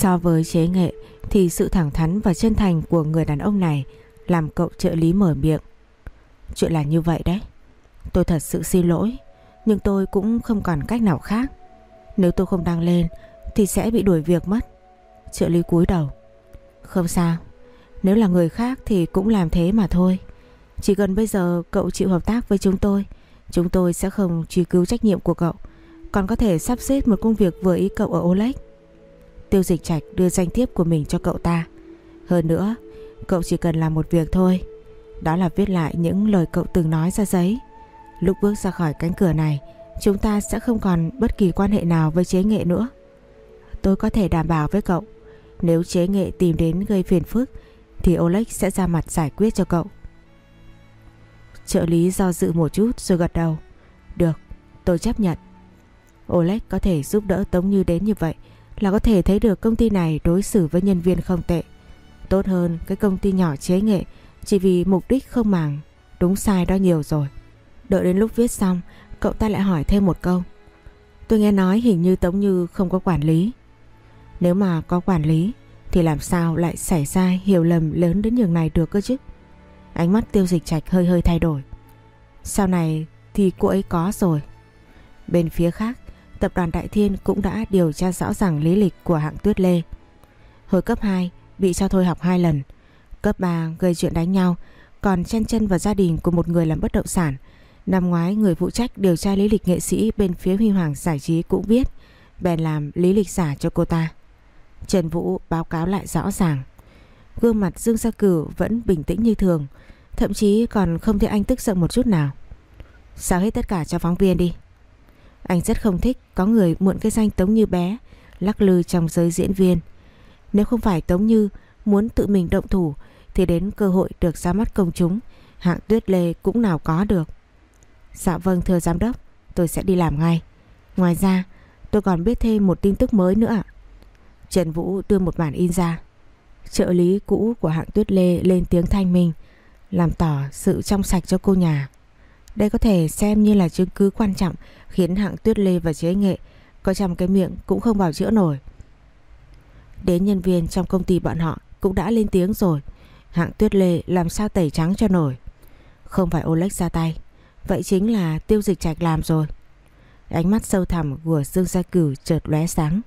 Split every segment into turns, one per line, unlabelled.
So với chế nghệ thì sự thẳng thắn và chân thành của người đàn ông này làm cậu trợ lý mở miệng. Chuyện là như vậy đấy. Tôi thật sự xin lỗi, nhưng tôi cũng không còn cách nào khác. Nếu tôi không đăng lên thì sẽ bị đuổi việc mất. Trợ lý cúi đầu. Không sao, nếu là người khác thì cũng làm thế mà thôi. Chỉ cần bây giờ cậu chịu hợp tác với chúng tôi, chúng tôi sẽ không truy cứu trách nhiệm của cậu, còn có thể sắp xếp một công việc vừa ý cậu ở Oleg. Tiêu dịch trạch đưa danh thiếp của mình cho cậu ta. Hơn nữa, cậu chỉ cần làm một việc thôi. Đó là viết lại những lời cậu từng nói ra giấy. Lúc bước ra khỏi cánh cửa này, chúng ta sẽ không còn bất kỳ quan hệ nào với chế nghệ nữa. Tôi có thể đảm bảo với cậu, nếu chế nghệ tìm đến gây phiền phức thì Oleg sẽ ra mặt giải quyết cho cậu. Trợ lý do dự một chút rồi gật đầu. Được, tôi chấp nhận. Oleg có thể giúp đỡ Tống Như đến như vậy là có thể thấy được công ty này đối xử với nhân viên không tệ. Tốt hơn cái công ty nhỏ chế nghệ chỉ vì mục đích không màng đúng sai đó nhiều rồi. Đợi đến lúc viết xong, cậu ta lại hỏi thêm một câu. Tôi nghe nói hình như Tống Như không có quản lý. Nếu mà có quản lý thì làm sao lại xảy ra hiểu lầm lớn đến nhường này được cơ chứ? Ánh mắt tiêu dịch trạch hơi hơi thay đổi. Sau này thì cô ấy có rồi. Bên phía khác, tập đoàn Đại Thiên cũng đã điều tra rõ ràng lý lịch của hạng Tuyết Lê. Hồi cấp 2 bị cho thôi học hai lần, cấp 3 gây chuyện đánh nhau, còn chen chân vào gia đình của một người làm bất động sản. Năm ngoái người phụ trách điều tra lý lịch nghệ sĩ bên phía Huy Hoàng giải trí cũng biết, bèn làm lý lịch giả cho cô ta. Trần Vũ báo cáo lại rõ ràng. Gương mặt Dương Gia Cửu vẫn bình tĩnh như thường, thậm chí còn không thấy anh tức giận một chút nào. Sao hết tất cả cho phóng viên đi. Anh rất không thích có người mượn cái danh Tống Như bé lắc lư trong giới diễn viên. Nếu không phải Tống Như muốn tự mình động thủ thì đến cơ hội được ra mắt công chúng hạng tuyết lê cũng nào có được. Dạ vâng thưa giám đốc, tôi sẽ đi làm ngay. Ngoài ra, tôi còn biết thêm một tin tức mới nữa ạ. Trần Vũ đưa một bản in ra. Trợ lý cũ của hạng tuyết lê lên tiếng thanh minh, làm tỏ sự trong sạch cho cô nhà. Đây có thể xem như là chứng cứ quan trọng khiến hạng tuyết lê và chế nghệ có trong cái miệng cũng không bảo chữa nổi. Đến nhân viên trong công ty bọn họ cũng đã lên tiếng rồi. Hạng tuyết lê làm sao tẩy trắng cho nổi. Không phải Oleg ra tay. Vậy chính là tiêu dịch trạch làm rồi. Ánh mắt sâu thẳm của Dương Gia Cửu chợt lóe sáng.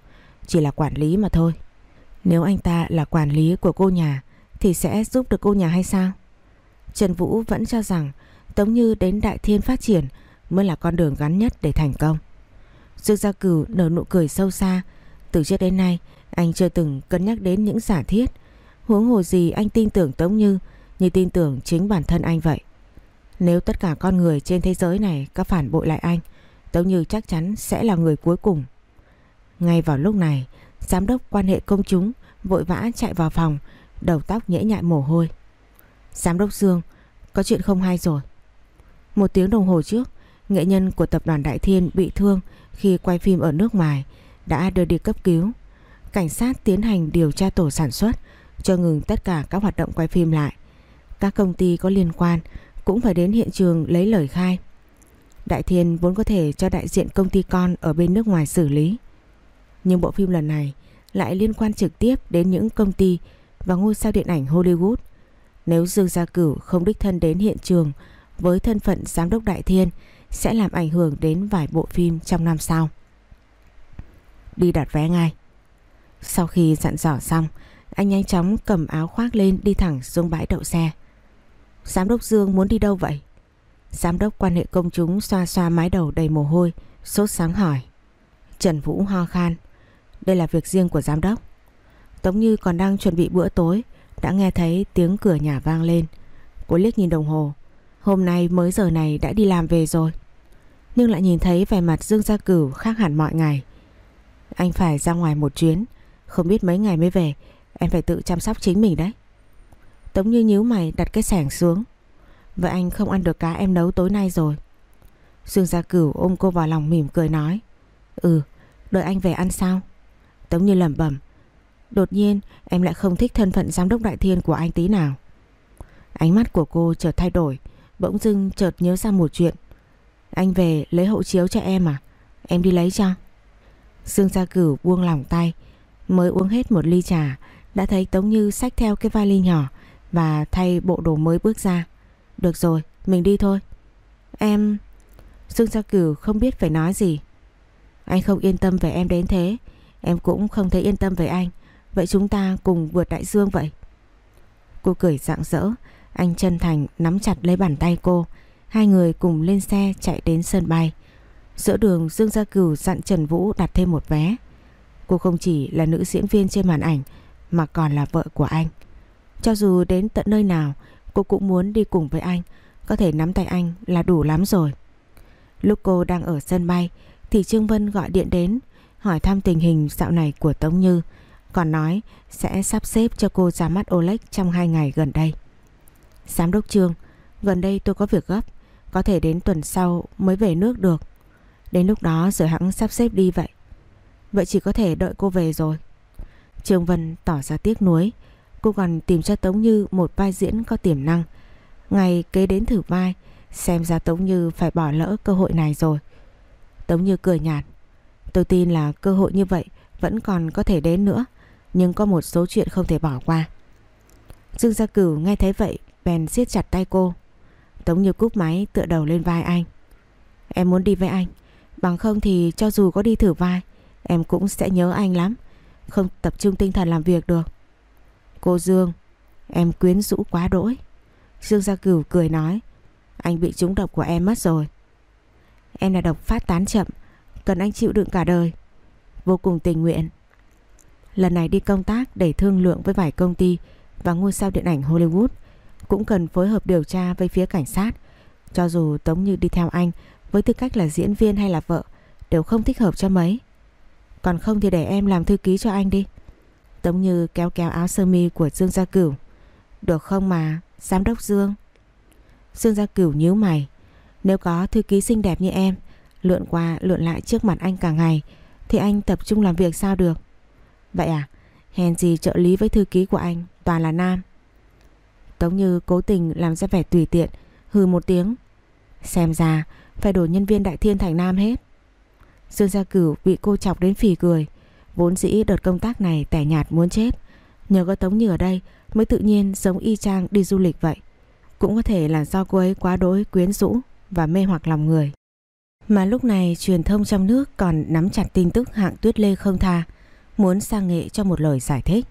Chỉ là quản lý mà thôi. Nếu anh ta là quản lý của cô nhà thì sẽ giúp được cô nhà hay sao? Trần Vũ vẫn cho rằng Tống Như đến Đại Thiên phát triển mới là con đường gắn nhất để thành công. Dương Gia Cửu nở nụ cười sâu xa. Từ trước đến nay anh chưa từng cân nhắc đến những giả thiết. Huống hồ gì anh tin tưởng Tống Như như tin tưởng chính bản thân anh vậy. Nếu tất cả con người trên thế giới này có phản bội lại anh, Tống Như chắc chắn sẽ là người cuối cùng. Ngay vào lúc này, giám đốc quan hệ công chúng vội vã chạy vào phòng, đầu tóc nhễ nhại mồ hôi. Giám đốc Dương, có chuyện không hay rồi. Một tiếng đồng hồ trước, nghệ nhân của tập đoàn Đại Thiên bị thương khi quay phim ở nước ngoài đã đưa đi cấp cứu. Cảnh sát tiến hành điều tra tổ sản xuất cho ngừng tất cả các hoạt động quay phim lại. Các công ty có liên quan cũng phải đến hiện trường lấy lời khai. Đại Thiên vốn có thể cho đại diện công ty con ở bên nước ngoài xử lý. Nhưng bộ phim lần này lại liên quan trực tiếp đến những công ty và ngôi sao điện ảnh Hollywood. Nếu Dương Gia Cửu không đích thân đến hiện trường với thân phận giám đốc Đại Thiên sẽ làm ảnh hưởng đến vài bộ phim trong năm sau. Đi đặt vé ngay. Sau khi dặn dò xong, anh nhanh chóng cầm áo khoác lên đi thẳng xuống bãi đậu xe. Giám đốc Dương muốn đi đâu vậy? Giám đốc quan hệ công chúng xoa xoa mái đầu đầy mồ hôi, sốt sáng hỏi. Trần Vũ ho khan. Đây là việc riêng của giám đốc. Tống Như còn đang chuẩn bị bữa tối, đã nghe thấy tiếng cửa nhà vang lên. Cô liếc nhìn đồng hồ. Hôm nay mới giờ này đã đi làm về rồi. Nhưng lại nhìn thấy vẻ mặt Dương Gia Cửu khác hẳn mọi ngày. Anh phải ra ngoài một chuyến, không biết mấy ngày mới về, em phải tự chăm sóc chính mình đấy. Tống như nhíu mày đặt cái sẻng xuống. Vậy anh không ăn được cá em nấu tối nay rồi. Dương Gia Cửu ôm cô vào lòng mỉm cười nói. Ừ, đợi anh về ăn sao? Tống như lẩm bẩm. Đột nhiên em lại không thích thân phận giám đốc đại thiên của anh tí nào. Ánh mắt của cô chợt thay đổi, bỗng dưng chợt nhớ ra một chuyện. Anh về lấy hộ chiếu cho em à? Em đi lấy cho. Dương Gia Cửu buông lỏng tay, Mới uống hết một ly trà Đã thấy Tống Như xách theo cái vali nhỏ Và thay bộ đồ mới bước ra Được rồi mình đi thôi Em Dương Gia Cửu không biết phải nói gì Anh không yên tâm về em đến thế Em cũng không thấy yên tâm về anh Vậy chúng ta cùng vượt đại dương vậy Cô cười rạng rỡ anh chân thành nắm chặt lấy bàn tay cô. Hai người cùng lên xe chạy đến sân bay. Giữa đường Dương Gia Cửu dặn Trần Vũ đặt thêm một vé. Cô không chỉ là nữ diễn viên trên màn ảnh, Mà còn là vợ của anh. Cho dù đến tận nơi nào, Cô cũng muốn đi cùng với anh. Có thể nắm tay anh là đủ lắm rồi. Lúc cô đang ở sân bay, Thì Trương Vân gọi điện đến, Hỏi thăm tình hình dạo này của Tống Như. Còn nói sẽ sắp xếp cho cô ra mắt Oleg trong hai ngày gần đây. Giám đốc Trương, Gần đây tôi có việc gấp, Có thể đến tuần sau mới về nước được. Đến lúc đó rồi hãng sắp xếp đi vậy. Vậy chỉ có thể đợi cô về rồi. Trương Vân tỏ ra tiếc nuối. Cô còn tìm cho Tống Như một vai diễn có tiềm năng. Ngày kế đến thử vai, Xem ra Tống Như phải bỏ lỡ cơ hội này rồi. Tống Như cười nhạt. Tôi tin là cơ hội như vậy Vẫn còn có thể đến nữa, Nhưng có một số chuyện không thể bỏ qua. Dương Gia Cửu nghe thấy vậy Bèn siết chặt tay cô. Tống Như cúp máy tựa đầu lên vai anh. Em muốn đi với anh. Bằng không thì cho dù có đi thử vai, Em cũng sẽ nhớ anh lắm. Không tập trung tinh thần làm việc được. Cô Dương, Em quyến rũ quá đỗi. Dương Gia Cửu cười nói, Anh bị trúng độc của em mất rồi. Em là độc phát tán chậm, Cần anh chịu đựng cả đời. Vô cùng tình nguyện. Lần này đi công tác để thương lượng với vài công ty Và ngôi sao điện ảnh Hollywood. Cũng cần phối hợp điều tra với phía cảnh sát. Cho dù Tống Như đi theo anh, Với tư cách là diễn viên hay là vợ, Đều không thích hợp cho mấy. Còn không thì để em làm thư ký cho anh đi. Tống Như kéo kéo áo sơ mi của Dương Gia Cửu. Được không mà, Giám đốc Dương? Dương Gia Cửu nhíu mày. Nếu có thư ký xinh đẹp như em, Lượn qua lượn lại trước mặt anh cả ngày, Thì anh tập trung làm việc sao được? Vậy à Hèn gì trợ lý với thư ký của anh Toàn là nam. Tống Như cố tình làm ra vẻ tùy tiện, Hừ một tiếng. Xem ra, phải đổi nhân viên đại thiên thành nam hết. Dương Gia Cửu bị cô chọc đến phì cười. Vốn dĩ đợt công tác này tẻ nhạt muốn chết. Nhờ có Tống Như ở đây Mới tự nhiên giống y chang đi du lịch vậy. Cũng có thể là do cô ấy quá đỗi, quyến rũ Và mê hoặc lòng người. Mà lúc này truyền thông trong nước Còn nắm chặt tin tức hạng tuyết lê không tha, Muốn sang nghệ cho một lời giải thích.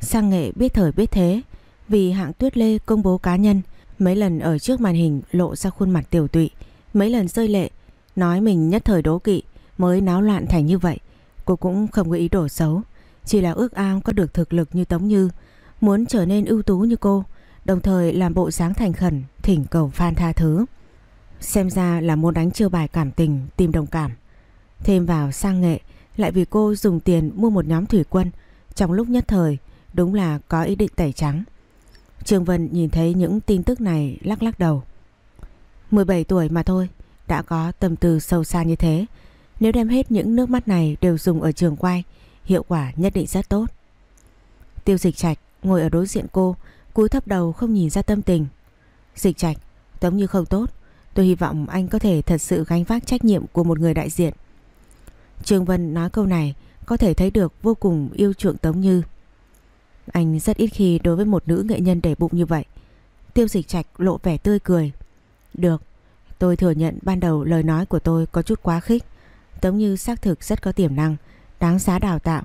Sang nghệ biết thời biết thế vì hạng tuyết lê công bố cá nhân, Mấy lần ở trước màn hình lộ ra khuôn mặt tiểu tụy, Mấy lần rơi lệ, Nói mình nhất thời đố kỵ, Mới náo loạn thành như vậy. Cô cũng không có ý đồ xấu, Chỉ là ước ao có được thực lực như Tống Như, Muốn trở nên ưu tú như cô, Đồng thời làm bộ dáng thành khẩn, Thỉnh cầu fan tha thứ. Xem ra là muốn đánh chiêu bài cảm tình, Tìm đồng cảm. Thêm vào sang nghệ, Lại vì cô dùng tiền mua một nhóm thủy quân, Trong lúc nhất thời, Đúng là có ý định tẩy trắng. Trương Vân nhìn thấy những tin tức này lắc lắc đầu 17 tuổi mà thôi Đã có tâm tư sâu xa như thế nếu đem hết những nước mắt này đều dùng ở trường quay, hiệu quả nhất định rất tốt. Tiêu dịch trạch ngồi ở đối diện cô, cúi thấp đầu không nhìn ra tâm tình. Dịch trạch, Tống Như không tốt, tôi hy vọng anh có thể thật sự gánh vác trách nhiệm của một người đại diện. Trương Vân nói câu này có thể thấy được vô cùng yêu chuộng Tống Như. Anh rất ít khi đối với một nữ nghệ nhân để bụng như vậy. Tiêu dịch trạch lộ vẻ tươi cười. Được, tôi thừa nhận ban đầu lời nói của tôi có chút quá khích. Tống Như xác thực rất có tiềm năng, đáng giá đào tạo.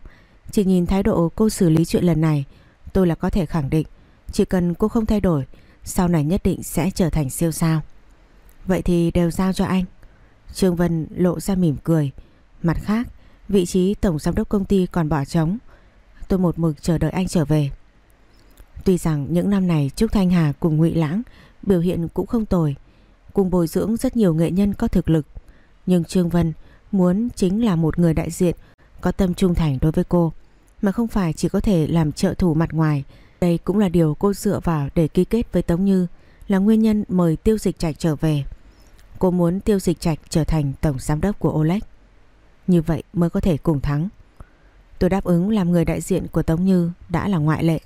Chỉ nhìn thái độ cô xử lý chuyện lần này, tôi là có thể khẳng định, chỉ cần cô không thay đổi, sau này nhất định sẽ trở thành siêu sao. Vậy thì đều giao cho anh. Trương Vân lộ ra mỉm cười. Mặt khác, vị trí tổng giám đốc công ty còn bỏ trống. Tôi một mực chờ đợi anh trở về. Tuy rằng những năm này Trúc Thanh Hà cùng Ngụy Lãng biểu hiện cũng không tồi, cùng bồi dưỡng rất nhiều nghệ nhân có thực lực, nhưng Trương Vân muốn chính là một người đại diện có tâm trung thành đối với cô, mà không phải chỉ có thể làm trợ thủ mặt ngoài. Đây cũng là điều cô dựa vào để ký kết với Tống Như, là nguyên nhân mời Tiêu Dịch Trạch trở về. Cô muốn Tiêu Dịch Trạch trở thành tổng giám đốc của Oleg. Như vậy mới có thể cùng thắng. Tôi đáp ứng làm người đại diện của Tống Như đã là ngoại lệ.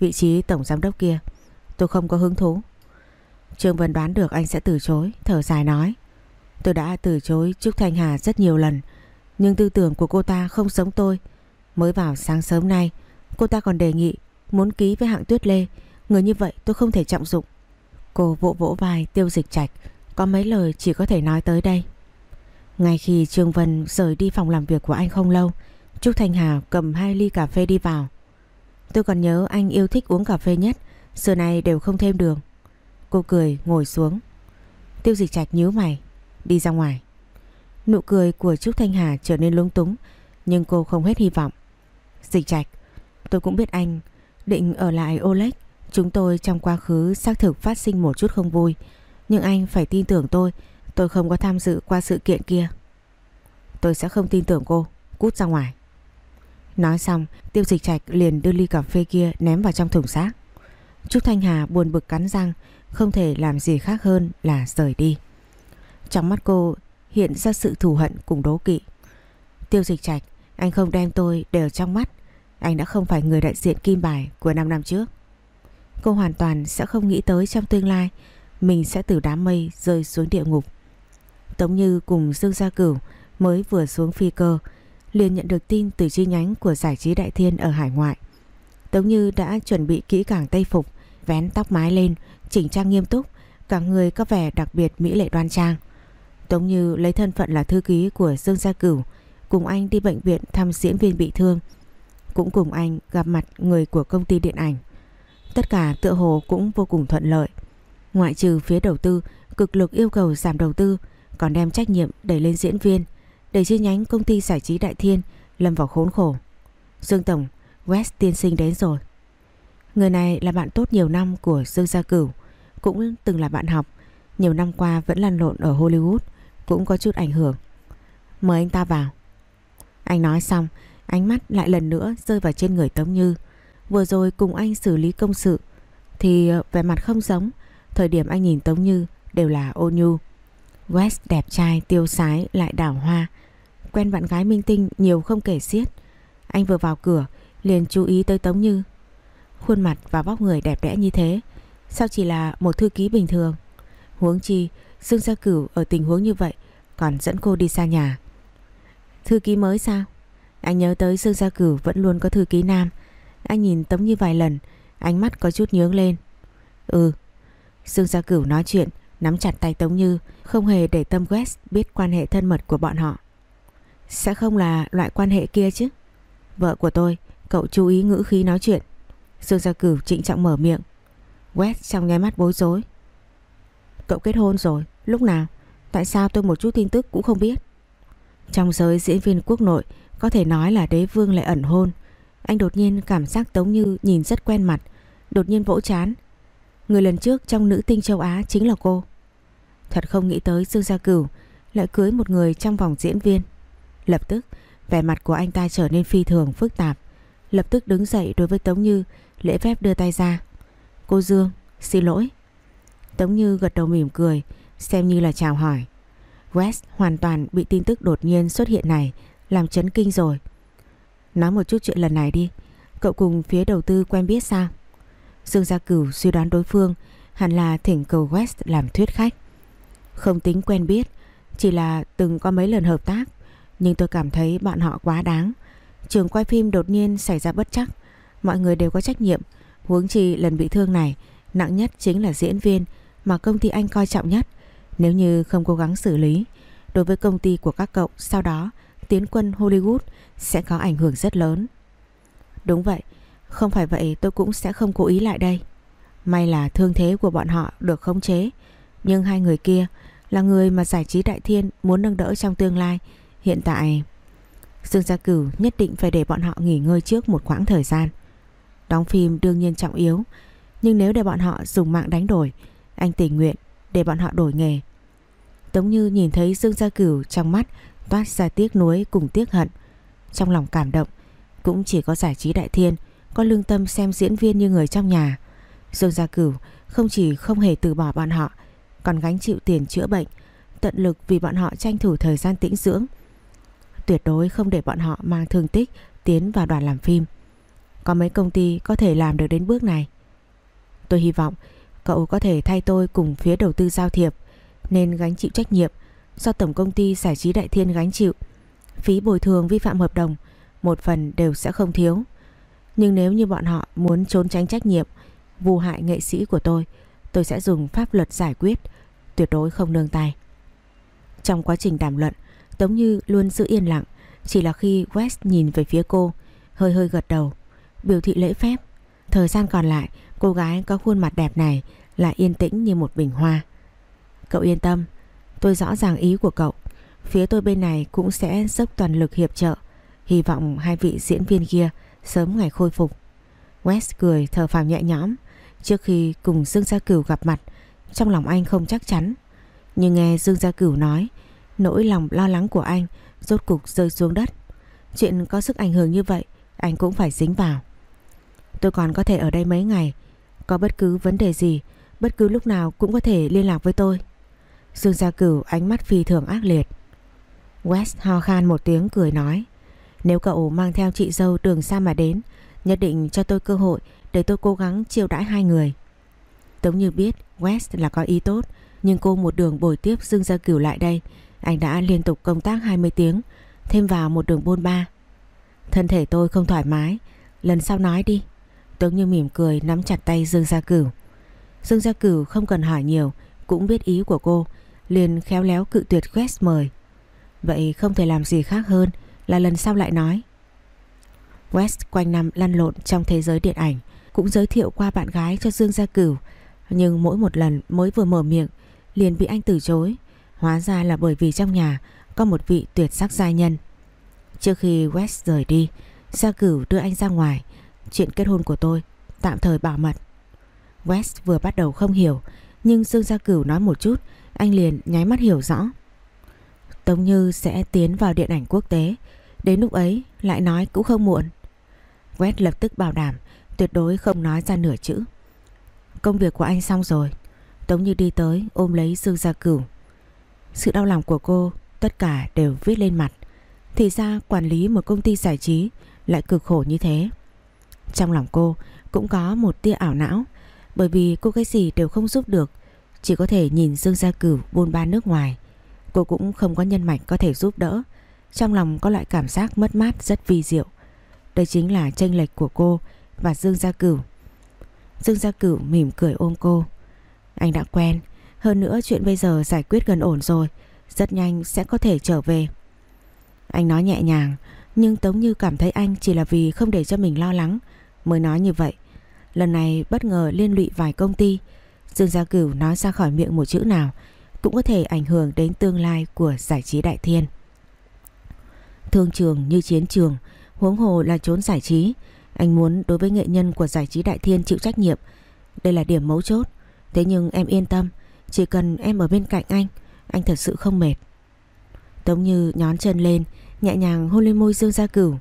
Vị trí tổng giám đốc kia, tôi không có hứng thú. Trương Vân đoán được anh sẽ từ chối, thở dài nói. Tôi đã từ chối Trúc Thanh Hà rất nhiều lần Nhưng tư tưởng của cô ta không giống tôi Mới vào sáng sớm nay Cô ta còn đề nghị muốn ký với hạng tuyết lê Người như vậy tôi không thể trọng dụng Cô vỗ vỗ vai tiêu dịch trạch Có mấy lời chỉ có thể nói tới đây Ngay khi Trương Vân rời đi phòng làm việc của anh không lâu Trúc Thanh Hà cầm hai ly cà phê đi vào. Tôi còn nhớ anh yêu thích uống cà phê nhất, Xưa này đều không thêm đường. Cô cười, ngồi xuống. Tiêu dịch trạch nhíu mày, Đi ra ngoài. Nụ cười của Trúc Thanh Hà trở nên lúng túng, Nhưng cô không hết hy vọng. Dịch trạch, Tôi cũng biết anh định ở lại Oleg Chúng tôi trong quá khứ xác thực phát sinh một chút không vui, Nhưng anh phải tin tưởng tôi. Tôi không có tham dự qua sự kiện kia. Tôi sẽ không tin tưởng cô. Cút ra ngoài. Nói xong, tiêu dịch trạch liền đưa ly cà phê kia ném vào trong thùng xác. Trúc Thanh Hà buồn bực cắn răng, Không thể làm gì khác hơn là rời đi. Trong mắt cô hiện ra sự thù hận cùng đố kỵ. Tiêu dịch trạch, Anh không đem tôi đều trong mắt. Anh đã không phải người đại diện kim bài của 5 năm trước. Cô hoàn toàn sẽ không nghĩ tới trong tương lai, Mình sẽ từ đám mây rơi xuống địa ngục. Tống Như cùng Dương Gia Cửu mới vừa xuống phi cơ liền nhận được tin từ chi nhánh của giải trí Đại Thiên ở hải ngoại. Tống Như đã chuẩn bị kỹ càng tây phục, vén tóc mái lên, chỉnh trang nghiêm túc, cả người có vẻ đặc biệt mỹ lệ đoan trang. Tống Như lấy thân phận là thư ký của Dương Gia Cửu, cùng anh đi bệnh viện thăm diễn viên bị thương, cũng cùng anh gặp mặt người của công ty điện ảnh. Tất cả tựa hồ cũng vô cùng thuận lợi. Ngoại trừ phía đầu tư cực lực yêu cầu giảm đầu tư, còn đem trách nhiệm đẩy lên diễn viên, để chi nhánh công ty giải trí Đại Thiên lâm vào khốn khổ. Dương Tổng, West tiên sinh đến rồi. Người này là bạn tốt nhiều năm của Dương Gia Cửu, cũng từng là bạn học, nhiều năm qua vẫn lăn lộn ở Hollywood, cũng có chút ảnh hưởng. Mời anh ta vào. Anh nói xong, ánh mắt lại lần nữa rơi vào trên người Tống Như. Vừa rồi cùng anh xử lý công sự, thì ờ, vẻ mặt không giống, thời điểm anh nhìn Tống Như đều là ô nhu. West đẹp trai, tiêu sái, lại đảo hoa, Quen bạn gái minh tinh nhiều không kể xiết. Anh vừa vào cửa liền chú ý tới Tống Như. Khuôn mặt và vóc người đẹp đẽ như thế Sao chỉ là một thư ký bình thường? Huống chi Dương Gia Cửu ở tình huống như vậy Còn dẫn cô đi xa nhà. Thư ký mới sao? Anh nhớ tới Dương Gia Cửu vẫn luôn có thư ký nam. Anh nhìn Tống Như vài lần Ánh mắt có chút nhướng lên. Ừ. Dương Gia Cửu nói chuyện Nắm chặt tay Tống Như không hề để tâm West biết quan hệ thân mật của bọn họ. Sẽ không là loại quan hệ kia chứ. Vợ của tôi, Cậu chú ý ngữ khí nói chuyện. Dương Gia Cửu trịnh trọng mở miệng. West trong nháy mắt bối rối. Cậu kết hôn rồi, Lúc nào? Tại sao tôi một chút tin tức cũng không biết? Trong giới diễn viên quốc nội, Có thể nói là đế vương lại ẩn hôn. Anh đột nhiên cảm giác Tống Như nhìn rất quen mặt, Đột nhiên vỗ chán. Người lần trước trong nữ tinh châu Á chính là cô. Thật không nghĩ tới Dương Gia Cửu Lại cưới một người trong vòng diễn viên. Lập tức, vẻ mặt của anh ta trở nên phi thường, phức tạp. Lập tức đứng dậy đối với Tống Như, Lễ phép đưa tay ra. Cô Dương, xin lỗi. Tống Như gật đầu mỉm cười, Xem như là chào hỏi. West hoàn toàn bị tin tức đột nhiên xuất hiện này Làm chấn kinh rồi. Nói một chút chuyện lần này đi, Cậu cùng phía đầu tư quen biết sao? Dương Gia Cửu suy đoán đối phương, Hẳn là thỉnh cầu West làm thuyết khách. Không tính quen biết, Chỉ là từng có mấy lần hợp tác, nhưng tôi cảm thấy bọn họ quá đáng. Trường quay phim đột nhiên xảy ra bất chắc, Mọi người đều có trách nhiệm. Huống chi lần bị thương này, Nặng nhất chính là diễn viên Mà công ty anh coi trọng nhất, Nếu như không cố gắng xử lý. Đối với công ty của các cậu, Sau đó, tiến quân Hollywood Sẽ có ảnh hưởng rất lớn. Đúng vậy, Không phải vậy tôi cũng sẽ không cố ý lại đây. May là thương thế của bọn họ được khống chế, Nhưng hai người kia là người mà giải trí đại thiên muốn nâng đỡ trong tương lai. Hiện tại, Dương Gia Cửu nhất định phải để bọn họ nghỉ ngơi trước một khoảng thời gian. Đóng phim đương nhiên trọng yếu, Nhưng nếu để bọn họ dùng mạng đánh đổi, Anh tình nguyện để bọn họ đổi nghề. Tống Như nhìn thấy Dương Gia Cửu trong mắt toát ra tiếc nuối cùng tiếc hận. Trong lòng cảm động, Cũng chỉ có giải trí đại thiên, Có lương tâm xem diễn viên như người trong nhà. Dương Gia Cửu không chỉ không hề từ bỏ bọn họ còn gánh chịu tiền chữa bệnh Tận lực vì bọn họ tranh thủ thời gian tĩnh dưỡng tuyệt đối không để bọn họ mang thương tích tiến vào đoàn làm phim. Có mấy công ty có thể làm được đến bước này. Tôi hy vọng cậu có thể thay tôi cùng phía đầu tư giao thiệp nên gánh chịu trách nhiệm do Tổng công ty Giải trí Đại Thiên gánh chịu. Phí bồi thường vi phạm hợp đồng một phần đều sẽ không thiếu. Nhưng nếu như bọn họ muốn trốn tránh trách nhiệm, vu hại nghệ sĩ của tôi, tôi sẽ dùng pháp luật giải quyết, tuyệt đối không nương tay. Trong quá trình đàm luận, Tống Như luôn giữ yên lặng, chỉ là khi West nhìn về phía cô, hơi hơi gật đầu, biểu thị lễ phép. Thời gian còn lại, cô gái có khuôn mặt đẹp này lại yên tĩnh như một bình hoa. Cậu yên tâm, tôi rõ ràng ý của cậu. Phía tôi bên này cũng sẽ dốc toàn lực hiệp trợ. Hy vọng hai vị diễn viên kia sớm ngày khôi phục. West cười thở phào nhẹ nhõm. Trước khi cùng Dương Gia Cửu gặp mặt, trong lòng anh không chắc chắn. Nhưng nghe Dương Gia Cửu nói, nỗi lòng lo lắng của anh rốt cục rơi xuống đất. Chuyện có sức ảnh hưởng như vậy, anh cũng phải dính vào. Tôi còn có thể ở đây mấy ngày, có bất cứ vấn đề gì, bất cứ lúc nào cũng có thể liên lạc với tôi. Dương Gia Cửu ánh mắt phi thường ác liệt. West ho khan một tiếng cười nói Nếu cậu mang theo chị dâu đường xa mà đến Nhất định cho tôi cơ hội để tôi cố gắng chiêu đãi hai người. Tống như biết West là có ý tốt, Nhưng cô một đường bồi tiếp Dương Gia Cửu lại đây. Anh đã liên tục công tác 20 tiếng, Thêm vào một đường bôn ba. Thân thể tôi không thoải mái. Lần sau nói đi. Tống như mỉm cười nắm chặt tay Dương Gia Cửu. Dương Gia Cửu không cần hỏi nhiều, Cũng biết ý của cô, liền khéo léo cự tuyệt West mời. Vậy không thể làm gì khác hơn là lần sau lại nói. West quanh năm lăn lộn trong thế giới điện ảnh cũng giới thiệu qua bạn gái cho Dương Gia Cửu nhưng mỗi một lần mới vừa mở miệng, liền bị anh từ chối hóa ra là bởi vì trong nhà có một vị tuyệt sắc gia nhân. Trước khi West rời đi, Gia Cửu đưa anh ra ngoài chuyện kết hôn của tôi tạm thời bảo mật. West vừa bắt đầu không hiểu, nhưng Dương Gia Cửu nói một chút, anh liền nháy mắt hiểu rõ. Tống Như sẽ tiến vào điện ảnh quốc tế Đến lúc ấy, lại nói cũng không muộn West lập tức bảo đảm Tuyệt đối không nói ra nửa chữ. Công việc của anh xong rồi. Tống Như đi tới, ôm lấy Dương Gia Cửu. Sự đau lòng của cô, Tất cả đều viết lên mặt. Thì ra quản lý một công ty giải trí Lại cực khổ như thế. Trong lòng cô cũng có một tia ảo não, Bởi vì cô cái gì đều không giúp được, Chỉ có thể nhìn Dương Gia Cửu buôn ba nước ngoài. Cô cũng không có nhân mạch có thể giúp đỡ. Trong lòng có loại cảm giác mất mát rất vi diệu. Đây chính là tranh lệch của cô và Dương Gia Cửu. Dương Gia Cửu mỉm cười ôm cô. Anh đã quen Hơn nữa chuyện bây giờ giải quyết gần ổn rồi Rất nhanh sẽ có thể trở về. Anh nói nhẹ nhàng Nhưng Tống Như cảm thấy anh chỉ là vì không để cho mình lo lắng Mới nói như vậy. Lần này bất ngờ liên lụy vài công ty Dương Gia Cửu nói ra khỏi miệng một chữ nào cũng có thể ảnh hưởng đến tương lai của giải trí đại thiên. Thương trường như chiến trường, huống hồ là trốn giải trí, anh muốn đối với nghệ nhân của giải trí đại thiên chịu trách nhiệm. Đây là điểm mấu chốt. Thế nhưng em yên tâm, chỉ cần em ở bên cạnh anh, anh thật sự không mệt. Tống Như nhón chân lên, nhẹ nhàng hôn lên môi Dương Gia Cửu.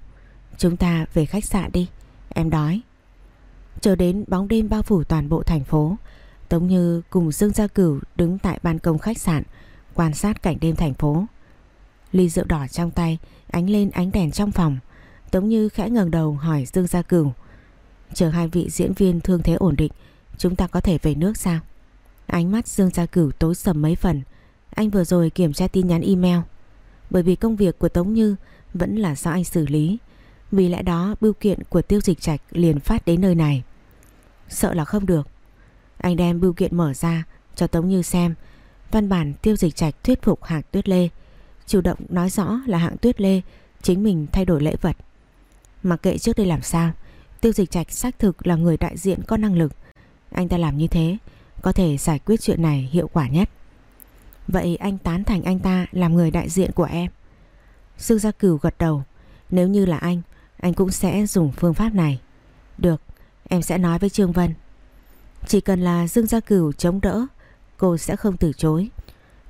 Chúng ta về khách sạn đi, em đói. Chờ đến bóng đêm bao phủ toàn bộ thành phố, Tống Như cùng Dương Gia Cửu đứng tại ban công khách sạn quan sát cảnh đêm thành phố. Ly rượu đỏ trong tay ánh lên ánh đèn trong phòng. Tống Như khẽ ngẩng đầu hỏi Dương Gia Cửu, Chờ hai vị diễn viên thương thế ổn định, Chúng ta có thể về nước sao? Ánh mắt Dương Gia Cửu tối sầm mấy phần. Anh vừa rồi kiểm tra tin nhắn email. Bởi vì công việc của Tống Như Vẫn là do anh xử lý, Vì lẽ đó bưu kiện của tiêu dịch trạch liền phát đến nơi này. Sợ là không được. Anh đem bưu kiện mở ra cho Tống Như xem. Văn bản tiêu dịch trạch thuyết phục hạng tuyết lê, Chủ động nói rõ là hạng tuyết lê Chính mình thay đổi lễ vật. Mặc kệ trước đây làm sao. Tiêu dịch trạch xác thực là người đại diện có năng lực. Anh ta làm như thế, Có thể giải quyết chuyện này hiệu quả nhất. Vậy anh tán thành anh ta Làm người đại diện của em? Sư Gia Cửu gật đầu. Nếu như là anh Anh cũng sẽ dùng phương pháp này. Được, em sẽ nói với Trương Vân. Chỉ cần là Dương Gia Cửu chống đỡ, Cô sẽ không từ chối.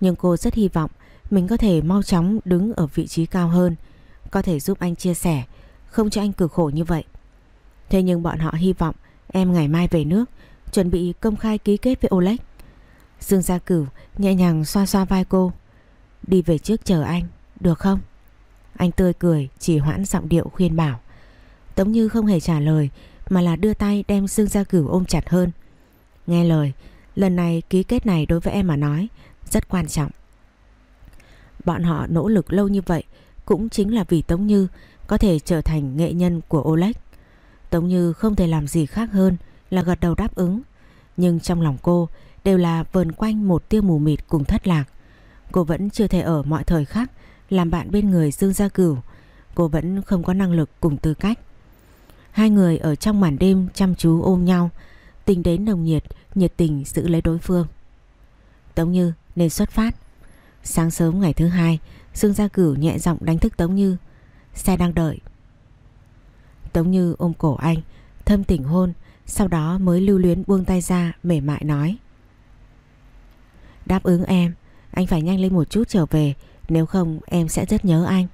Nhưng cô rất hy vọng Mình có thể mau chóng đứng ở vị trí cao hơn, Có thể giúp anh chia sẻ không cho anh cực khổ như vậy. Thế nhưng bọn họ hy vọng Em ngày mai về nước Chuẩn bị công khai ký kết với Oleg. Dương Gia Cửu nhẹ nhàng xoa xoa vai cô. Đi về trước chờ anh Được không? Anh tươi cười chỉ hoãn giọng điệu khuyên bảo. Tống Như không hề trả lời Mà là đưa tay đem Dương Gia Cửu ôm chặt hơn. Nghe lời, lần này ký kết này đối với em mà nói rất quan trọng. Bọn họ nỗ lực lâu như vậy cũng chính là vì Tống Như có thể trở thành nghệ nhân của Oleg. Tống Như không thể làm gì khác hơn là gật đầu đáp ứng. Nhưng trong lòng cô đều là vờn quanh một tia mù mịt cùng thất lạc. Cô vẫn chưa thể ở mọi thời khắc làm bạn bên người Dương Gia Cửu. Cô vẫn không có năng lực cùng tư cách. Hai người ở trong màn đêm chăm chú ôm nhau, tình đến nồng nhiệt, nhiệt tình giữ lấy đối phương. Tống Như nên xuất phát. Sáng sớm ngày thứ hai, Dương Gia Cửu nhẹ giọng đánh thức Tống Như. Xe đang đợi. Tống Như ôm cổ anh, thâm tình hôn, sau đó mới lưu luyến buông tay ra mềm mại nói. Đáp ứng em, anh phải nhanh lên một chút trở về, nếu không em sẽ rất nhớ anh.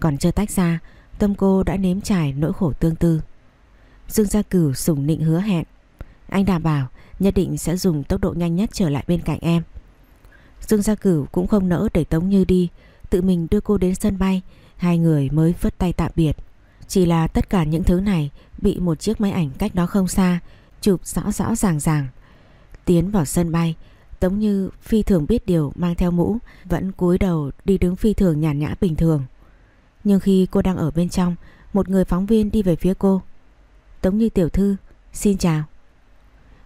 Còn chưa tách ra, tâm cô đã nếm trải nỗi khổ tương tư. Dương Gia Cửu sùng nịnh hứa hẹn. Anh đảm bảo nhất định sẽ dùng tốc độ nhanh nhất trở lại bên cạnh em. Dương Gia Cửu cũng không nỡ để Tống Như đi, tự mình đưa cô đến sân bay, hai người mới vứt tay tạm biệt. Chỉ là tất cả những thứ này bị một chiếc máy ảnh cách đó không xa chụp rõ rõ ràng ràng. Tiến vào sân bay, Tống Như phi thường biết điều mang theo mũ, vẫn cúi đầu đi đứng phi thường nhàn nhã bình thường. Nhưng khi cô đang ở bên trong, một người phóng viên đi về phía cô. Tống Như tiểu thư, xin chào.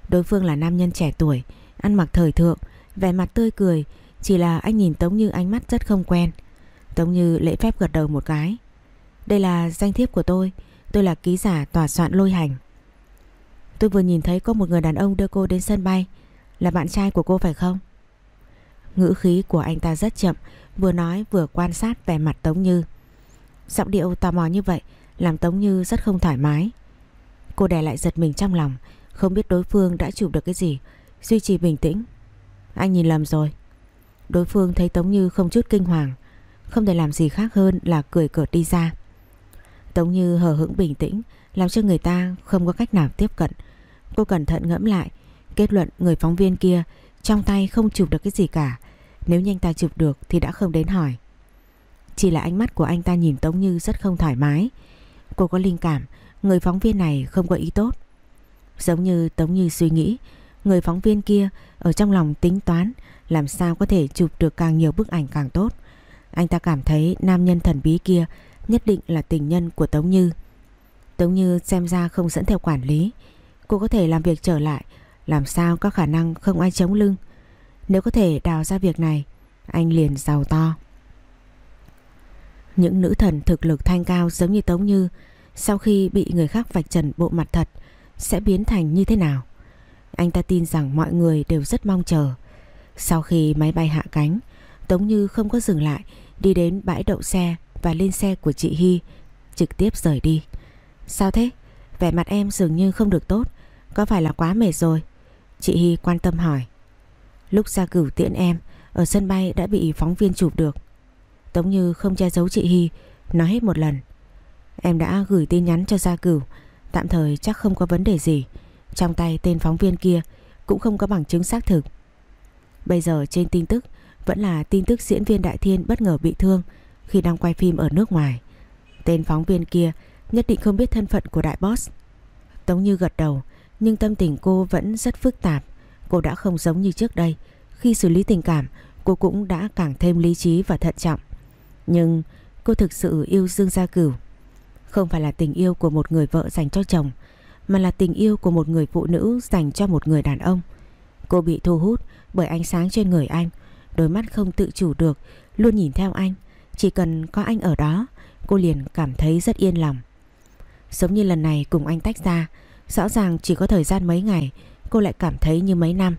Đối phương là nam nhân trẻ tuổi, ăn mặc thời thượng, vẻ mặt tươi cười, chỉ là anh nhìn Tống Như ánh mắt rất không quen. Tống Như lễ phép gật đầu một cái. Đây là danh thiếp của tôi, tôi là ký giả tòa soạn lôi hành. Tôi vừa nhìn thấy có một người đàn ông đưa cô đến sân bay, là bạn trai của cô phải không? Ngữ khí của anh ta rất chậm, vừa nói vừa quan sát vẻ mặt Tống Như. Giọng điệu tò mò như vậy làm Tống Như rất không thoải mái. Cô đè lại giật mình trong lòng, không biết đối phương đã chụp được cái gì, duy trì bình tĩnh. Anh nhìn lầm rồi. Đối phương thấy Tống Như không chút kinh hoàng, không thể làm gì khác hơn là cười cợt đi ra. Tống Như hờ hững bình tĩnh, làm cho người ta không có cách nào tiếp cận. Cô cẩn thận ngẫm lại, kết luận người phóng viên kia trong tay không chụp được cái gì cả. Nếu nhanh ta chụp được thì đã không đến hỏi. Chỉ là ánh mắt của anh ta nhìn Tống Như rất không thoải mái. Cô có linh cảm người phóng viên này không có ý tốt. Giống như Tống Như suy nghĩ, người phóng viên kia ở trong lòng tính toán làm sao có thể chụp được càng nhiều bức ảnh càng tốt. Anh ta cảm thấy nam nhân thần bí kia nhất định là tình nhân của Tống Như. Tống Như xem ra không dẫn theo quản lý. Cô có thể làm việc trở lại, làm sao có khả năng không ai chống lưng. Nếu có thể đào ra việc này, anh liền giàu to. Những nữ thần thực lực thanh cao giống như Tống Như sau khi bị người khác vạch trần bộ mặt thật sẽ biến thành như thế nào? Anh ta tin rằng mọi người đều rất mong chờ. Sau khi máy bay hạ cánh, Tống Như không có dừng lại, đi đến bãi đậu xe và lên xe của chị Hy, trực tiếp rời đi. Sao thế? Vẻ mặt em dường như không được tốt, có phải là quá mệt rồi? Chị Hy quan tâm hỏi. Lúc ra cửu tiện em, ở sân bay đã bị phóng viên chụp được. Tống Như không che giấu chị Hy, nói hết một lần. Em đã gửi tin nhắn cho Gia Cửu Tạm thời chắc không có vấn đề gì Trong tay tên phóng viên kia Cũng không có bằng chứng xác thực Bây giờ trên tin tức vẫn là tin tức diễn viên Đại Thiên bất ngờ bị thương Khi đang quay phim ở nước ngoài. Tên phóng viên kia Nhất định không biết thân phận của đại boss. Tống Như gật đầu, Nhưng tâm tình cô vẫn rất phức tạp. Cô đã không giống như trước đây. Khi xử lý tình cảm, Cô cũng đã càng thêm lý trí và thận trọng. Nhưng cô thực sự yêu Dương Gia Cửu. Không phải là tình yêu của một người vợ dành cho chồng, Mà là tình yêu của một người phụ nữ dành cho một người đàn ông. Cô bị thu hút bởi ánh sáng trên người anh Đôi mắt không tự chủ được, Luôn nhìn theo anh. Chỉ cần có anh ở đó, Cô liền cảm thấy rất yên lòng. Giống như lần này cùng anh tách ra, Rõ ràng chỉ có thời gian mấy ngày, Cô lại cảm thấy như mấy năm.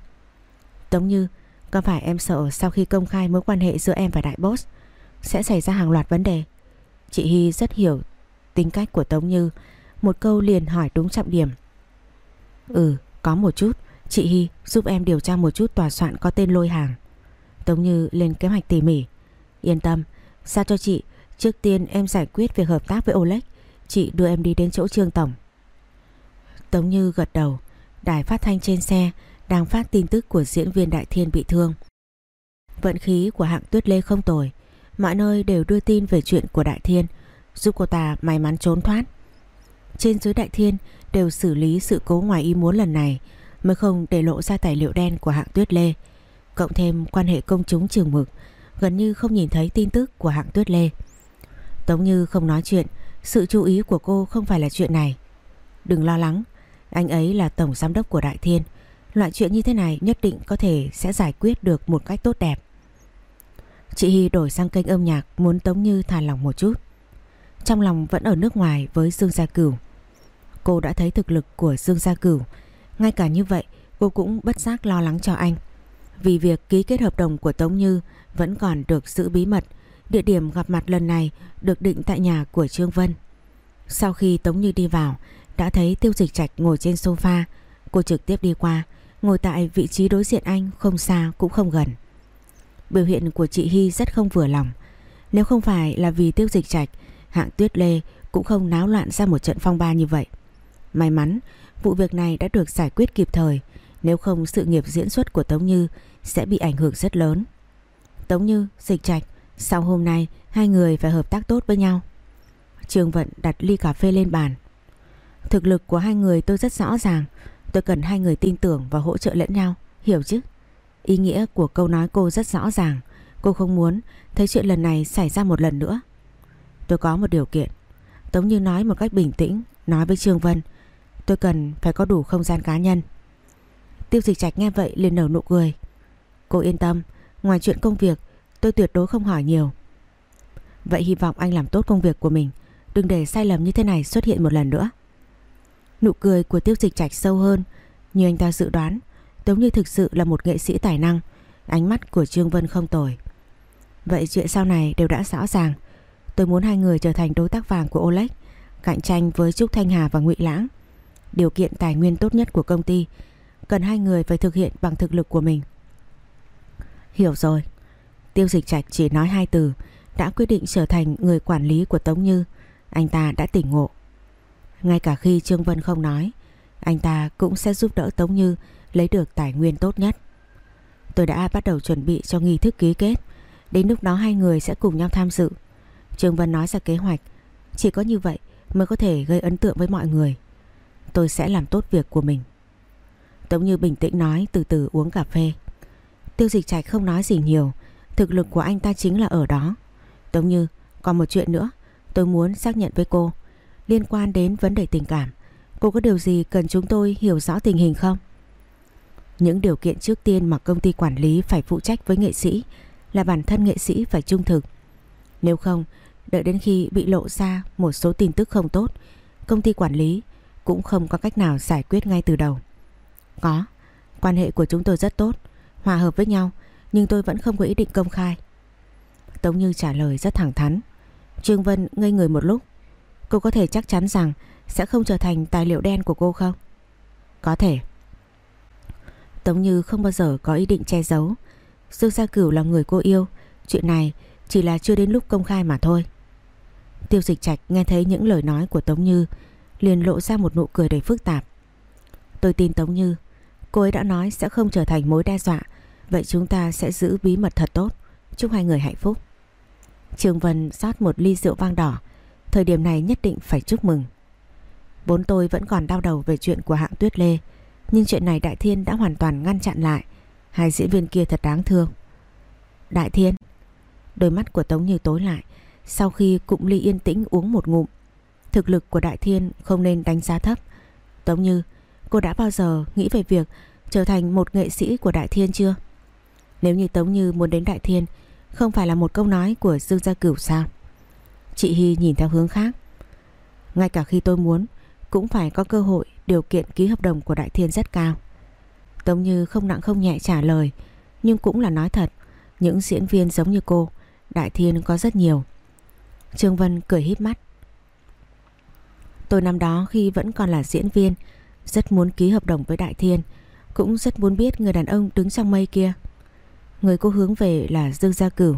Tống như, Có phải em sợ sau khi công khai mối quan hệ giữa em và đại boss, Sẽ xảy ra hàng loạt vấn đề? Chị Hy rất hiểu tính cách của Tống Như, Một câu liền hỏi đúng trọng điểm. Ừ có một chút, Chị Hy giúp em điều tra một chút tòa soạn có tên lôi hàng. Tống Như lên kế hoạch tỉ mỉ Yên tâm, Sao cho chị, Trước tiên em giải quyết việc hợp tác với Oleg, Chị đưa em đi đến chỗ Trương Tổng Tống Như gật đầu, Đài phát thanh trên xe Đang phát tin tức của diễn viên Đại Thiên bị thương Vận khí của hạng tuyết lê không tồi, Mọi nơi đều đưa tin về chuyện của Đại Thiên, giúp cô ta may mắn trốn thoát. Trên dưới đại thiên đều xử lý sự cố ngoài ý muốn lần này, mới không để lộ ra tài liệu đen của hạng tuyết lê. Cộng thêm quan hệ công chúng trường mực gần như không nhìn thấy tin tức của hạng tuyết lê. Tống Như không nói chuyện, sự chú ý của cô không phải là chuyện này. Đừng lo lắng, anh ấy là tổng giám đốc của Đại Thiên. Loại chuyện như thế này nhất định có thể sẽ giải quyết được một cách tốt đẹp. Chị Hy đổi sang kênh âm nhạc muốn Tống Như thả lòng một chút. Trong lòng vẫn ở nước ngoài với Dương Gia Cửu. Cô đã thấy thực lực của Dương Gia Cửu. Ngay cả như vậy cô cũng bất giác lo lắng cho anh. Vì việc ký kết hợp đồng của Tống Như vẫn còn được giữ bí mật. Địa điểm gặp mặt lần này được định tại nhà của Trương Vân. Sau khi Tống Như đi vào, đã thấy Tiêu Dịch Trạch ngồi trên sofa. Cô trực tiếp đi qua, ngồi tại vị trí đối diện anh không xa cũng không gần. Biểu hiện của chị Hy rất không vừa lòng. Nếu không phải là vì Tiêu Dịch Trạch, hạng Tuyết Lê cũng không náo loạn ra một trận phong ba như vậy. May mắn, vụ việc này đã được giải quyết kịp thời, nếu không sự nghiệp diễn xuất của Tống Như sẽ bị ảnh hưởng rất lớn. Tống Như, Dịch Trạch, sau hôm nay hai người phải hợp tác tốt với nhau. Trương Vận đặt ly cà phê lên bàn. Thực lực của hai người tôi rất rõ ràng, tôi cần hai người tin tưởng và hỗ trợ lẫn nhau, hiểu chứ? Ý nghĩa của câu nói cô rất rõ ràng, cô không muốn thấy chuyện lần này xảy ra một lần nữa. Tôi có một điều kiện. Tống Như nói một cách bình tĩnh, nói với Trương Vân, tôi cần phải có đủ không gian cá nhân. Tiêu dịch trạch nghe vậy liền nở nụ cười. Cô yên tâm, ngoài chuyện công việc, tôi tuyệt đối không hỏi nhiều. Vậy hy vọng anh làm tốt công việc của mình, đừng để sai lầm như thế này xuất hiện một lần nữa. Nụ cười của tiêu dịch trạch sâu hơn, như anh ta dự đoán, Tống Như thực sự là một nghệ sĩ tài năng, ánh mắt của Trương Vân không tồi. Vậy chuyện sau này đều đã rõ ràng, tôi muốn hai người trở thành đối tác vàng của Oleg, cạnh tranh với Trúc Thanh Hà và Ngụy Lãng. Điều kiện tài nguyên tốt nhất của công ty cần hai người phải thực hiện bằng thực lực của mình. Hiểu rồi. Tiêu dịch trạch chỉ nói hai từ đã quyết định trở thành người quản lý của Tống Như. Anh ta đã tỉnh ngộ. Ngay cả khi Trương Vân không nói, anh ta cũng sẽ giúp đỡ Tống Như lấy được tài nguyên tốt nhất. Tôi đã bắt đầu chuẩn bị cho nghi thức ký kết. Đến lúc đó hai người sẽ cùng nhau tham dự. Trương Vân nói ra kế hoạch. Chỉ có như vậy mới có thể gây ấn tượng với mọi người. Tôi sẽ làm tốt việc của mình. Tống Như bình tĩnh nói từ từ uống cà phê. Tiêu dịch trạch không nói gì nhiều. Thực lực của anh ta chính là ở đó. Tống Như, còn một chuyện nữa. Tôi muốn xác nhận với cô. Liên quan đến vấn đề tình cảm. Cô có điều gì cần chúng tôi hiểu rõ tình hình không? Những điều kiện trước tiên mà công ty quản lý phải phụ trách với nghệ sĩ là bản thân nghệ sĩ phải trung thực. Nếu không, đợi đến khi bị lộ ra một số tin tức không tốt, công ty quản lý cũng không có cách nào giải quyết ngay từ đầu. Có, quan hệ của chúng tôi rất tốt, hòa hợp với nhau, nhưng tôi vẫn không có ý định công khai. Tống Như trả lời rất thẳng thắn. Trương Vân ngây người một lúc. Cô có thể chắc chắn rằng sẽ không trở thành tài liệu đen của cô không? Có thể. Tống Như không bao giờ có ý định che giấu. Dương Gia Cửu là người cô yêu, chuyện này chỉ là chưa đến lúc công khai mà thôi. Tiêu dịch trạch nghe thấy những lời nói của Tống Như liền lộ ra một nụ cười đầy phức tạp. Tôi tin Tống Như, cô ấy đã nói sẽ không trở thành mối đe dọa, vậy chúng ta sẽ giữ bí mật thật tốt, chúc hai người hạnh phúc. Trương Vân rót một ly rượu vang đỏ, thời điểm này nhất định phải chúc mừng. Bốn tôi vẫn còn đau đầu về chuyện của hạng Tuyết Lê, nhưng chuyện này Đại Thiên đã hoàn toàn ngăn chặn lại. Hai diễn viên kia thật đáng thương. Đại Thiên, đôi mắt của Tống Như tối lại, sau khi cụm ly yên tĩnh uống một ngụm. Thực lực của Đại Thiên không nên đánh giá thấp. Tống Như, cô đã bao giờ nghĩ về việc trở thành một nghệ sĩ của Đại Thiên chưa? Nếu như Tống Như muốn đến Đại Thiên, không phải là một câu nói của Dương Gia Cửu sao? Chị Hy nhìn theo hướng khác. Ngay cả khi tôi muốn, cũng phải có cơ hội điều kiện ký hợp đồng của Đại Thiên rất cao. Tống Như không nặng không nhẹ trả lời, nhưng cũng là nói thật, những diễn viên giống như cô, Đại Thiên có rất nhiều. Trương Vân cười híp mắt. Tôi năm đó khi vẫn còn là diễn viên, rất muốn ký hợp đồng với Đại Thiên, cũng rất muốn biết người đàn ông đứng trong mây kia. Người cô hướng về là Dương Gia Cửu.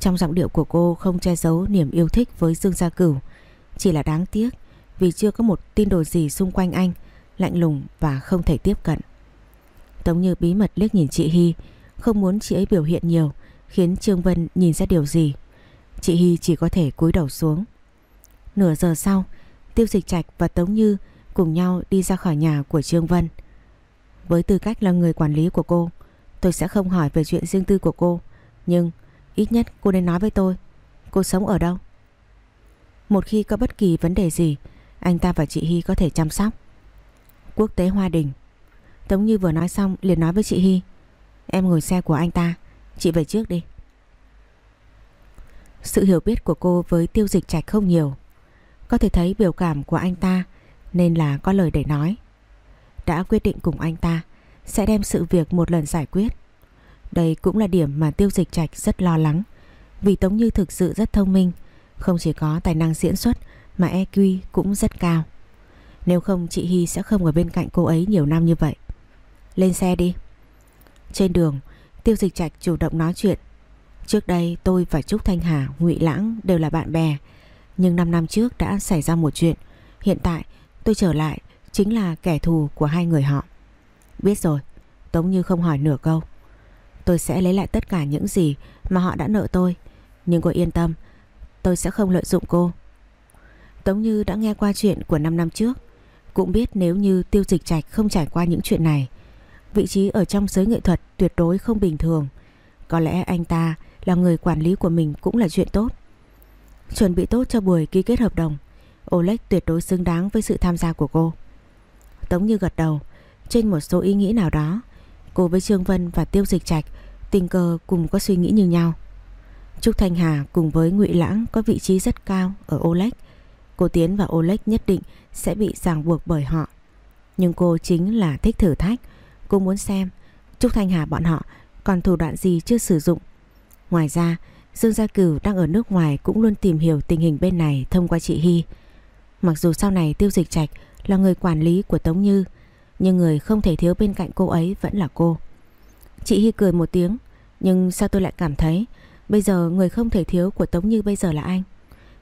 Trong giọng điệu của cô không che giấu niềm yêu thích với Dương Gia Cửu, chỉ là đáng tiếc vì chưa có một tin đồ gì xung quanh anh, lạnh lùng và không thể tiếp cận. Tống Như bí mật liếc nhìn chị Hy, không muốn chị ấy biểu hiện nhiều, khiến Trương Vân nhìn ra điều gì. Chị Hy chỉ có thể cúi đầu xuống. Nửa giờ sau, Tiêu Dịch Trạch và Tống Như cùng nhau đi ra khỏi nhà của Trương Vân. Với tư cách là người quản lý của cô, tôi sẽ không hỏi về chuyện riêng tư của cô, nhưng ít nhất cô nên nói với tôi, cô sống ở đâu? Một khi có bất kỳ vấn đề gì Anh ta và chị Hy có thể chăm sóc Quốc tế Hoa Đình Tống Như vừa nói xong liền nói với chị Hy Em ngồi xe của anh ta Chị về trước đi Sự hiểu biết của cô với tiêu dịch trạch không nhiều Có thể thấy biểu cảm của anh ta nên là có lời để nói. Đã quyết định cùng anh ta Sẽ đem sự việc một lần giải quyết. Đây cũng là điểm mà tiêu dịch trạch rất lo lắng Vì Tống Như thực sự rất thông minh Không chỉ có tài năng diễn xuất Mà EQ cũng rất cao. Nếu không chị Hy sẽ không ở bên cạnh cô ấy nhiều năm như vậy. Lên xe đi. Trên đường Tiêu dịch trạch chủ động nói chuyện. Trước đây tôi và Trúc Thanh Hà, ngụy Lãng đều là bạn bè Nhưng 5 năm trước đã xảy ra một chuyện. Hiện tại tôi trở lại chính là kẻ thù của hai người họ. Biết rồi, Tống Như không hỏi nửa câu. Tôi sẽ lấy lại tất cả những gì mà họ đã nợ tôi, Nhưng cô yên tâm, Tôi sẽ không lợi dụng cô. Tống Như đã nghe qua chuyện của 5 năm trước, Cũng biết nếu như tiêu dịch trạch không trải qua những chuyện này, Vị trí ở trong giới nghệ thuật tuyệt đối không bình thường. Có lẽ anh ta là người quản lý của mình cũng là chuyện tốt. Chuẩn bị tốt cho buổi ký kết hợp đồng Oleg tuyệt đối xứng đáng với sự tham gia của cô. Tống Như gật đầu, Trên một số ý nghĩ nào đó, Cô với Trương Vân và Tiêu Dịch Trạch Tình cờ cùng có suy nghĩ như nhau. Trúc Thanh Hà cùng với Ngụy Lãng Có vị trí rất cao ở Oleg. Cô Tiến và Oleg nhất định Sẽ bị ràng buộc bởi họ. Nhưng cô chính là thích thử thách. Cô muốn xem Trúc Thanh Hà bọn họ còn thủ đoạn gì chưa sử dụng. Ngoài ra, Dương Gia Cửu đang ở nước ngoài cũng luôn tìm hiểu tình hình bên này thông qua chị Hy. Mặc dù sau này Tiêu Dịch Trạch là người quản lý của Tống Như, nhưng người không thể thiếu bên cạnh cô ấy vẫn là cô. Chị Hy cười một tiếng, nhưng sao tôi lại cảm thấy bây giờ người không thể thiếu của Tống Như bây giờ là anh?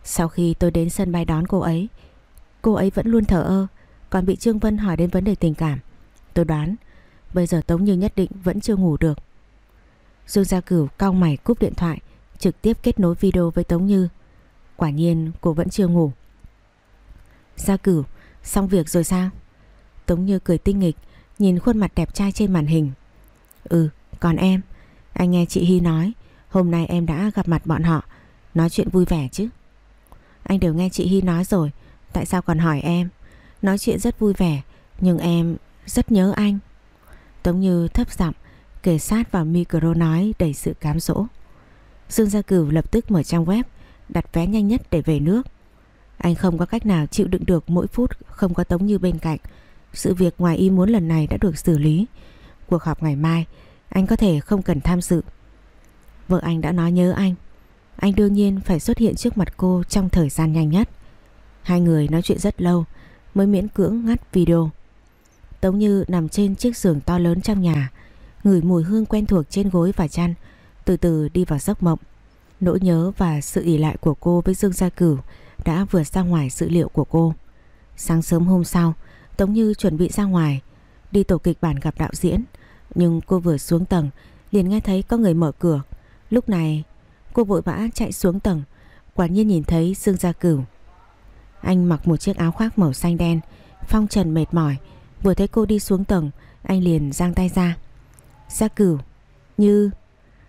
Sau khi tôi đến sân bay đón cô ấy, cô ấy vẫn luôn thở ơ, còn bị Trương Vân hỏi đến vấn đề tình cảm. Tôi đoán bây giờ Tống Như nhất định vẫn chưa ngủ được. Dương Gia Cửu cau mày cúp điện thoại, trực tiếp kết nối video với Tống Như. Quả nhiên cô vẫn chưa ngủ. Gia Cửu, xong việc rồi sao? Tống Như cười tinh nghịch, nhìn khuôn mặt đẹp trai trên màn hình. Ừ, còn em, anh nghe chị Hy nói, hôm nay em đã gặp mặt bọn họ, nói chuyện vui vẻ chứ. Anh đều nghe chị Hy nói rồi, tại sao còn hỏi em? Nói chuyện rất vui vẻ, nhưng em rất nhớ anh. Tống Như thấp giọng kề sát vào micro nói đầy sự cám dỗ. Dương Gia Cửu lập tức mở trang web, đặt vé nhanh nhất để về nước. Anh không có cách nào chịu đựng được mỗi phút không có Tống Như bên cạnh. Sự việc ngoài ý muốn lần này đã được xử lý. Cuộc họp ngày mai, anh có thể không cần tham dự. Vợ anh đã nói nhớ anh. Anh đương nhiên phải xuất hiện trước mặt cô trong thời gian nhanh nhất. Hai người nói chuyện rất lâu mới miễn cưỡng ngắt video. Tống Như nằm trên chiếc giường to lớn trong nhà, ngửi mùi hương quen thuộc trên gối và chăn, từ từ đi vào giấc mộng. Nỗi nhớ và sự ỉ lại của cô với Dương Gia Cửu đã vượt ra ngoài dữ liệu của cô. Sáng sớm hôm sau, Tống Như chuẩn bị ra ngoài, đi tổ kịch bản gặp đạo diễn. Nhưng cô vừa xuống tầng, liền nghe thấy có người mở cửa. Lúc này, cô vội vã chạy xuống tầng, quả nhiên nhìn thấy Dương Gia Cửu. Anh mặc một chiếc áo khoác màu xanh đen, phong trần mệt mỏi. Vừa thấy cô đi xuống tầng, anh liền giang tay ra. Gia Cửu, Như...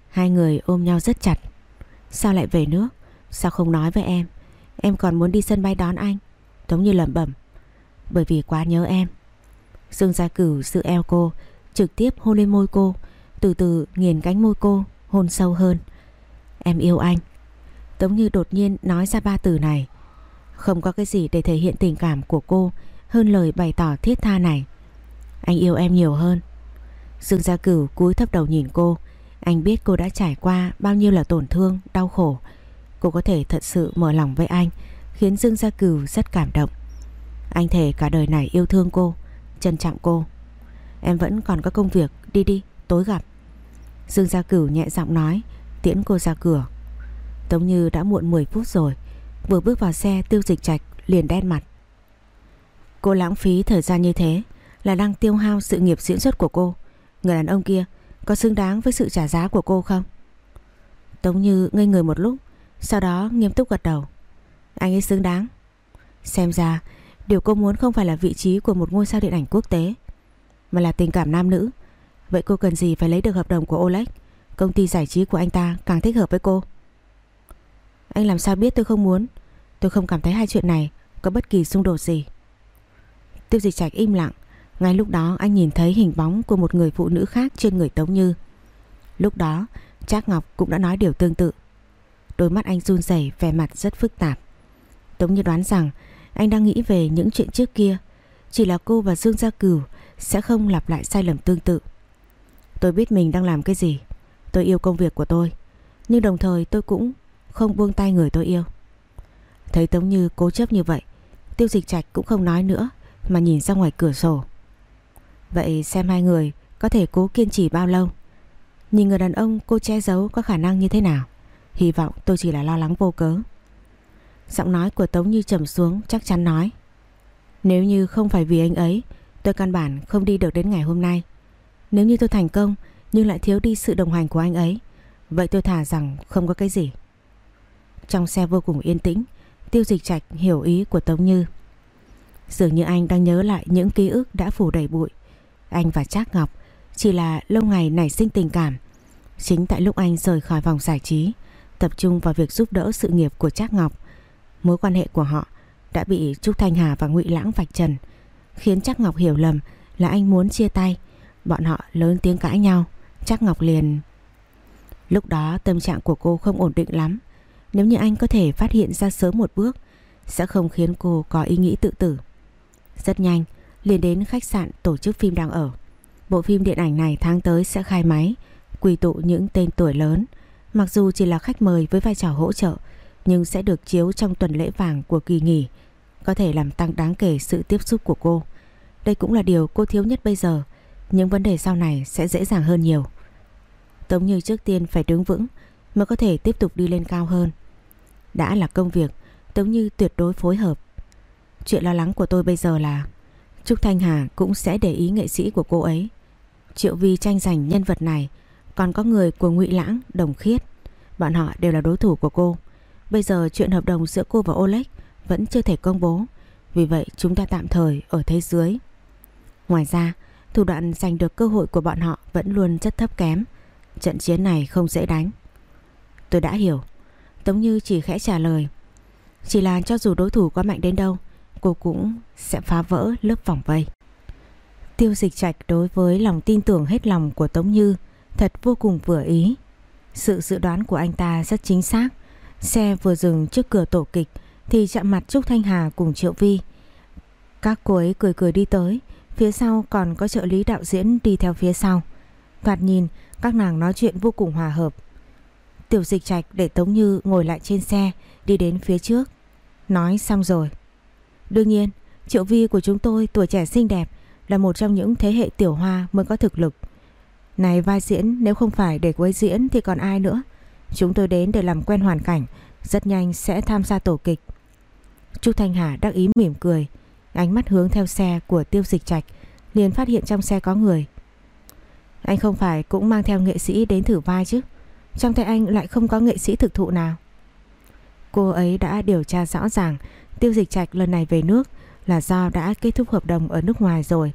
Hai người ôm nhau rất chặt. Sao lại về nước? Sao không nói với em? Em còn muốn đi sân bay đón anh. Tống như lẩm bẩm. Bởi vì quá nhớ em. Dương Gia Cửu sự eo cô Trực tiếp hôn lên môi cô Từ từ nghiền cánh môi cô Hôn sâu hơn. Em yêu anh. Tống như đột nhiên nói ra ba từ này. Không có cái gì để thể hiện tình cảm của cô Hơn lời bày tỏ thiết tha này. Anh yêu em nhiều hơn. Dương Gia Cửu cúi thấp đầu nhìn cô. Anh biết cô đã trải qua bao nhiêu là tổn thương, đau khổ. Cô có thể thật sự mở lòng với anh, Khiến Dương Gia Cửu rất cảm động. Anh thề cả đời này yêu thương cô, Trân trọng cô. Em vẫn còn có công việc, Đi đi, tối gặp. Dương Gia Cửu nhẹ giọng nói, Tiễn cô ra cửa. Tống Như đã muộn 10 phút rồi, Vừa bước vào xe tiêu dịch trạch, liền đen mặt. Cô lãng phí thời gian như thế, Là đang tiêu hao sự nghiệp diễn xuất của cô. Người đàn ông kia Có xứng đáng với sự trả giá của cô không? Tống Như ngây người một lúc sau đó nghiêm túc gật đầu Anh ấy xứng đáng Xem ra, điều cô muốn không phải là vị trí của một ngôi sao điện ảnh quốc tế, Mà là tình cảm nam nữ Vậy cô cần gì phải lấy được hợp đồng của Oleg Công ty giải trí của anh ta càng thích hợp với cô Anh làm sao biết tôi không muốn Tôi không cảm thấy hai chuyện này có bất kỳ xung đột gì. Tiêu dịch trạch im lặng. Ngay lúc đó, anh nhìn thấy hình bóng của một người phụ nữ khác trên người Tống Như. Lúc đó, Trác Ngọc cũng đã nói điều tương tự. Đôi mắt anh run rẩy vẻ mặt rất phức tạp. Tống Như đoán rằng anh đang nghĩ về những chuyện trước kia. Chỉ là cô và Dương Gia Cửu sẽ không lặp lại sai lầm tương tự. Tôi biết mình đang làm cái gì. Tôi yêu công việc của tôi. Nhưng đồng thời tôi cũng không buông tay người tôi yêu. Thấy Tống Như cố chấp như vậy, Tiêu Dịch Trạch cũng không nói nữa mà nhìn ra ngoài cửa sổ. Vậy xem hai người có thể cố kiên trì bao lâu? Nhìn người đàn ông cô che giấu có khả năng như thế nào? Hy vọng tôi chỉ là lo lắng vô cớ. Giọng nói của Tống Như trầm xuống chắc chắn nói. Nếu như không phải vì anh ấy, tôi căn bản không đi được đến ngày hôm nay. Nếu như tôi thành công nhưng lại thiếu đi sự đồng hành của anh ấy, vậy tôi thả rằng không có cái gì. Trong xe vô cùng yên tĩnh, Tiêu Dịch Trạch hiểu ý của Tống Như. Dường như anh đang nhớ lại những ký ức đã phủ đầy bụi. Anh và Trác Ngọc chỉ là lâu ngày nảy sinh tình cảm. Chính tại lúc anh rời khỏi vòng giải trí, tập trung vào việc giúp đỡ sự nghiệp của Trác Ngọc, mối quan hệ của họ đã bị Trúc Thanh Hà và Ngụy Lãng vạch trần, khiến Trác Ngọc hiểu lầm là anh muốn chia tay. Bọn họ lớn tiếng cãi nhau, Trác Ngọc liền Lúc đó tâm trạng của cô không ổn định lắm. Nếu như anh có thể phát hiện ra sớm một bước Sẽ không khiến cô có ý nghĩ tự tử. Rất nhanh liền đến khách sạn tổ chức phim đang ở. Bộ phim điện ảnh này tháng tới sẽ khai máy Quy tụ những tên tuổi lớn. Mặc dù chỉ là khách mời với vai trò hỗ trợ, Nhưng sẽ được chiếu trong tuần lễ vàng của kỳ nghỉ, Có thể làm tăng đáng kể sự tiếp xúc của cô. Đây cũng là điều cô thiếu nhất bây giờ Những vấn đề sau này sẽ dễ dàng hơn nhiều. Tống Như trước tiên phải đứng vững Mới có thể tiếp tục đi lên cao hơn. Đã là công việc Tống Như tuyệt đối phối hợp. Chuyện lo lắng của tôi bây giờ là, Trúc Thanh Hà cũng sẽ để ý nghệ sĩ của cô ấy. Triệu Vi tranh giành nhân vật này còn có người của ngụy Lãng, Đồng Khiết. Bọn họ đều là đối thủ của cô. Bây giờ chuyện hợp đồng giữa cô và Oleg Vẫn chưa thể công bố Vì vậy chúng ta tạm thời ở thế dưới Ngoài ra Thủ đoạn giành được cơ hội của bọn họ Vẫn luôn rất thấp kém. Trận chiến này không dễ đánh. Tôi đã hiểu. Tống Như chỉ khẽ trả lời. Chỉ là cho dù đối thủ có mạnh đến đâu Cô cũng sẽ phá vỡ lớp vòng vây. Tiêu dịch trạch đối với lòng tin tưởng hết lòng của Tống Như Thật vô cùng vừa ý. Sự dự đoán của anh ta rất chính xác. Xe vừa dừng trước cửa tổ kịch Thì chạm mặt Trúc Thanh Hà cùng Triệu Vi. Các cô ấy cười cười đi tới, Phía sau còn có trợ lý đạo diễn đi theo phía sau. Thoạt nhìn, các nàng nói chuyện vô cùng hòa hợp. Tiểu dịch trạch để Tống Như ngồi lại trên xe, Đi đến phía trước. Nói xong rồi. Đương nhiên, Triệu Vi của chúng tôi tuổi trẻ xinh đẹp Là một trong những thế hệ tiểu hoa mới có thực lực. Này vai diễn, Nếu không phải để quấy diễn thì còn ai nữa? Chúng tôi đến để làm quen hoàn cảnh, Rất nhanh sẽ tham gia tổ kịch. Trúc Thanh Hà đắc ý mỉm cười, Ánh mắt hướng theo xe của tiêu dịch trạch, liền phát hiện trong xe có người. Anh không phải cũng mang theo nghệ sĩ đến thử vai chứ? Trong tay anh lại không có nghệ sĩ thực thụ nào. Cô ấy đã điều tra rõ ràng, Tiêu dịch trạch lần này về nước Là do đã kết thúc hợp đồng ở nước ngoài rồi.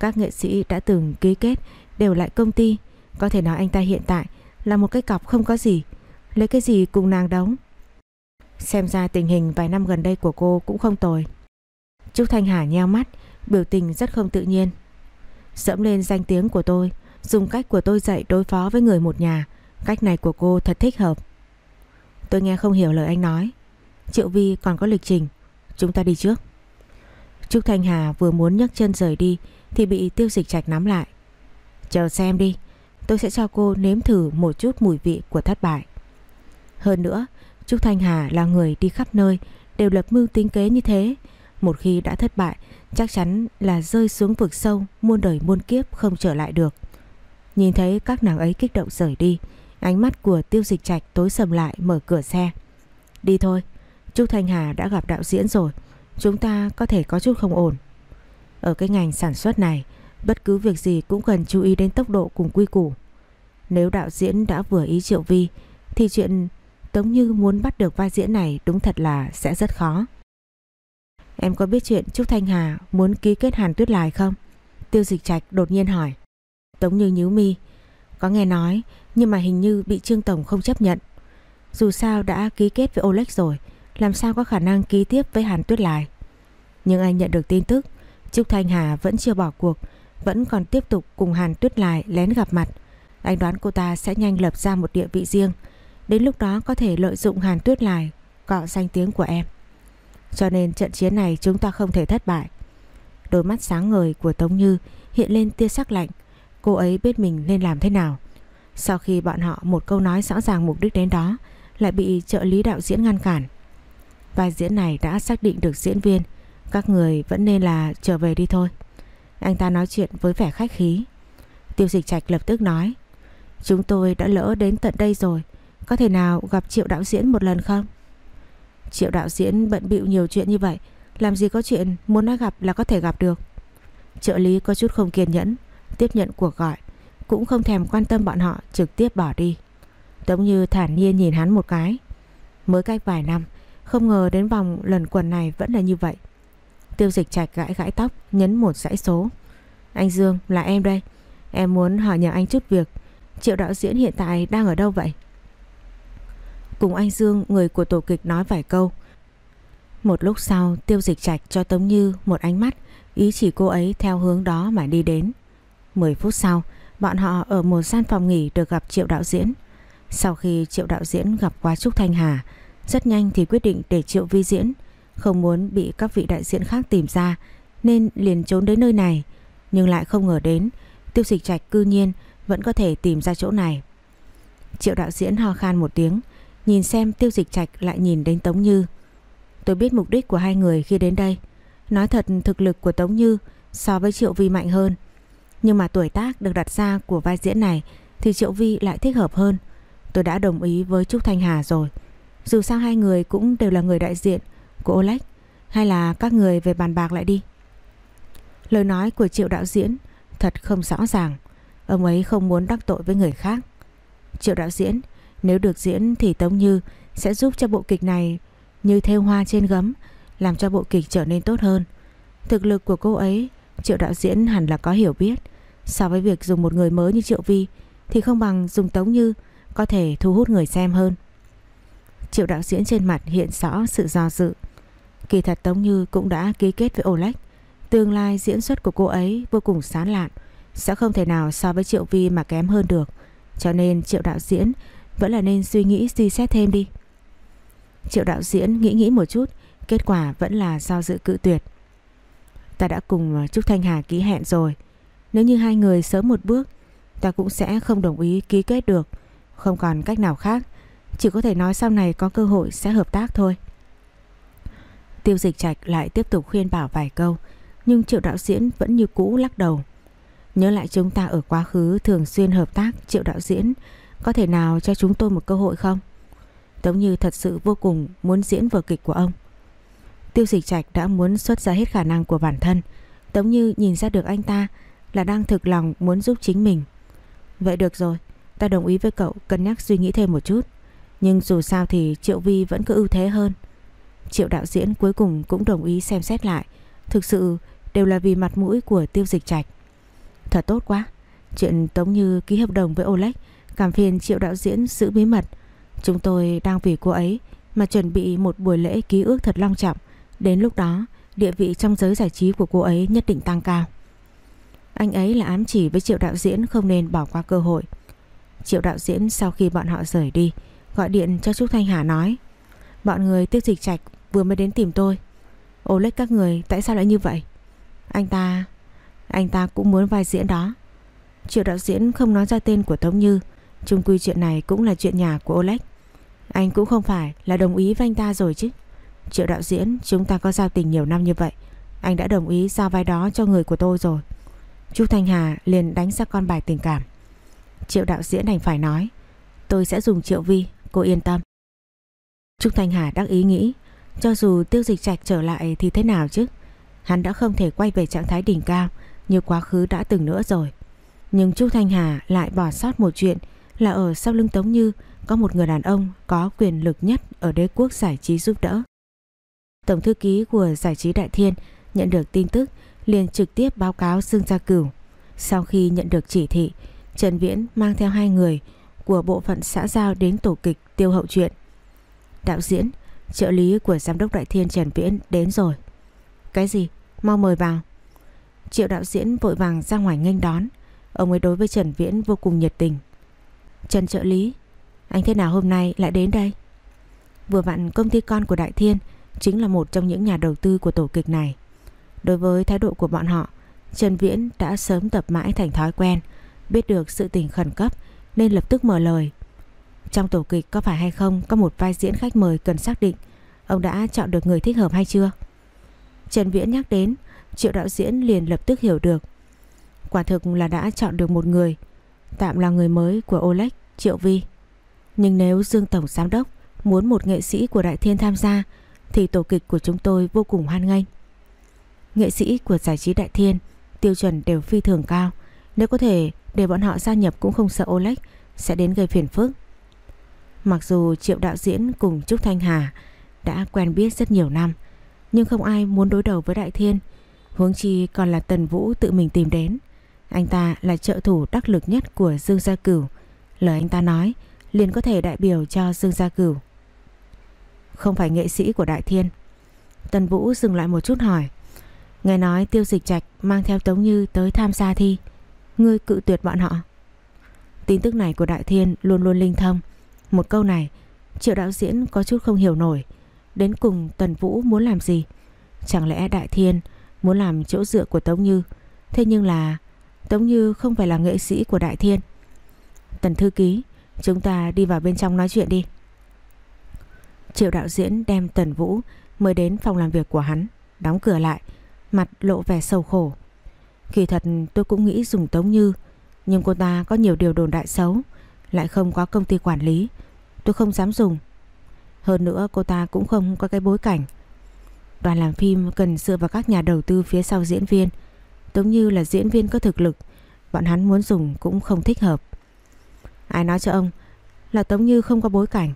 Các nghệ sĩ đã từng ký kết Đều lại công ty. Có thể nói anh ta hiện tại Là một cái cọc không có gì. Lấy cái gì cùng nàng đóng? Xem ra tình hình vài năm gần đây của cô cũng không tồi. Trúc Thanh Hà nheo mắt, Biểu tình rất không tự nhiên. Dẫm lên danh tiếng của tôi, Dùng cách của tôi dạy đối phó với người một nhà, Cách này của cô thật thích hợp. Tôi nghe không hiểu lời anh nói. Triệu Vi còn có lịch trình, Chúng ta đi trước. Trúc Thanh Hà vừa muốn nhấc chân rời đi Thì bị tiêu dịch trạch nắm lại. Chờ xem đi. Tôi sẽ cho cô nếm thử một chút mùi vị của thất bại. Hơn nữa, Trúc Thanh Hà là người đi khắp nơi, Đều lập mưu tính kế như thế. Một khi đã thất bại, Chắc chắn là rơi xuống vực sâu, Muôn đời muôn kiếp không trở lại được. Nhìn thấy các nàng ấy kích động rời đi, Ánh mắt của tiêu dịch trạch tối sầm lại, mở cửa xe. Đi thôi, Trúc Thanh Hà đã gặp đạo diễn rồi, Chúng ta có thể có chút không ổn. Ở cái ngành sản xuất này Bất cứ việc gì cũng cần chú ý đến tốc độ cùng quy củ. Nếu đạo diễn đã vừa ý Triệu Vi, Thì chuyện Tống Như muốn bắt được vai diễn này Đúng thật là sẽ rất khó. Em có biết chuyện Trúc Thanh Hà Muốn ký kết Hàn Tuyết Lại không? Tiêu dịch trạch đột nhiên hỏi. Tống Như nhíu mi, Có nghe nói, nhưng mà hình như bị Trương Tổng không chấp nhận. Dù sao đã ký kết với Oleg rồi, làm sao có khả năng ký tiếp với Hàn Tuyết Lai. Nhưng anh nhận được tin tức, Trúc Thanh Hà vẫn chưa bỏ cuộc vẫn còn tiếp tục cùng Hàn Tuyết Lai lén gặp mặt. Anh đoán cô ta sẽ nhanh lập ra một địa vị riêng. Đến lúc đó có thể lợi dụng Hàn Tuyết Lai Cọ danh tiếng của em. Cho nên trận chiến này chúng ta không thể thất bại. Đôi mắt sáng ngời của Tống Như hiện lên tia sắc lạnh. Cô ấy biết mình nên làm thế nào. Sau khi bọn họ một câu nói rõ ràng mục đích đến đó, Lại bị trợ lý đạo diễn ngăn cản. Vai diễn này đã xác định được diễn viên. Các người vẫn nên là trở về đi thôi. Anh ta nói chuyện với vẻ khách khí. Tiêu dịch trạch lập tức nói, Chúng tôi đã lỡ đến tận đây rồi, Có thể nào gặp triệu đạo diễn một lần không? Triệu đạo diễn bận bịu nhiều chuyện như vậy, Làm gì có chuyện muốn nói gặp là có thể gặp được. Trợ lý có chút không kiên nhẫn, Tiếp nhận cuộc gọi, Cũng không thèm quan tâm bọn họ, trực tiếp bỏ đi. Tống như thản nhiên nhìn hắn một cái. Mới cách vài năm, không ngờ đến vòng lần quần này vẫn là như vậy. Tiêu dịch trạch gãi gãi tóc, Nhấn một dãy số. Anh Dương, là em đây. Em muốn hỏi nhờ anh chút việc. Triệu đạo diễn hiện tại đang ở đâu vậy? Cùng anh Dương, Người của tổ kịch nói vài câu. Một lúc sau, tiêu dịch trạch cho Tống Như một ánh mắt, Ý chỉ cô ấy theo hướng đó mà đi đến. 10 phút sau, Bọn họ ở một gian phòng nghỉ được gặp Triệu đạo diễn. Sau khi Triệu đạo diễn gặp qua Trúc Thanh Hà, rất nhanh thì quyết định để Triệu Vi diễn. Không muốn bị các vị đại diện khác tìm ra, Nên liền trốn đến nơi này, Nhưng lại không ngờ đến, Tiêu dịch trạch cư nhiên Vẫn có thể tìm ra chỗ này. Triệu đạo diễn ho khan một tiếng, Nhìn xem tiêu dịch trạch lại nhìn đến Tống Như. Tôi biết mục đích của hai người khi đến đây. Nói thật, thực lực của Tống Như So với Triệu Vi mạnh hơn. Nhưng mà tuổi tác được đặt ra của vai diễn này Thì Triệu Vi lại thích hợp hơn. Tôi đã đồng ý với Trúc Thanh Hà rồi. Dù sao hai người cũng đều là người đại diện của Oleg? Hay là các người về bàn bạc lại đi? Lời nói của triệu đạo diễn thật không rõ ràng. Ông ấy không muốn đắc tội với người khác. Triệu đạo diễn, Nếu được diễn thì Tống Như Sẽ giúp cho bộ kịch này Như theo hoa trên gấm, Làm cho bộ kịch trở nên tốt hơn. Thực lực của cô ấy, Triệu đạo diễn hẳn là có hiểu biết. So với việc dùng một người mới như Triệu Vi Thì không bằng dùng Tống Như Có thể thu hút người xem hơn. Triệu đạo diễn trên mặt hiện rõ sự do dự. Kỳ thật Tống Như cũng đã ký kết với Oleg Tương lai diễn xuất của cô ấy vô cùng sán lạn, Sẽ không thể nào so với Triệu Vi mà kém hơn được. Cho nên Triệu đạo diễn vẫn là nên suy nghĩ suy xét thêm đi. Triệu đạo diễn nghĩ nghĩ một chút, Kết quả vẫn là do dự cự tuyệt. Ta đã cùng Trúc Thanh Hà ký hẹn rồi. Nếu như hai người sớm một bước, Ta cũng sẽ không đồng ý ký kết được. Không còn cách nào khác, chỉ có thể nói sau này có cơ hội sẽ hợp tác thôi. Tiêu dịch trạch lại tiếp tục khuyên bảo vài câu, Nhưng triệu đạo diễn vẫn như cũ lắc đầu. Nhớ lại chúng ta ở quá khứ thường xuyên hợp tác, Triệu đạo diễn, Có thể nào cho chúng tôi một cơ hội không? Tống Như thật sự vô cùng muốn diễn vở kịch của ông. Tiêu dịch trạch đã muốn xuất ra hết khả năng của bản thân. Tống Như nhìn ra được anh ta Là đang thực lòng muốn giúp chính mình. Vậy được rồi, Ta đồng ý với cậu cân nhắc suy nghĩ thêm một chút. Nhưng dù sao thì Triệu Vi vẫn cứ ưu thế hơn. Triệu đạo diễn cuối cùng cũng đồng ý xem xét lại. Thực sự, đều là vì mặt mũi của tiêu dịch trạch. Thật tốt quá. Chuyện Tống Như ký hợp đồng với Oleg. Cảm phiền triệu đạo diễn giữ bí mật. Chúng tôi đang vì cô ấy Mà chuẩn bị một buổi lễ ký ước thật long trọng. Đến lúc đó, Địa vị trong giới giải trí của cô ấy nhất định tăng cao. Anh ấy là ám chỉ với triệu đạo diễn Không nên bỏ qua cơ hội. Triệu đạo diễn sau khi bọn họ rời đi, Gọi điện cho Trúc Thanh Hà nói, Bọn người tiêu dịch trạch vừa mới đến tìm tôi. Ô các người, tại sao lại như vậy? Anh ta Anh ta cũng muốn vai diễn đó. Triệu đạo diễn không nói ra tên của Tống Như. Chung quy chuyện này cũng là chuyện nhà của Oleg. Anh cũng không phải là đồng ý với anh ta rồi chứ. Triệu đạo diễn, Chúng ta có giao tình nhiều năm như vậy. Anh đã đồng ý giao vai đó cho người của tôi rồi. Trúc Thanh Hà liền đánh ra con bài tình cảm. Triệu đạo diễn đành phải nói, Tôi sẽ dùng Triệu Vi, Cô yên tâm. Trúc Thanh Hà đắc ý nghĩ cho dù tiêu dịch trạch trở lại thì thế nào chứ? Hắn đã không thể quay về trạng thái đỉnh cao Như quá khứ đã từng nữa rồi. Nhưng Chu Thanh Hà lại bỏ sót một chuyện Là ở sau lưng Tống Như Có một người đàn ông có quyền lực nhất Ở đế quốc giải trí giúp đỡ. Tổng thư ký của giải trí Đại Thiên Nhận được tin tức liền trực tiếp báo cáo Dương Gia Cửu. Sau khi nhận được chỉ thị Trần Viễn mang theo hai người của bộ phận xã giao đến tổ kịch tiêu hậu chuyện. Đạo diễn, Trợ lý của giám đốc Đại Thiên Trần Viễn đến rồi. Cái gì? Mau mời vào. Triệu đạo diễn vội vàng ra ngoài nghênh đón. Ông ấy đối với Trần Viễn vô cùng nhiệt tình. Trần trợ lý, Anh thế nào hôm nay lại đến đây? Vừa vặn công ty con của Đại Thiên Chính là một trong những nhà đầu tư của tổ kịch này. Đối với thái độ của bọn họ, Trần Viễn đã sớm tập mãi thành thói quen, Biết được sự tình khẩn cấp Nên lập tức mở lời. Trong tổ kịch có phải hay không, Có một vai diễn khách mời cần xác định. Ông đã chọn được người thích hợp hay chưa? Trần Viễn nhắc đến, Triệu đạo diễn liền lập tức hiểu được. Quả thực là đã chọn được một người. Tạm là người mới của Oleg, Triệu Vi. Nhưng nếu Dương Tổng Giám Đốc Muốn một nghệ sĩ của Đại Thiên tham gia, Thì tổ kịch của chúng tôi vô cùng hoan nghênh. Nghệ sĩ của giải trí Đại Thiên, Tiêu chuẩn đều phi thường cao. Nếu có thể để bọn họ gia nhập cũng không sợ Oleg, Sẽ đến gây phiền phức. Mặc dù Triệu đạo diễn cùng Trúc Thanh Hà Đã quen biết rất nhiều năm, Nhưng không ai muốn đối đầu với Đại Thiên. Huống chi còn là Tần Vũ tự mình tìm đến. Anh ta là trợ thủ đắc lực nhất của Dương Gia Cửu. Lời anh ta nói liền có thể đại biểu cho Dương Gia Cửu. Không phải nghệ sĩ của Đại Thiên. Tần Vũ dừng lại một chút hỏi, Nghe nói tiêu dịch trạch mang theo Tống Như tới tham gia thi. Ngươi cự tuyệt bọn họ. Tin tức này của Đại Thiên luôn luôn linh thông. Một câu này, Triệu đạo diễn có chút không hiểu nổi. Đến cùng Tần Vũ muốn làm gì? Chẳng lẽ Đại Thiên muốn làm chỗ dựa của Tống Như? Thế nhưng là Tống Như không phải là nghệ sĩ của Đại Thiên. Tần Thư Ký, Chúng ta đi vào bên trong nói chuyện đi. Triệu đạo diễn đem Tần Vũ Mới đến phòng làm việc của hắn, Đóng cửa lại, Mặt lộ vẻ sầu khổ. Kỳ thật tôi cũng nghĩ dùng Tống Như, Nhưng cô ta có nhiều điều đồn đại xấu, Lại không có công ty quản lý. Tôi không dám dùng. Hơn nữa, cô ta cũng không có cái bối cảnh. Đoàn làm phim cần dựa vào các nhà đầu tư phía sau diễn viên Tống Như là diễn viên có thực lực. Bọn hắn muốn dùng cũng không thích hợp. Ai nói cho ông Là Tống Như không có bối cảnh?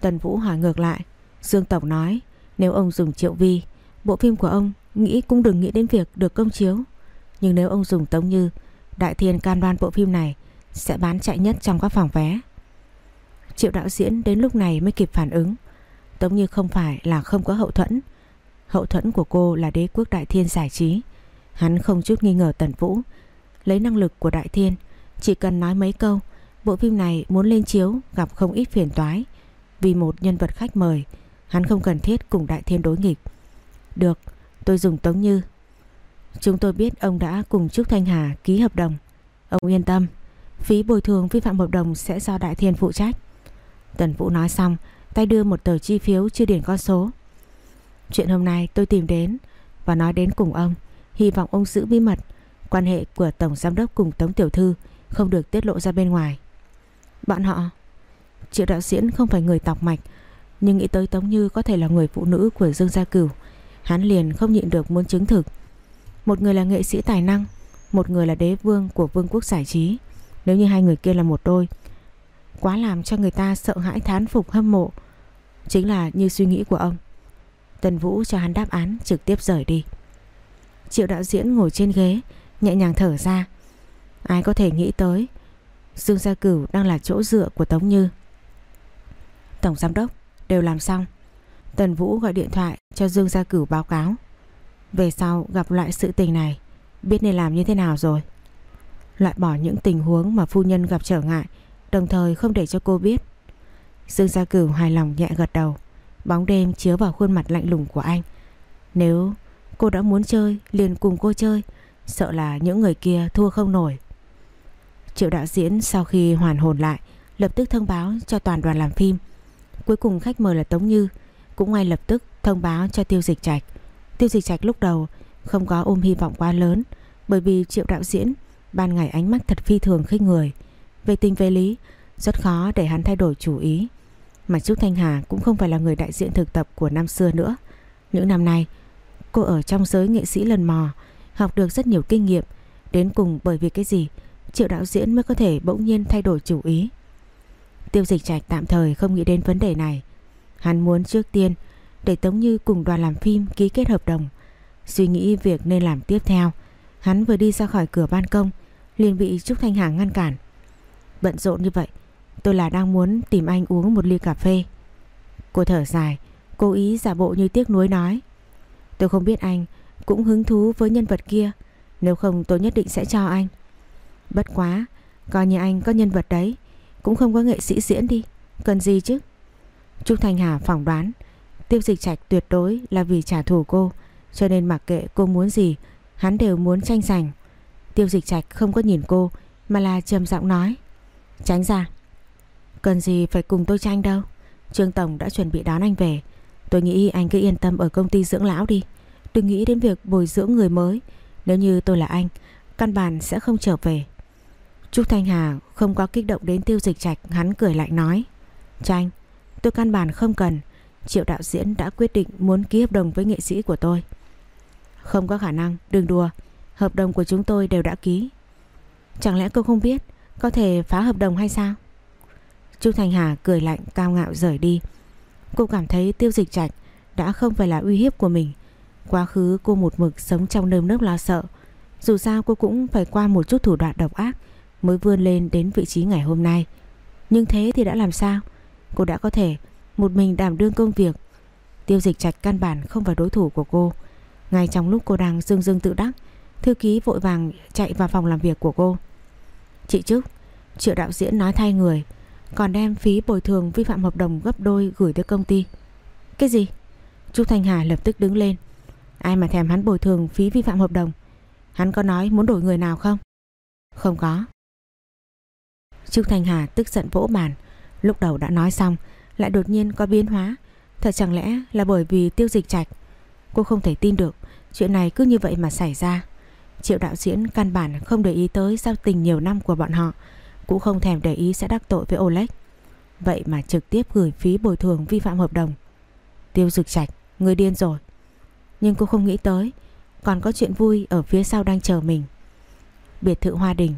Tần Vũ hỏi ngược lại. Dương Tổng nói, Nếu ông dùng Triệu Vi, Bộ phim của ông nghĩ cũng đừng nghĩ đến việc được công chiếu. Nhưng nếu ông dùng Tống Như, Đại Thiên cam đoan bộ phim này Sẽ bán chạy nhất trong các phòng vé. Triệu đạo diễn đến lúc này mới kịp phản ứng. Tống Như không phải là không có hậu thuẫn. Hậu thuẫn của cô là đế quốc Đại Thiên giải trí. Hắn không chút nghi ngờ Tần Vũ. Lấy năng lực của Đại Thiên, Chỉ cần nói mấy câu, Bộ phim này muốn lên chiếu, gặp không ít phiền toái. Vì một nhân vật khách mời, Hắn không cần thiết cùng Đại Thiên đối nghịch. Được, tôi dùng Tống Như. Chúng tôi biết ông đã cùng Trúc Thanh Hà ký hợp đồng. Ông yên tâm, Phí bồi thường vi phạm hợp đồng sẽ do Đại Thiên phụ trách. Tần Vũ nói xong, Tay đưa một tờ chi phiếu chưa điền con số. Chuyện hôm nay tôi tìm đến Và nói đến cùng ông, Hy vọng ông giữ bí mật. Quan hệ của Tổng Giám đốc cùng Tống Tiểu Thư Không được tiết lộ ra bên ngoài. Bọn họ, Triệu đạo diễn không phải người tọc mạch, Nhưng nghĩ tới Tống Như có thể là người phụ nữ của Dương Gia Cửu, Hắn liền không nhịn được muốn chứng thực. Một người là nghệ sĩ tài năng, Một người là đế vương của vương quốc giải trí. Nếu như hai người kia là một đôi Quá làm cho người ta sợ hãi thán phục hâm mộ. Chính là như suy nghĩ của ông. Tần Vũ cho hắn đáp án, trực tiếp rời đi. Triệu đạo diễn ngồi trên ghế, Nhẹ nhàng thở ra. Ai có thể nghĩ tới, Dương Gia Cửu đang là chỗ dựa của Tống Như. Tổng Giám Đốc, đều làm xong. Tần Vũ gọi điện thoại cho Dương Gia Cửu báo cáo. Về sau gặp lại sự tình này, Biết nên làm như thế nào rồi. Loại bỏ những tình huống mà phu nhân gặp trở ngại Đồng thời không để cho cô biết. Dương Gia Cửu hài lòng nhẹ gật đầu, Bóng đêm chiếu vào khuôn mặt lạnh lùng của anh. Nếu cô đã muốn chơi, liền cùng cô chơi, Sợ là những người kia thua không nổi. Triệu đạo diễn sau khi hoàn hồn lại, Lập tức thông báo cho toàn đoàn làm phim. Cuối cùng khách mời là Tống Như, Cũng ngay lập tức thông báo cho Tiêu Dịch Trạch. Tiêu Dịch Trạch lúc đầu Không có ôm hy vọng quá lớn, Bởi vì triệu đạo diễn Ban ngày ánh mắt thật phi thường khích người. Về tình về lý, Rất khó để hắn thay đổi chủ ý. Mà Trúc Thanh Hà cũng không phải là người đại diện thực tập của năm xưa nữa. Những năm nay, Cô ở trong giới nghệ sĩ lần mò, Học được rất nhiều kinh nghiệm. Đến cùng bởi vì cái gì, Triệu đạo diễn mới có thể bỗng nhiên thay đổi chủ ý? Tiêu dịch trạch tạm thời không nghĩ đến vấn đề này. Hắn muốn trước tiên Để Tống Như cùng đoàn làm phim ký kết hợp đồng. Suy nghĩ việc nên làm tiếp theo, Hắn vừa đi ra khỏi cửa ban công, liền bị Trúc Thanh Hà ngăn cản. Bận rộn như vậy. Tôi là đang muốn tìm anh uống một ly cà phê. Cô thở dài, Cố ý giả bộ như tiếc nuối nói. Tôi không biết anh cũng hứng thú với nhân vật kia. Nếu không tôi nhất định sẽ cho anh. Bất quá, Coi như anh có nhân vật đấy, Cũng không có nghệ sĩ diễn đi. Cần gì chứ? Trúc Thanh Hà phỏng đoán, Tiêu dịch trạch tuyệt đối là vì trả thù cô, Cho nên mặc kệ cô muốn gì, Hắn đều muốn tranh giành. Tiêu dịch trạch không có nhìn cô, Mà là trầm giọng nói. Tránh ra. Cần gì phải cùng tôi tranh đâu. Trương Tổng đã chuẩn bị đón anh về. Tôi nghĩ anh cứ yên tâm ở công ty dưỡng lão đi. Đừng nghĩ đến việc bồi dưỡng người mới. Nếu như tôi là anh, Căn bản sẽ không trở về. Trúc Thanh Hà không có kích động đến tiêu dịch trạch, Hắn cười lại nói. Tranh, tôi căn bản không cần. Triệu đạo diễn đã quyết định muốn ký hợp đồng với nghệ sĩ của tôi. Không có khả năng, Đừng đùa. Hợp đồng của chúng tôi đều đã ký. Chẳng lẽ cô không biết có thể phá hợp đồng hay sao? Trúc Thành Hà cười lạnh, cao ngạo rời đi. Cô cảm thấy tiêu dịch trạch Đã không phải là uy hiếp của mình. Quá khứ cô một mực sống trong nơm nớp lo sợ. Dù sao cô cũng phải qua một chút thủ đoạn độc ác Mới vươn lên đến vị trí ngày hôm nay. Nhưng thế thì đã làm sao? Cô đã có thể một mình đảm đương công việc. Tiêu dịch trạch căn bản không phải đối thủ của cô. Ngay trong lúc cô đang dưng dưng tự đắc, Thư ký vội vàng chạy vào phòng làm việc của cô. Chị Trúc, Triệu đạo diễn nói thay người, Còn đem phí bồi thường vi phạm hợp đồng gấp đôi gửi tới công ty. Cái gì? Trúc Thanh Hà lập tức đứng lên. Ai mà thèm hắn bồi thường phí vi phạm hợp đồng? Hắn có nói muốn đổi người nào không? Không có. Trúc Thanh Hà tức giận vỗ bàn, Lúc đầu đã nói xong, Lại đột nhiên có biến hóa. Thật chẳng lẽ là bởi vì tiêu dịch trạch? Cô không thể tin được, Chuyện này cứ như vậy mà xảy ra. Triệu đạo diễn căn bản không để ý tới giao tình nhiều năm của bọn họ, Cũng không thèm để ý sẽ đắc tội với Oleg. Vậy mà trực tiếp gửi phí bồi thường vi phạm hợp đồng. Tiêu dực trạch, Người điên rồi. Nhưng cô không nghĩ tới, Còn có chuyện vui ở phía sau đang chờ mình. Biệt thự Hoa Đình,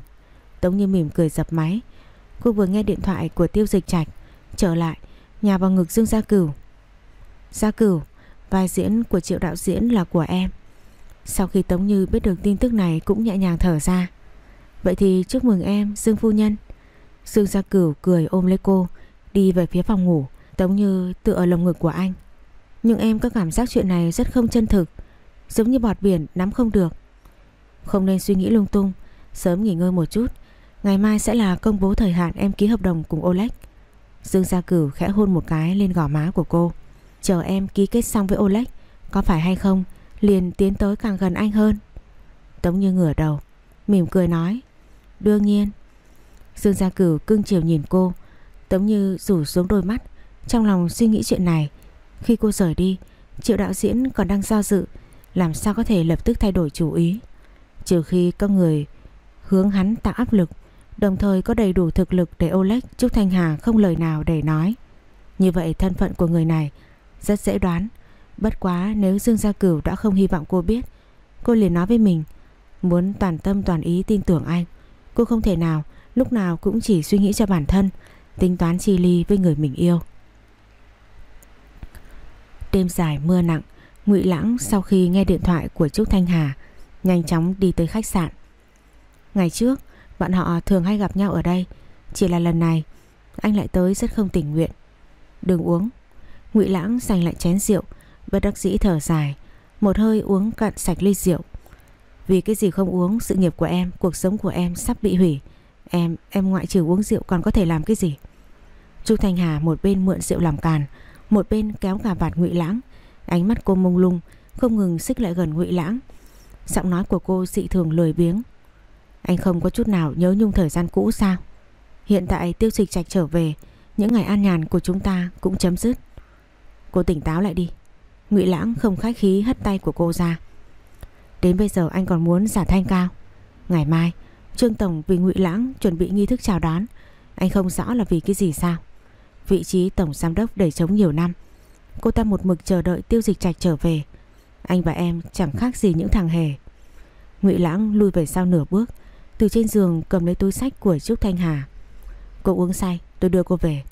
Tống như mỉm cười dập máy. Cô vừa nghe điện thoại của tiêu dịch trạch, Trở lại Nhà vào ngực Dương Gia Cửu. Gia Cửu, Vai diễn của triệu đạo diễn là của em. Sau khi Tống Như biết được tin tức này Cũng nhẹ nhàng thở ra. Vậy thì chúc mừng em, Dương Phu Nhân. Dương Gia Cửu cười ôm lấy cô, Đi về phía phòng ngủ. Tống Như tựa ở lồng ngực của anh. Nhưng em có cảm giác chuyện này rất không chân thực, Giống như bọt biển nắm không được. Không nên suy nghĩ lung tung, Sớm nghỉ ngơi một chút. Ngày mai sẽ là công bố thời hạn em ký hợp đồng cùng Oleg. Dương Gia Cửu khẽ hôn một cái lên gò má của cô. Chờ em ký kết xong với Oleg, Có phải hay không? Liền tiến tới càng gần anh hơn. Tống như ngửa đầu, Mỉm cười nói, Đương nhiên. Dương Gia Cửu cưng chiều nhìn cô. Tống như rủ xuống đôi mắt, Trong lòng suy nghĩ chuyện này. Khi cô rời đi, Triệu đạo diễn còn đang do dự, Làm sao có thể lập tức thay đổi chủ ý? Trừ khi có người hướng hắn tạo áp lực, Đồng thời có đầy đủ thực lực để Oleg, Trúc Thanh Hà không lời nào để nói. Như vậy thân phận của người này Rất dễ đoán Bất quá nếu Dương Gia Cửu đã không hy vọng cô biết, Cô liền nói với mình, Muốn toàn tâm toàn ý tin tưởng anh, Cô không thể nào, Lúc nào cũng chỉ suy nghĩ cho bản thân, Tính toán chi ly với người mình yêu. Đêm dài mưa nặng, Ngụy Lãng sau khi nghe điện thoại của Trúc Thanh Hà, Nhanh chóng đi tới khách sạn. Ngày trước, Bọn họ thường hay gặp nhau ở đây, Chỉ là lần này, Anh lại tới rất không tình nguyện. Đừng uống. Ngụy Lãng giành lại chén rượu Bất đắc dĩ thở dài Một hơi uống cạn sạch ly rượu. Vì cái gì không uống Sự nghiệp của em Cuộc sống của em sắp bị hủy. Em, em ngoại trừ uống rượu còn có thể làm cái gì? Chu Thanh Hà một bên mượn rượu làm càn Một bên kéo gà vạt Ngụy Lãng. Ánh mắt cô mông lung Không ngừng xích lại gần Ngụy Lãng. Giọng nói của cô dị thường lười biếng. Anh không có chút nào nhớ nhung thời gian cũ sao? Hiện tại tiêu dịch trạch trở về Những ngày an nhàn của chúng ta cũng chấm dứt. Cô tỉnh táo lại đi. Ngụy Lãng không khách khí hất tay của cô ra. Đến bây giờ anh còn muốn giả thanh cao. Ngày mai, Trương Tổng vì Ngụy Lãng chuẩn bị nghi thức chào đón. Anh không rõ là vì cái gì sao. Vị trí Tổng Giám đốc để chống nhiều năm. Cô ta một mực chờ đợi tiêu dịch trạch trở về. Anh và em chẳng khác gì những thằng hề. Ngụy Lãng lui về sau nửa bước, từ trên giường cầm lấy túi sách của Trúc Thanh Hà. Cô uống say, tôi đưa cô về.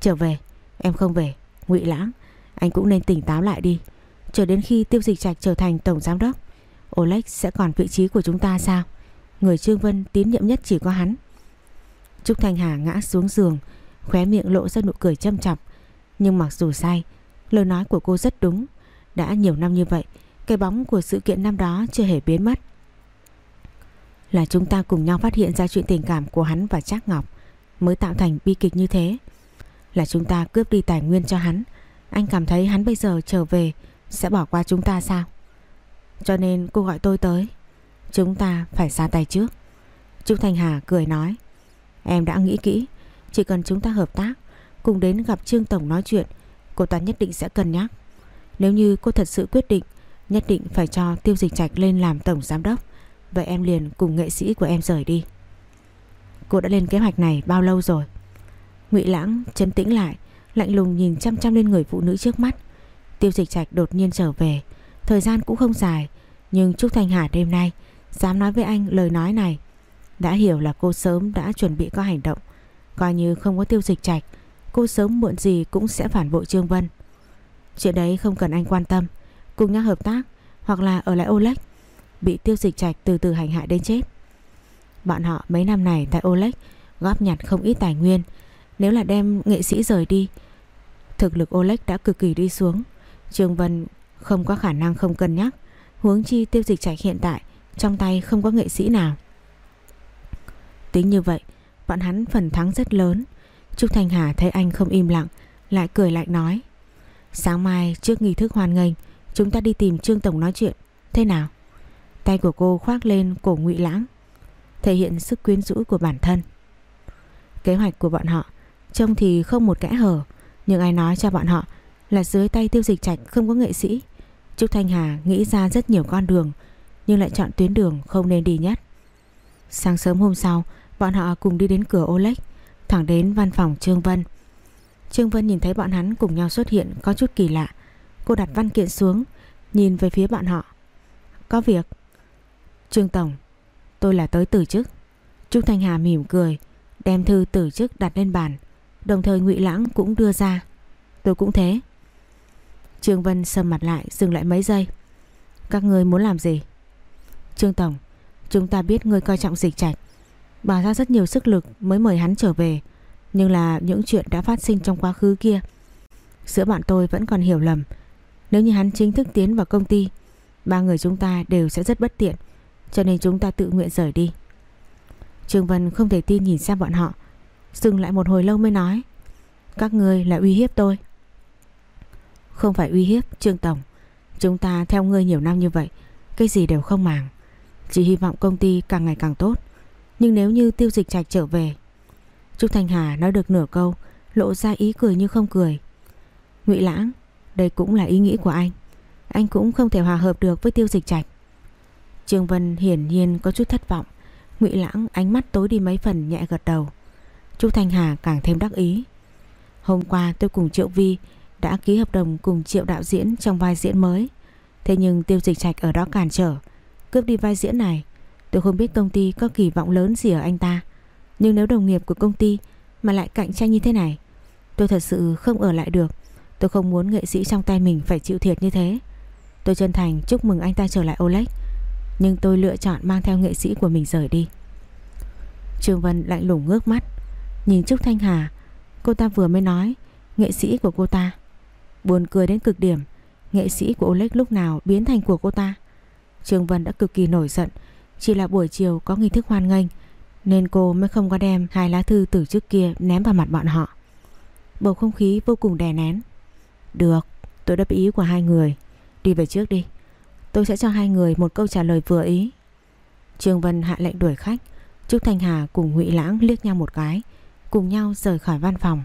Trở về, Em không về. Ngụy Lãng anh cũng nên tỉnh táo lại đi Chờ đến khi tiêu dịch trạch trở thành tổng giám đốc Oleg sẽ còn vị trí của chúng ta sao Người Trương Vân tín nhiệm nhất chỉ có hắn Trúc Thanh Hà ngã xuống giường Khóe miệng lộ ra nụ cười châm chọc Nhưng mặc dù sai, Lời nói của cô rất đúng. Đã nhiều năm như vậy, cái bóng của sự kiện năm đó chưa hề biến mất. Là chúng ta cùng nhau phát hiện ra chuyện tình cảm của hắn và Trác Ngọc mới tạo thành bi kịch như thế. Là chúng ta cướp đi tài nguyên cho hắn. Anh cảm thấy hắn bây giờ trở về sẽ bỏ qua chúng ta sao? Cho nên cô gọi tôi tới. Chúng ta phải ra tay trước. Trúc Thanh Hà cười nói. Em đã nghĩ kỹ, chỉ cần chúng ta hợp tác, cùng đến gặp Trương Tổng nói chuyện, cô ta nhất định sẽ cân nhắc. Nếu như cô thật sự quyết định, nhất định phải cho Tiêu Dịch Trạch lên làm Tổng Giám Đốc, vậy em liền cùng nghệ sĩ của em rời đi. Cô đã lên kế hoạch này bao lâu rồi? Ngụy Lãng chấn tĩnh lại, lạnh lùng nhìn chăm chăm lên người phụ nữ trước mắt. Tiêu Dịch Trạch đột nhiên trở về, thời gian cũng không dài, nhưng Trúc Thanh Hà đêm nay dám nói với anh lời nói này, đã hiểu là cô sớm đã chuẩn bị có hành động, coi như không có Tiêu Dịch Trạch, cô sớm muộn gì cũng sẽ phản bội Trương Vân. Chuyện đấy không cần anh quan tâm, cùng nhau hợp tác hoặc là ở lại Oleg, bị Tiêu Dịch Trạch từ từ hành hạ đến chết. Bọn họ mấy năm này tại Oleg góp nhặt không ít tài nguyên, nếu là đem nghệ sĩ rời đi, thực lực Oleg đã cực kỳ đi xuống. Trương Vân không có khả năng không cân nhắc, huống chi Tiêu Dịch Trạch hiện tại trong tay không có nghệ sĩ nào. Tính như vậy, bọn hắn phần thắng rất lớn. Trúc Thanh Hà thấy anh không im lặng, lại cười lại nói. Sáng mai trước nghi thức hoàn nghênh, chúng ta đi tìm Trương Tổng nói chuyện. Thế nào? Tay của cô khoác lên cổ ngụy lãng, thể hiện sức quyến rũ của bản thân. Kế hoạch của bọn họ trông thì không một kẽ hở, nhưng ai nói cho bọn họ là dưới tay tiêu dịch trạch không có nghệ sĩ. Trúc Thanh Hà nghĩ ra rất nhiều con đường, nhưng lại chọn tuyến đường không nên đi nhất. Sáng sớm hôm sau, bọn họ cùng đi đến cửa olex thẳng đến văn phòng Trương Vân. Trương Vân nhìn thấy bọn hắn cùng nhau xuất hiện có chút kỳ lạ. Cô đặt văn kiện xuống, nhìn về phía bọn họ. Có việc. Trương Tổng, tôi là tới từ chức. Trúc Thanh Hà mỉm cười, đem thư từ chức đặt lên bàn. Đồng thời Ngụy Lãng cũng đưa ra. Tôi cũng thế. Trương Vân sầm mặt lại dừng lại mấy giây. Các người muốn làm gì? Trương Tổng, chúng ta biết người coi trọng dịch trạch. Bỏ ra rất nhiều sức lực mới mời hắn trở về. Nhưng là những chuyện đã phát sinh trong quá khứ kia. Giữa bạn tôi vẫn còn hiểu lầm. Nếu như hắn chính thức tiến vào công ty, ba người chúng ta đều sẽ rất bất tiện. Cho nên chúng ta tự nguyện rời đi. Trương Vân không thể tin nhìn xem bọn họ. Dừng lại một hồi lâu mới nói. Các ngươi là uy hiếp tôi. Không phải uy hiếp, Trương Tổng. Chúng ta theo ngươi nhiều năm như vậy, Cái gì đều không màng. Chỉ hy vọng công ty càng ngày càng tốt. Nhưng nếu như tiêu dịch trạch trở về Trúc Thanh Hà nói được nửa câu, Lộ ra ý cười như không cười. Ngụy Lãng, Đây cũng là ý nghĩ của anh. Anh cũng không thể hòa hợp được với tiêu dịch trạch. Trương Vân hiển nhiên có chút thất vọng. Ngụy Lãng ánh mắt tối đi mấy phần nhẹ gật đầu chú Thanh Hà càng thêm đắc ý Hôm qua tôi cùng Triệu Vi đã ký hợp đồng cùng triệu đạo diễn trong vai diễn mới. Thế nhưng tiêu dịch trạch ở đó cản trở, cướp đi vai diễn này. Tôi không biết công ty có kỳ vọng lớn gì ở anh ta. Nhưng nếu đồng nghiệp của công ty mà lại cạnh tranh như thế này, tôi thật sự không ở lại được. Tôi không muốn nghệ sĩ trong tay mình phải chịu thiệt như thế. Tôi chân thành chúc mừng anh ta trở lại Oleg. Nhưng tôi lựa chọn mang theo nghệ sĩ của mình rời đi. Trương Vân lạnh lùng ngước mắt, nhìn Trúc Thanh Hà. Cô ta vừa mới nói, nghệ sĩ của cô ta. Buồn cười đến cực điểm Nghệ sĩ của Oleg lúc nào biến thành của cô ta? Trương Vân đã cực kỳ nổi giận Chỉ là buổi chiều có nghi thức hoan nghênh Nên cô mới không có đem hai lá thư từ trước kia ném vào mặt bọn họ. Bầu không khí vô cùng đè nén. Được Tôi đáp ý của hai người. Đi về trước đi. Tôi sẽ cho hai người một câu trả lời vừa ý. Trương Vân hạ lệnh đuổi khách. Trúc Thanh Hà cùng Ngụy Lãng liếc nhau một cái. Cùng nhau rời khỏi văn phòng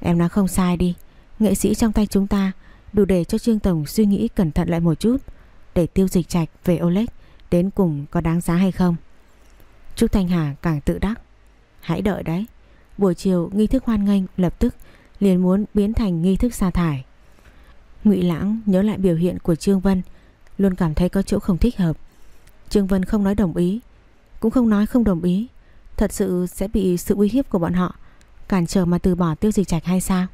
Em nói không sai đi, Nghệ sĩ trong tay chúng ta đủ để cho Trương Tổng suy nghĩ cẩn thận lại một chút, để tiêu dịch trạch về Oleg đến cùng có đáng giá hay không. Trúc Thanh Hà càng tự đắc. Hãy đợi đấy. Buổi chiều nghi thức hoan nghênh lập tức liền muốn biến thành nghi thức sa thải. Ngụy Lãng nhớ lại biểu hiện của Trương Vân, luôn cảm thấy có chỗ không thích hợp. Trương Vân không nói đồng ý, cũng không nói không đồng ý thật sự sẽ bị sự uy hiếp của bọn họ, cản trở mà từ bỏ tiêu dịch trạch hay sao?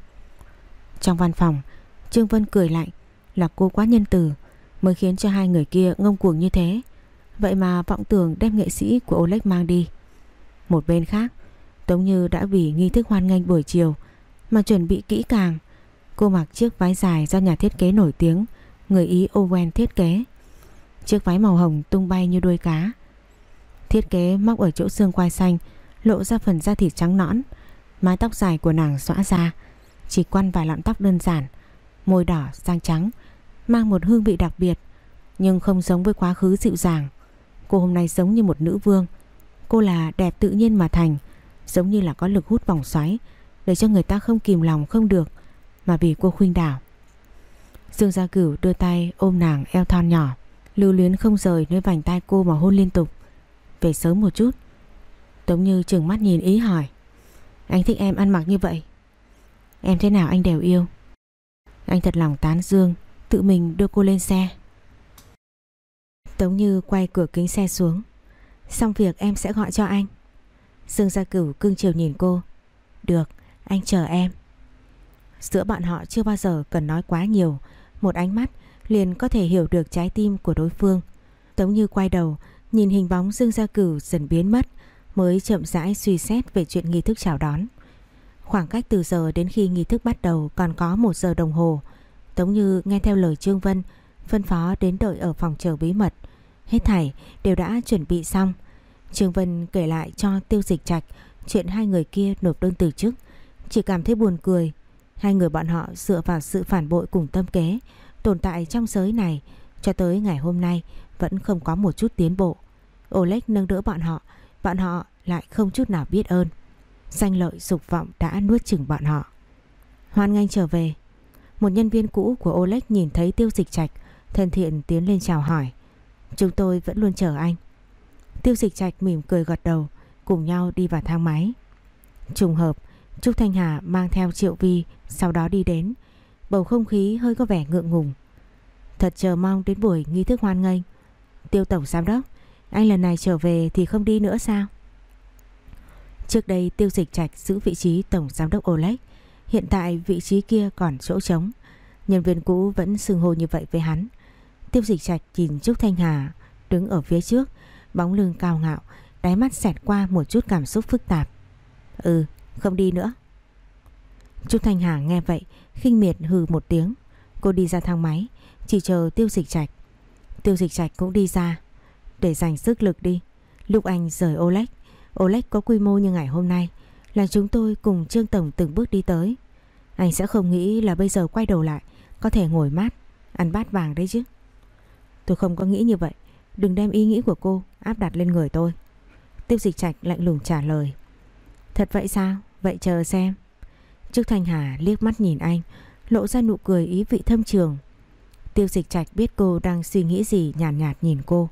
Trong văn phòng, Trương Vân cười lạnh, Là cô quá nhân từ, Mới khiến cho hai người kia ngông cuồng như thế. Vậy mà vọng tưởng đem nghệ sĩ của Oleg mang đi. Một bên khác Tống Như đã vì nghi thức hoan nghênh buổi chiều Mà chuẩn bị kỹ càng, Cô mặc chiếc váy dài do nhà thiết kế nổi tiếng, Người Ý Owen thiết kế. Chiếc váy màu hồng tung bay như đuôi cá Thiết kế móc ở chỗ xương quai xanh, Lộ ra phần da thịt trắng nõn. Mái tóc dài của nàng xõa ra, Chỉ quăn vài lọn tóc đơn giản, Môi đỏ, sang trắng, Mang một hương vị đặc biệt, Nhưng không giống với quá khứ dịu dàng. Cô hôm nay giống như một nữ vương. Cô là đẹp tự nhiên mà thành, Giống như là có lực hút vòng xoáy, Để cho người ta không kìm lòng, không được, Mà vì cô khuynh đảo. Dương Gia Cửu đưa tay ôm nàng eo thon nhỏ, Lưu luyến không rời nơi vành tay cô mà hôn liên tục. Về sớm một chút. Tống Như chừng mắt nhìn ý hỏi. Anh thích em ăn mặc như vậy. Em thế nào anh đều yêu. Anh thật lòng tán dương Tự mình đưa cô lên xe. Tống Như quay cửa kính xe xuống. Xong việc em sẽ gọi cho anh. Dương Gia Cửu cưng chiều nhìn cô. Được, anh chờ em. Giữa bọn họ chưa bao giờ cần nói quá nhiều. Một ánh mắt liền có thể hiểu được trái tim của đối phương. Tống Như quay đầu Nhìn hình bóng Dương Gia Cửu dần biến mất, Mới chậm rãi suy xét về chuyện nghi thức chào đón. Khoảng cách từ giờ đến khi nghi thức bắt đầu còn có một giờ đồng hồ Tống Như nghe theo lời Trương Vân, Phân phó đến đợi ở phòng chờ bí mật. Hết thảy đều đã chuẩn bị xong. Trương Vân kể lại cho tiêu dịch trạch Chuyện hai người kia nộp đơn từ chức. Chỉ cảm thấy buồn cười, Hai người bọn họ dựa vào sự phản bội cùng tâm kế, Tồn tại trong giới này Cho tới ngày hôm nay vẫn không có một chút tiến bộ. Oleg nâng đỡ bọn họ Bọn họ lại không chút nào biết ơn. Danh lợi, dục vọng đã nuốt chừng bọn họ. Hoan nghênh trở về. Một nhân viên cũ của Oleg nhìn thấy tiêu dịch trạch, Thân thiện tiến lên chào hỏi. Chúng tôi vẫn luôn chờ anh. Tiêu dịch trạch mỉm cười gật đầu, Cùng nhau đi vào thang máy. Trùng hợp, Trúc Thanh Hà mang theo Triệu Vi, Sau đó đi đến. Bầu không khí hơi có vẻ ngượng ngùng. Thật chờ mong đến buổi nghi thức hoan nghênh. Tiêu Tổng Giám Đốc. Anh lần này trở về thì không đi nữa sao? Trước đây Tiêu Dịch Trạch giữ vị trí Tổng Giám Đốc Olex, Hiện tại vị trí kia còn chỗ trống. Nhân viên cũ vẫn xưng hô như vậy với hắn. Tiêu Dịch Trạch nhìn Trúc Thanh Hà Đứng ở phía trước Bóng lưng cao ngạo Đáy mắt xẹt qua một chút cảm xúc phức tạp. Ừ không đi nữa. Trúc Thanh Hà nghe vậy khinh miệt hừ một tiếng. Cô đi ra thang máy Chỉ chờ tiêu dịch trạch Tiêu dịch trạch cũng đi ra. Để dành sức lực đi. Lúc anh rời Oleg Oleg có quy mô như ngày hôm nay, Là chúng tôi cùng Trương Tổng từng bước đi tới. Anh sẽ không nghĩ là bây giờ quay đầu lại, Có thể ngồi mát, Ăn bát vàng đấy chứ. Tôi không có nghĩ như vậy. Đừng đem ý nghĩ của cô áp đặt lên người tôi. Tiêu dịch trạch lạnh lùng trả lời. Thật vậy sao? Vậy chờ xem. Trúc Thanh Hà liếc mắt nhìn anh, Lộ ra nụ cười ý vị thâm trường. Tiêu dịch trạch biết cô đang suy nghĩ gì nhàn nhạt, nhạt nhìn cô.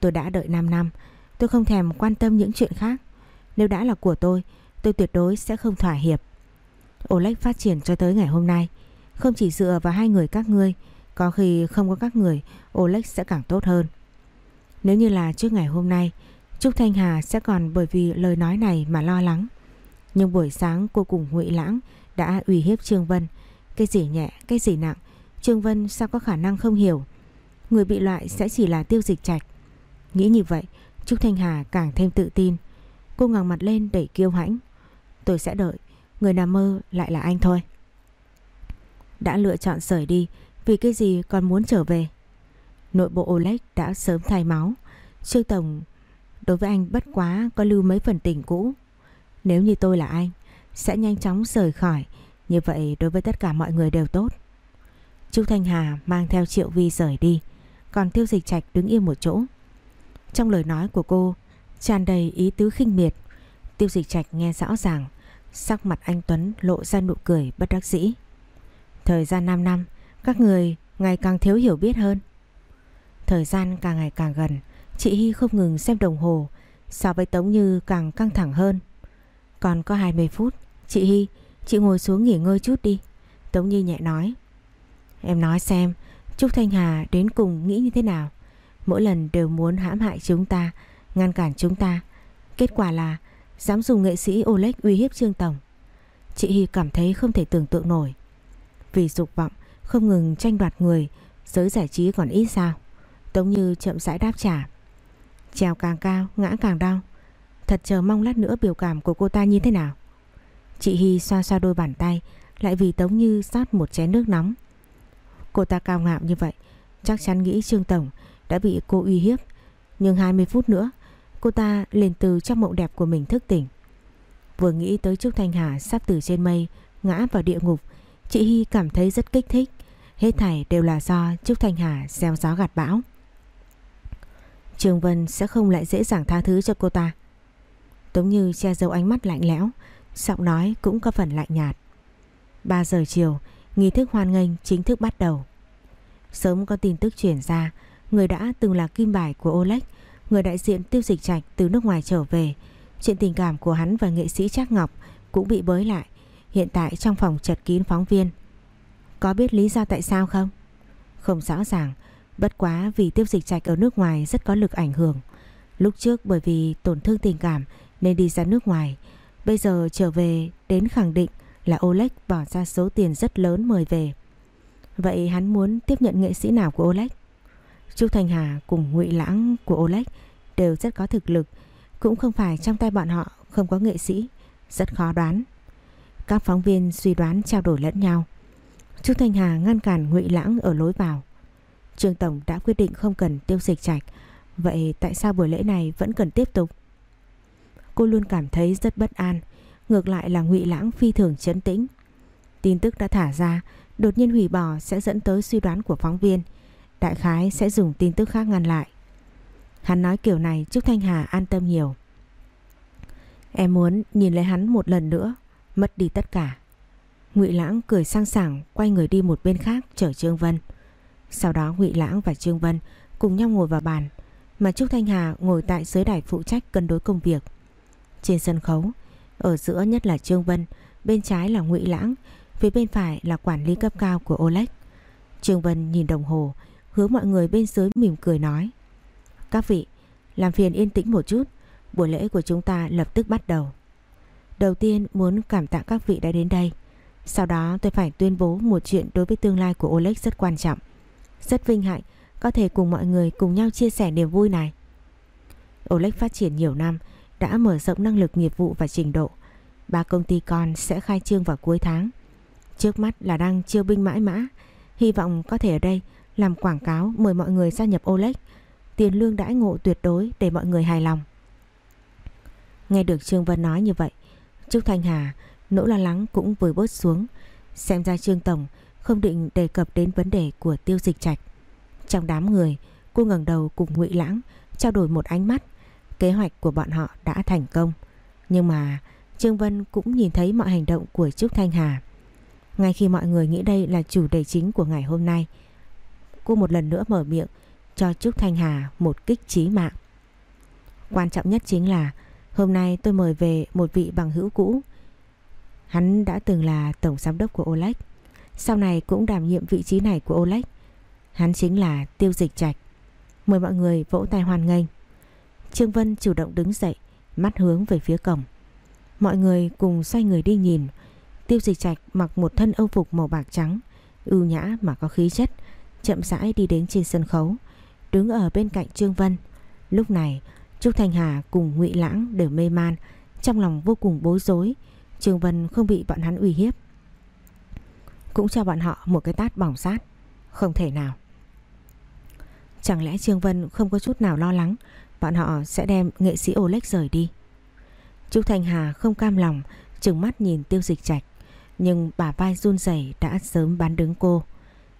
Tôi đã đợi 5 năm Tôi không thèm quan tâm những chuyện khác. Nếu đã là của tôi Tôi tuyệt đối sẽ không thỏa hiệp. Oleg phát triển cho tới ngày hôm nay Không chỉ dựa vào hai người các ngươi Có khi không có các người Oleg sẽ càng tốt hơn. Nếu như là trước ngày hôm nay Trúc Thanh Hà sẽ còn bởi vì lời nói này mà lo lắng. Nhưng buổi sáng cô cùng Ngụy Lãng đã uy hiếp Trương Vân, cái gì nhẹ, cái gì nặng, Trương Vân sao có khả năng không hiểu. Người bị loại sẽ chỉ là Tiêu Dịch Trạch. Nghĩ như vậy, Trúc Thanh Hà càng thêm tự tin. Cô ngẩng mặt lên đẩy kiêu hãnh. Tôi sẽ đợi, người nằm mơ lại là anh thôi. Đã lựa chọn rời đi, vì cái gì còn muốn trở về? Nội bộ Oleg đã sớm thay máu. Trương Tổng đối với anh bất quá có lưu mấy phần tình cũ. Nếu như tôi là anh Sẽ nhanh chóng rời khỏi Như vậy đối với tất cả mọi người đều tốt Trúc Thanh Hà mang theo Triệu Vi rời đi, Còn Tiêu Dịch Trạch đứng yên một chỗ. Trong lời nói của cô, tràn đầy ý tứ khinh miệt, Tiêu Dịch Trạch nghe rõ ràng, Sắc mặt anh Tuấn lộ ra nụ cười bất đắc dĩ. Thời gian 5 năm, Các người ngày càng thiếu hiểu biết hơn. Thời gian càng ngày càng gần, Chị Hy không ngừng xem đồng hồ, So với Tống Như càng căng thẳng hơn. Còn có 20 phút, Chị Hy Chị ngồi xuống nghỉ ngơi chút đi. Tống Như nhẹ nói Em nói xem, Trúc Thanh Hà đến cùng nghĩ như thế nào? Mỗi lần đều muốn hãm hại chúng ta, Ngăn cản chúng ta. Kết quả là, Dám dùng nghệ sĩ Oleg uy hiếp Trương Tổng. Chị Hy cảm thấy không thể tưởng tượng nổi. Vì dục vọng, Không ngừng tranh đoạt người, Giới giải trí còn ít sao? Tống Như chậm rãi đáp trả. Trèo càng cao, ngã càng đau. Thật chờ mong lát nữa biểu cảm của cô ta như thế nào? Chị Hy xoa xoa đôi bàn tay, lại vì Tống Như rót một chén nước nóng. Cô ta cao ngạo như vậy, chắc chắn nghĩ Trương Tổng đã bị cô uy hiếp. Nhưng 20 phút nữa, cô ta liền từ trong mộng đẹp của mình thức tỉnh. Vừa nghĩ tới Trúc Thanh Hà sắp từ trên mây ngã vào địa ngục, chị Hy cảm thấy rất kích thích. Hết thảy đều là do Trúc Thanh Hà gieo gió gạt bão. Trường Vân sẽ không lại dễ dàng tha thứ cho cô ta. Tống Như che giấu ánh mắt lạnh lẽo, giọng nói cũng có phần lạnh nhạt. 3 giờ chiều, nghi thức hoan nghênh chính thức bắt đầu. Sớm có tin tức chuyển ra, người đã từng là kim bài của Oleg, người đại diện tiêu dịch trạch từ nước ngoài trở về. Chuyện tình cảm của hắn và nghệ sĩ Trác Ngọc cũng bị bới lại, hiện tại trong phòng chật kín phóng viên. Có biết lý do tại sao không? Không rõ ràng, bất quá vì tiêu dịch trạch ở nước ngoài rất có lực ảnh hưởng. Lúc trước bởi vì tổn thương tình cảm nên đi ra nước ngoài, bây giờ trở về đến khẳng định là Oleg bỏ ra số tiền rất lớn mời về. Vậy hắn muốn tiếp nhận nghệ sĩ nào của Oleg? Trúc Thanh Hà cùng Ngụy Lãng của Oleg đều rất có thực lực, cũng không phải trong tay bọn họ không có nghệ sĩ, rất khó đoán. Các phóng viên suy đoán trao đổi lẫn nhau. Trúc Thanh Hà ngăn cản Ngụy Lãng ở lối vào. Trương Tổng đã quyết định không cần tiêu dịch trạch, vậy tại sao buổi lễ này vẫn cần tiếp tục? Cô luôn cảm thấy rất bất an, ngược lại là Ngụy Lãng phi thường chấn tĩnh. Tin tức đã thả ra, đột nhiên hủy bỏ sẽ dẫn tới suy đoán của phóng viên, đại khái sẽ dùng tin tức khác ngăn lại. Hắn nói kiểu này Trúc Thanh Hà an tâm nhiều. Em muốn nhìn lấy hắn một lần nữa, mất đi tất cả. Ngụy Lãng cười sang sảng quay người đi một bên khác chở Trương Vân. Sau đó Ngụy Lãng và Trương Vân cùng nhau ngồi vào bàn, mà Trúc Thanh Hà ngồi tại dưới đài phụ trách cân đối công việc. Trên sân khấu, ở giữa nhất là Trương Vân, bên trái là Ngụy Lãng, phía bên phải là quản lý cấp cao của Oleg. Trương Vân nhìn đồng hồ, hướng mọi người bên dưới mỉm cười nói: "Các vị, làm phiền yên tĩnh một chút, buổi lễ của chúng ta lập tức bắt đầu." Đầu tiên muốn cảm tạ các vị đã đến đây. Sau đó tôi phải tuyên bố một chuyện đối với tương lai của Oleg rất quan trọng. Rất vinh hạnh có thể cùng mọi người cùng nhau chia sẻ niềm vui này. Oleg phát triển nhiều năm, đã mở rộng năng lực nghiệp vụ và trình độ. Ba công ty con sẽ khai trương vào cuối tháng. Trước mắt là đang chiêu binh mãi mã, hy vọng có thể ở đây làm quảng cáo mời mọi người gia nhập Olex. Tiền lương đãi ngộ tuyệt đối để mọi người hài lòng. Nghe được Trương Vân nói như vậy, Trúc Thanh Hà nỗi lo lắng cũng vừa bớt xuống. Xem ra Trương Tổng không định đề cập đến vấn đề của tiêu dịch trạch. Trong đám người, cô ngẩng đầu cùng Ngụy Lãng trao đổi một ánh mắt. Kế hoạch của bọn họ đã thành công. Nhưng mà Trương Vân cũng nhìn thấy mọi hành động của Trúc Thanh Hà. Ngay khi mọi người nghĩ đây là chủ đề chính của ngày hôm nay, cô một lần nữa mở miệng cho Trúc Thanh Hà một kích trí mạng. Quan trọng nhất chính là hôm nay tôi mời về một vị bằng hữu cũ. Hắn đã từng là tổng giám đốc của olex, sau này cũng đảm nhiệm vị trí này của olex. Hắn chính là Tiêu Dịch Trạch. Mời mọi người vỗ tay hoan nghênh. Trương Vân chủ động đứng dậy, mắt hướng về phía cổng. Mọi người cùng xoay người đi nhìn. Tiêu Dịch Trạch mặc một thân âu phục màu bạc trắng, ưu nhã mà có khí chất, chậm rãi đi đến trên sân khấu, đứng ở bên cạnh Trương Vân. Lúc này, Trúc Thanh Hà cùng Ngụy Lãng đều mê man, trong lòng vô cùng bối rối. Trương Vân không bị bọn hắn uy hiếp, cũng cho bọn họ một cái tát bỏng sát. Không thể nào. Chẳng lẽ Trương Vân không có chút nào lo lắng bọn họ sẽ đem nghệ sĩ Oleg rời đi. Trúc Thanh Hà không cam lòng, trừng mắt nhìn tiêu dịch trạch, nhưng bà vai run rẩy đã sớm bán đứng cô.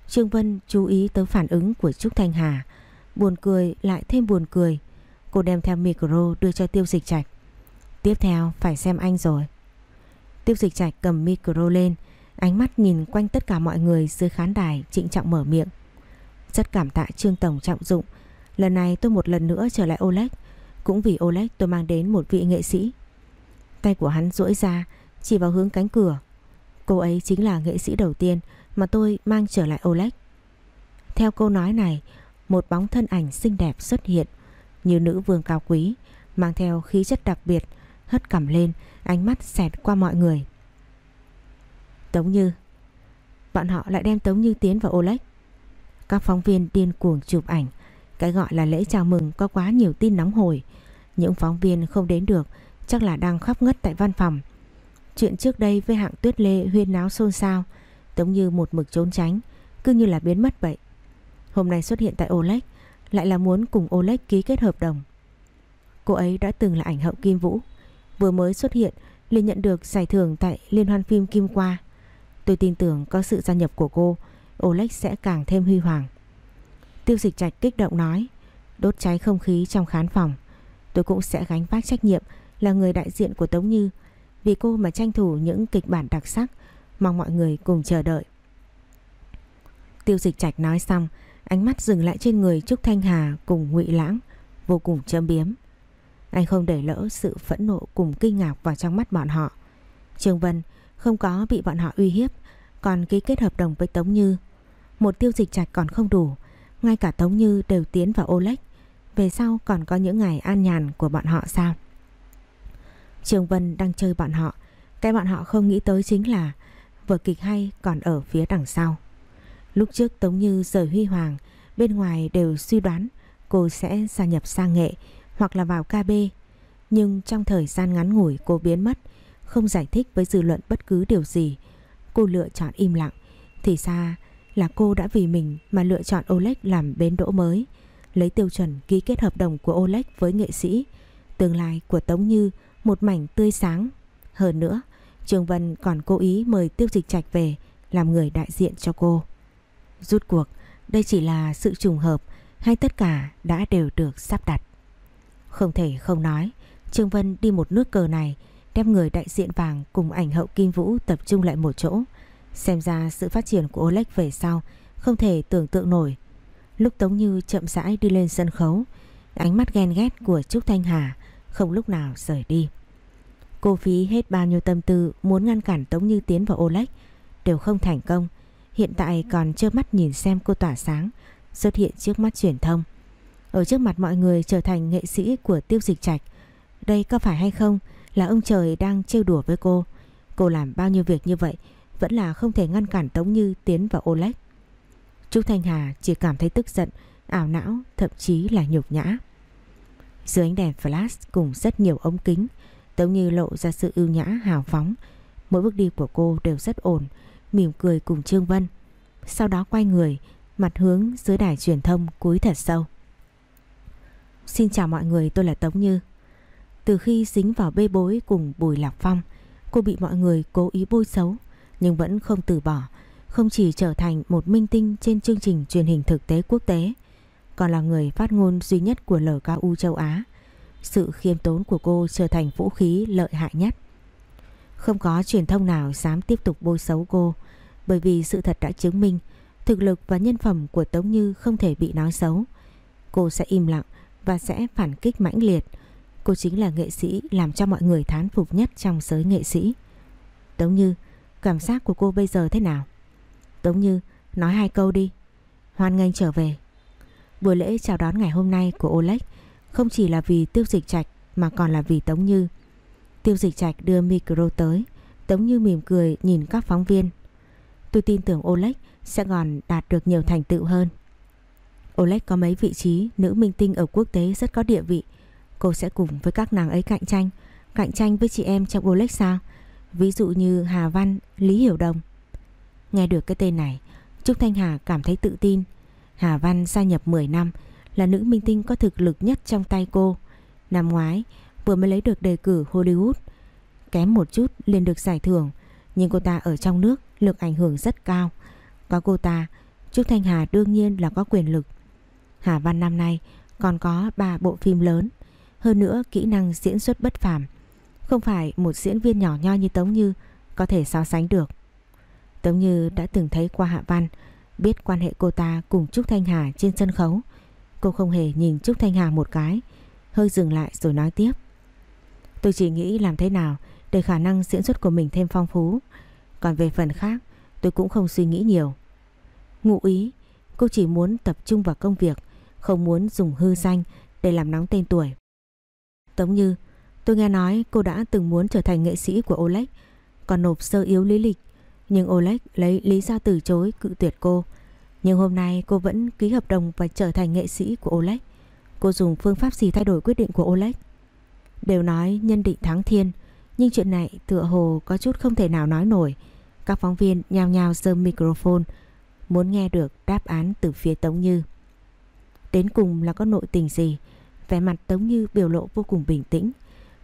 Trương Vân chú ý tới phản ứng của Trúc Thanh Hà, buồn cười lại thêm buồn cười. Cô đem theo micro đưa cho tiêu dịch trạch. Tiếp theo phải xem anh rồi. Tiêu dịch trạch cầm micro lên, Ánh mắt nhìn quanh tất cả mọi người dưới khán đài trịnh trọng mở miệng. Rất cảm tạ Trương Tổng trọng dụng. Lần này tôi một lần nữa trở lại Oleg. Cũng vì Oleg tôi mang đến một vị nghệ sĩ. Tay của hắn duỗi ra chỉ vào hướng cánh cửa. Cô ấy chính là nghệ sĩ đầu tiên mà tôi mang trở lại Oleg. Theo câu nói này, một bóng thân ảnh xinh đẹp xuất hiện như nữ vương cao quý, mang theo khí chất đặc biệt, hất cằm lên, ánh mắt xẹt qua mọi người. Tống Như Bọn họ lại đem Tống Như tiến vào Oleg Các phóng viên điên cuồng chụp ảnh cái gọi là lễ chào mừng có quá nhiều tin nóng hồi Những phóng viên không đến được, Chắc là đang khóc ngất tại văn phòng. Chuyện trước đây với hạng tuyết lê huyên náo xôn xao Tống Như một mực trốn tránh, Cứ như là biến mất vậy. Hôm nay xuất hiện tại Oleg Lại là muốn cùng Oleg ký kết hợp đồng. Cô ấy đã từng là ảnh hậu Kim Vũ, Vừa mới xuất hiện liền nhận được giải thưởng tại Liên hoan phim Kim Qua. Tôi tin tưởng có sự gia nhập của cô Oleg sẽ càng thêm huy hoàng. Tiêu dịch trạch kích động nói, Đốt cháy không khí trong khán phòng. Tôi cũng sẽ gánh vác trách nhiệm Là người đại diện của Tống Như, Vì cô mà tranh thủ những kịch bản đặc sắc, Mong mọi người cùng chờ đợi. Tiêu dịch trạch nói xong, Ánh mắt dừng lại trên người Trúc Thanh Hà cùng ngụy Lãng, Vô cùng châm biếm. Anh không để lỡ sự phẫn nộ cùng kinh ngạc vào trong mắt bọn họ. Trương Vân không có bị bọn họ uy hiếp, Còn ký kết hợp đồng với Tống Như. Một tiêu dịch trạch còn không đủ ngay cả Tống Như đều tiến vào Oleg Về sau còn có những ngày an nhàn của bọn họ sao? Trương Vân đang chơi bọn họ. Cái bọn họ không nghĩ tới chính là Vở kịch hay còn ở phía đằng sau. Lúc trước Tống Như rời Huy Hoàng, Bên ngoài đều suy đoán Cô sẽ gia nhập sang nghệ Hoặc là vào KB Nhưng trong thời gian ngắn ngủi cô biến mất, Không giải thích với dư luận bất cứ điều gì. Cô lựa chọn im lặng, Thì ra là cô đã vì mình Mà lựa chọn Oleg làm bến đỗ mới, Lấy tiêu chuẩn ký kết hợp đồng của Oleg với nghệ sĩ. Tương lai của Tống Như Một mảnh tươi sáng. Hơn nữa, Trường Vân còn cố ý mời tiêu dịch trạch về Làm người đại diện cho cô. Rút cuộc, đây chỉ là sự trùng hợp, Hay tất cả đã đều được sắp đặt. Không thể không nói Trương Vân đi một nước cờ này, Đem người đại diện vàng cùng ảnh hậu Kim Vũ Tập trung lại một chỗ. Xem ra sự phát triển của Oleg về sau Không thể tưởng tượng nổi. Lúc Tống Như chậm rãi đi lên sân khấu, Ánh mắt ghen ghét của Trúc Thanh Hà Không lúc nào rời đi. Cô phí hết bao nhiêu tâm tư Muốn ngăn cản Tống Như tiến vào Oleg Đều không thành công. Hiện tại còn trơ mắt nhìn xem cô tỏa sáng Xuất hiện trước mắt truyền thông. Ở trước mặt mọi người trở thành nghệ sĩ của tiêu dịch trạch, Đây có phải hay không Là ông trời đang trêu đùa với cô? Cô làm bao nhiêu việc như vậy vẫn là không thể ngăn cản Tống Như tiến vào Oleg Trúc Thanh Hà chỉ cảm thấy tức giận Ảo não thậm chí là nhục nhã Dưới ánh đèn flash cùng rất nhiều ống kính Tống Như lộ ra sự ưu nhã hào phóng Mỗi bước đi của cô đều rất ổn mỉm cười cùng Trương Vân. Sau đó quay người, mặt hướng dưới đài truyền thông cúi thật sâu. Xin chào mọi người, tôi là Tống Như. Từ khi dính vào bê bối cùng Bùi Lạc Phong, cô bị mọi người cố ý bôi xấu, nhưng vẫn không từ bỏ, không chỉ trở thành một minh tinh trên chương trình truyền hình thực tế quốc tế, còn là người phát ngôn duy nhất của LKU châu Á. Sự khiêm tốn của cô trở thành vũ khí lợi hại nhất. Không có truyền thông nào dám tiếp tục bôi xấu cô bởi vì sự thật đã chứng minh thực lực và nhân phẩm của Tống Như không thể bị nói xấu. Cô sẽ im lặng và sẽ phản kích mãnh liệt. Cô chính là nghệ sĩ làm cho mọi người thán phục nhất trong giới nghệ sĩ. Tống Như, cảm giác của cô bây giờ thế nào? Tống Như, nói hai câu đi. Hoan nghênh trở về. Buổi lễ chào đón ngày hôm nay của Oleg không chỉ là vì tiêu dịch trạch mà còn là vì Tống Như. Tiêu dịch trạch đưa micro tới Tống như mỉm cười nhìn các phóng viên Tôi tin tưởng Oleg sẽ còn đạt được nhiều thành tựu hơn Oleg có mấy vị trí nữ minh tinh ở quốc tế rất có địa vị Cô sẽ cùng với các nàng ấy cạnh tranh Cạnh tranh với chị em trong Oleg sao Ví dụ như Hà Văn, Lý Hiểu Đồng Nghe được cái tên này Trúc Thanh Hà cảm thấy tự tin Hà Văn gia nhập 10 năm Là nữ minh tinh có thực lực nhất trong tay cô Năm ngoái vừa mới lấy được đề cử Hollywood. Kém một chút liền được giải thưởng, nhưng cô ta ở trong nước lực ảnh hưởng rất cao. Có cô ta, Trúc Thanh Hà đương nhiên là có quyền lực. Hà Văn năm nay còn có 3 bộ phim lớn, hơn nữa kỹ năng diễn xuất bất phàm. Không phải một diễn viên nhỏ nho như Tống Như có thể so sánh được. Tống Như đã từng thấy qua Hạ Văn, biết quan hệ cô ta cùng Trúc Thanh Hà trên sân khấu. Cô không hề nhìn Trúc Thanh Hà một cái, hơi dừng lại rồi nói tiếp. Tôi chỉ nghĩ làm thế nào để khả năng diễn xuất của mình thêm phong phú. Còn về phần khác, tôi cũng không suy nghĩ nhiều. Ngụ ý, cô chỉ muốn tập trung vào công việc, không muốn dùng hư danh để làm nóng tên tuổi. Tống Như, tôi nghe nói cô đã từng muốn trở thành nghệ sĩ của Oleg, còn nộp sơ yếu lý lịch. Nhưng Oleg lấy lý do từ chối cự tuyệt cô. Nhưng hôm nay cô vẫn ký hợp đồng và trở thành nghệ sĩ của Oleg. Cô dùng phương pháp gì thay đổi quyết định của Oleg? Đều nói nhân định thắng thiên Nhưng chuyện này tựa hồ có chút không thể nào nói nổi. Các phóng viên nhao nhao giơ microphone muốn nghe được đáp án từ phía Tống Như. Đến cùng là có nội tình gì? Vẻ mặt Tống Như biểu lộ vô cùng bình tĩnh.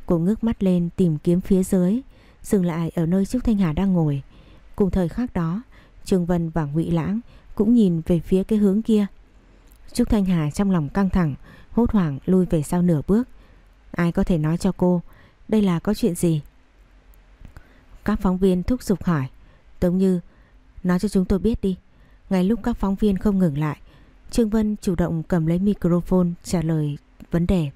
Cô ngước mắt lên tìm kiếm phía dưới, dừng lại ở nơi Trúc Thanh Hà đang ngồi. Cùng thời khắc đó, Trương Vân và Ngụy Lãng cũng nhìn về phía cái hướng kia. Trúc Thanh Hà trong lòng căng thẳng, hốt hoảng lui về sau nửa bước. Ai có thể nói cho cô đây là có chuyện gì? Các phóng viên thúc giục hỏi. Tống Như, nói cho chúng tôi biết đi. Ngay lúc các phóng viên không ngừng lại, Trương Vân chủ động cầm lấy microphone trả lời vấn đề.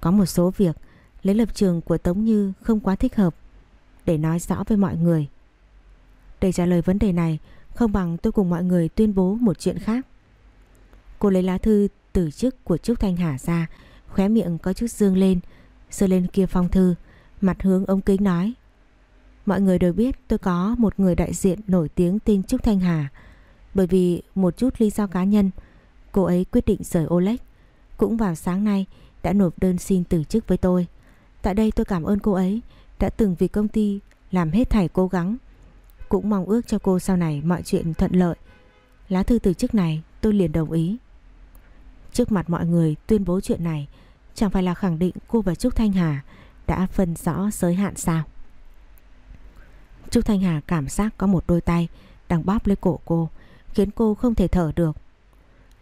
Có một số việc lấy lập trường của Tống Như không quá thích hợp để nói rõ với mọi người. Để trả lời vấn đề này không bằng tôi cùng mọi người tuyên bố một chuyện khác. Cô lấy lá thư từ chức của Trúc Thanh Hà ra, khóe miệng có chút dương lên, sơ lên kia phong thư, mặt hướng ống kính nói. Mọi người đều biết tôi có một người đại diện nổi tiếng tên Trúc Thanh Hà. Bởi vì một chút lý do cá nhân, cô ấy quyết định rời Olex. Cũng vào sáng nay đã nộp đơn xin từ chức với tôi. Tại đây tôi cảm ơn cô ấy, đã từng vì công ty làm hết thảy cố gắng. Cũng mong ước cho cô sau này mọi chuyện thuận lợi. Lá thư từ chức này tôi liền đồng ý. Trước mặt mọi người tuyên bố chuyện này, chẳng phải là khẳng định cô và Trúc Thanh Hà đã phân rõ giới hạn sao. Trúc Thanh Hà cảm giác có một đôi tay đang bóp lấy cổ cô, khiến cô không thể thở được.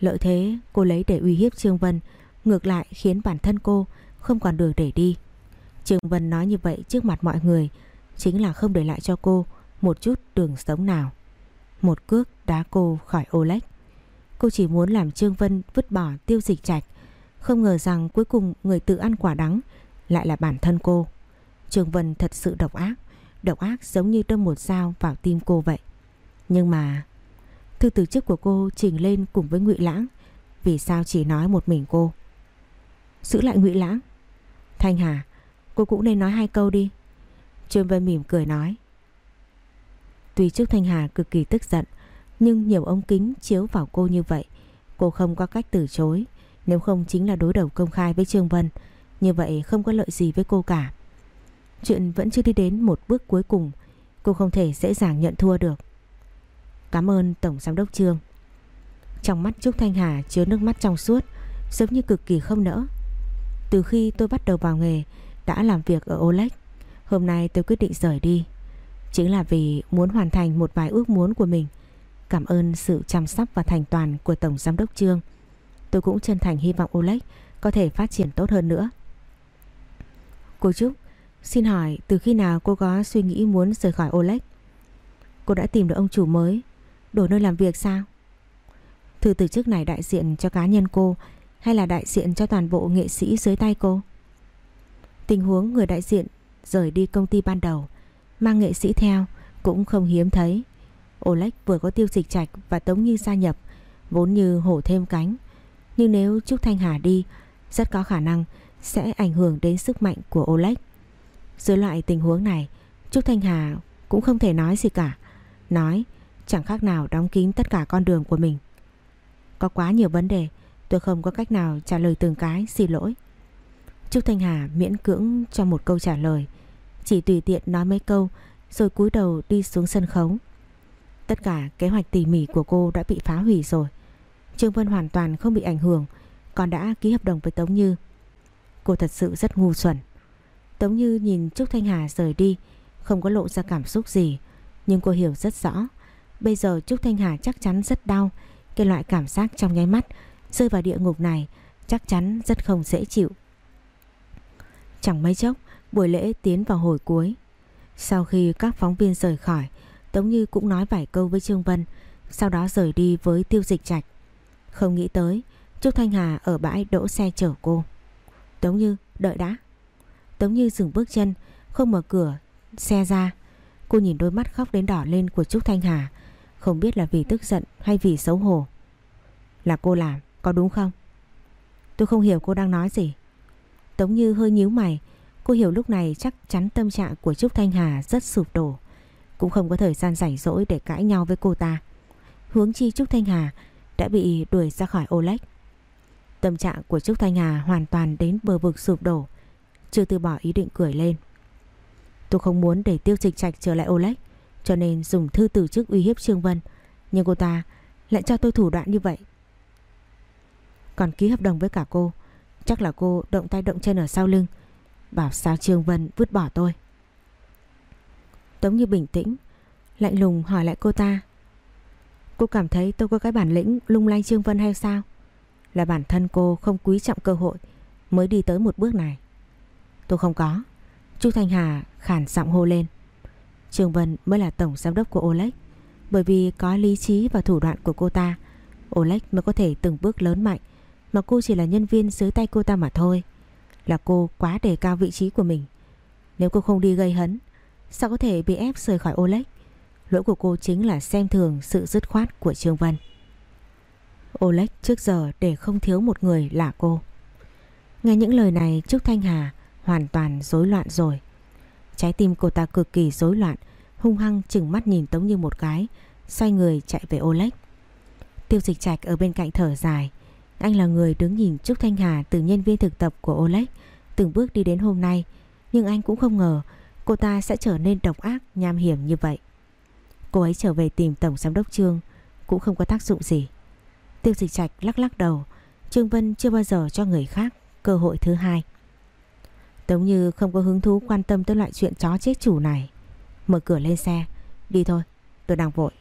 Lợi thế cô lấy để uy hiếp Trương Vân, ngược lại khiến bản thân cô không còn đường để đi. Trương Vân nói như vậy trước mặt mọi người chính là không để lại cho cô một chút đường sống nào. Một cước đá cô khỏi ô lách. Cô chỉ muốn làm Trương Vân vứt bỏ tiêu dịch trạch. Không ngờ rằng cuối cùng người tự ăn quả đắng lại là bản thân cô. Trương Vân thật sự độc ác. Độc ác giống như đâm một dao vào tim cô vậy. Nhưng mà thư từ chức của cô trình lên cùng với Ngụy Lãng. Vì sao chỉ nói một mình cô? Giữ lại Ngụy Lãng. Thanh Hà, cô cũng nên nói hai câu đi. Trương Vân mỉm cười nói. Tuy trúc Thanh Hà cực kỳ tức giận, nhưng nhiều ống kính chiếu vào cô như vậy, cô không có cách từ chối. Nếu không chính là đối đầu công khai với Trương Vân, như vậy không có lợi gì với cô cả. Chuyện vẫn chưa đi đến một bước cuối cùng Cô không thể dễ dàng nhận thua được Cảm ơn Tổng Giám đốc Trương Trong mắt Trúc Thanh Hà chứa nước mắt trong suốt Giống như cực kỳ không nỡ Từ khi tôi bắt đầu vào nghề đã làm việc ở Oleg Hôm nay tôi quyết định rời đi Chính là vì muốn hoàn thành một vài ước muốn của mình Cảm ơn sự chăm sóc và thành toàn của Tổng Giám đốc Trương Tôi cũng chân thành hy vọng Oleg có thể phát triển tốt hơn nữa Cô Trúc Xin hỏi từ khi nào cô có suy nghĩ muốn rời khỏi Oleg? Cô đã tìm được ông chủ mới, đổi nơi làm việc sao? Thư từ chức này đại diện cho cá nhân cô hay là đại diện cho toàn bộ nghệ sĩ dưới tay cô? Tình huống người đại diện rời đi công ty ban đầu, mang nghệ sĩ theo cũng không hiếm thấy. Oleg vừa có tiêu dịch trạch và Tống Như gia nhập, vốn như hổ thêm cánh. Nhưng nếu Trúc Thanh Hà đi, rất có khả năng sẽ ảnh hưởng đến sức mạnh của Oleg. Dưới loại tình huống này Trúc Thanh Hà cũng không thể nói gì cả Nói chẳng khác nào đóng kín tất cả con đường của mình Có quá nhiều vấn đề Tôi không có cách nào trả lời từng cái Xin lỗi Trúc Thanh Hà miễn cưỡng cho một câu trả lời, Chỉ tùy tiện nói mấy câu, Rồi cúi đầu đi xuống sân khấu. Tất cả kế hoạch tỉ mỉ của cô đã bị phá hủy rồi. Trương Vân hoàn toàn không bị ảnh hưởng, Còn đã ký hợp đồng với Tống Như. Cô thật sự rất ngu xuẩn. Tống Như nhìn Trúc Thanh Hà rời đi, Không có lộ ra cảm xúc gì, Nhưng cô hiểu rất rõ, Bây giờ Trúc Thanh Hà chắc chắn rất đau, Cái loại cảm giác trong nháy mắt, Rơi vào địa ngục này Chắc chắn rất không dễ chịu. Chẳng mấy chốc, Buổi lễ tiến vào hồi cuối. Sau khi các phóng viên rời khỏi, Tống Như cũng nói vài câu với Trương Vân, Sau đó rời đi với tiêu dịch trạch. Không nghĩ tới Trúc Thanh Hà ở bãi đỗ xe chở cô. Tống Như, đợi đã. Tống Như dừng bước chân, Không mở cửa, xe ra. Cô nhìn đôi mắt khóc đến đỏ lên của Trúc Thanh Hà, Không biết là vì tức giận hay vì xấu hổ. Là cô làm, Có đúng không? Tôi không hiểu cô đang nói gì. Tống Như hơi nhíu mày. Cô hiểu lúc này chắc chắn tâm trạng của Trúc Thanh Hà rất sụp đổ. Cũng không có thời gian rảnh rỗi để cãi nhau với cô ta. Hướng chi Trúc Thanh Hà đã bị đuổi ra khỏi olex. Tâm trạng của Trúc Thanh Hà hoàn toàn đến bờ vực sụp đổ. Chưa từ bỏ ý định cười lên. Tôi không muốn để tiêu trịch trạch trở lại olex, Cho nên dùng thư từ chức uy hiếp Trương Vân. Nhưng cô ta lại cho tôi thủ đoạn như vậy. Còn ký hợp đồng với cả cô Chắc là cô động tay động chân ở sau lưng. Bảo sao Trương Vân vứt bỏ tôi? Tống như bình tĩnh, Lạnh lùng hỏi lại cô ta. Cô cảm thấy tôi có cái bản lĩnh lung lay Trương Vân hay sao? Là bản thân cô không quý trọng cơ hội Mới đi tới một bước này. Tôi không có. Chu Thanh Hà khản giọng hô lên. Trương Vân mới là tổng giám đốc của Oleg Bởi vì có lý trí và thủ đoạn của cô ta Oleg mới có thể từng bước lớn mạnh. Mà cô chỉ là nhân viên dưới tay cô ta mà thôi Là cô quá đề cao vị trí của mình Nếu cô không đi gây hấn Sao có thể bị ép rời khỏi Oleg Lỗi của cô chính là xem thường sự dứt khoát của Trương Vân Oleg trước giờ để không thiếu một người là cô Nghe những lời này Trúc Thanh Hà hoàn toàn rối loạn rồi. Trái tim cô ta cực kỳ rối loạn, hung hăng chừng mắt nhìn Tống Như một cái, xoay người chạy về Oleg. Tiêu dịch trạch ở bên cạnh thở dài. Anh là người đứng nhìn Trúc Thanh Hà từ nhân viên thực tập của Oleg, từng bước đi đến hôm nay. Nhưng anh cũng không ngờ cô ta sẽ trở nên độc ác, nham hiểm như vậy. Cô ấy trở về tìm Tổng Giám đốc Trương cũng không có tác dụng gì. Tiêu dịch trạch lắc lắc đầu, Trương Vân chưa bao giờ cho người khác cơ hội thứ hai. Tống Như không có hứng thú quan tâm tới loại chuyện chó chết chủ này. Mở cửa lên xe. Đi thôi, tôi đang vội.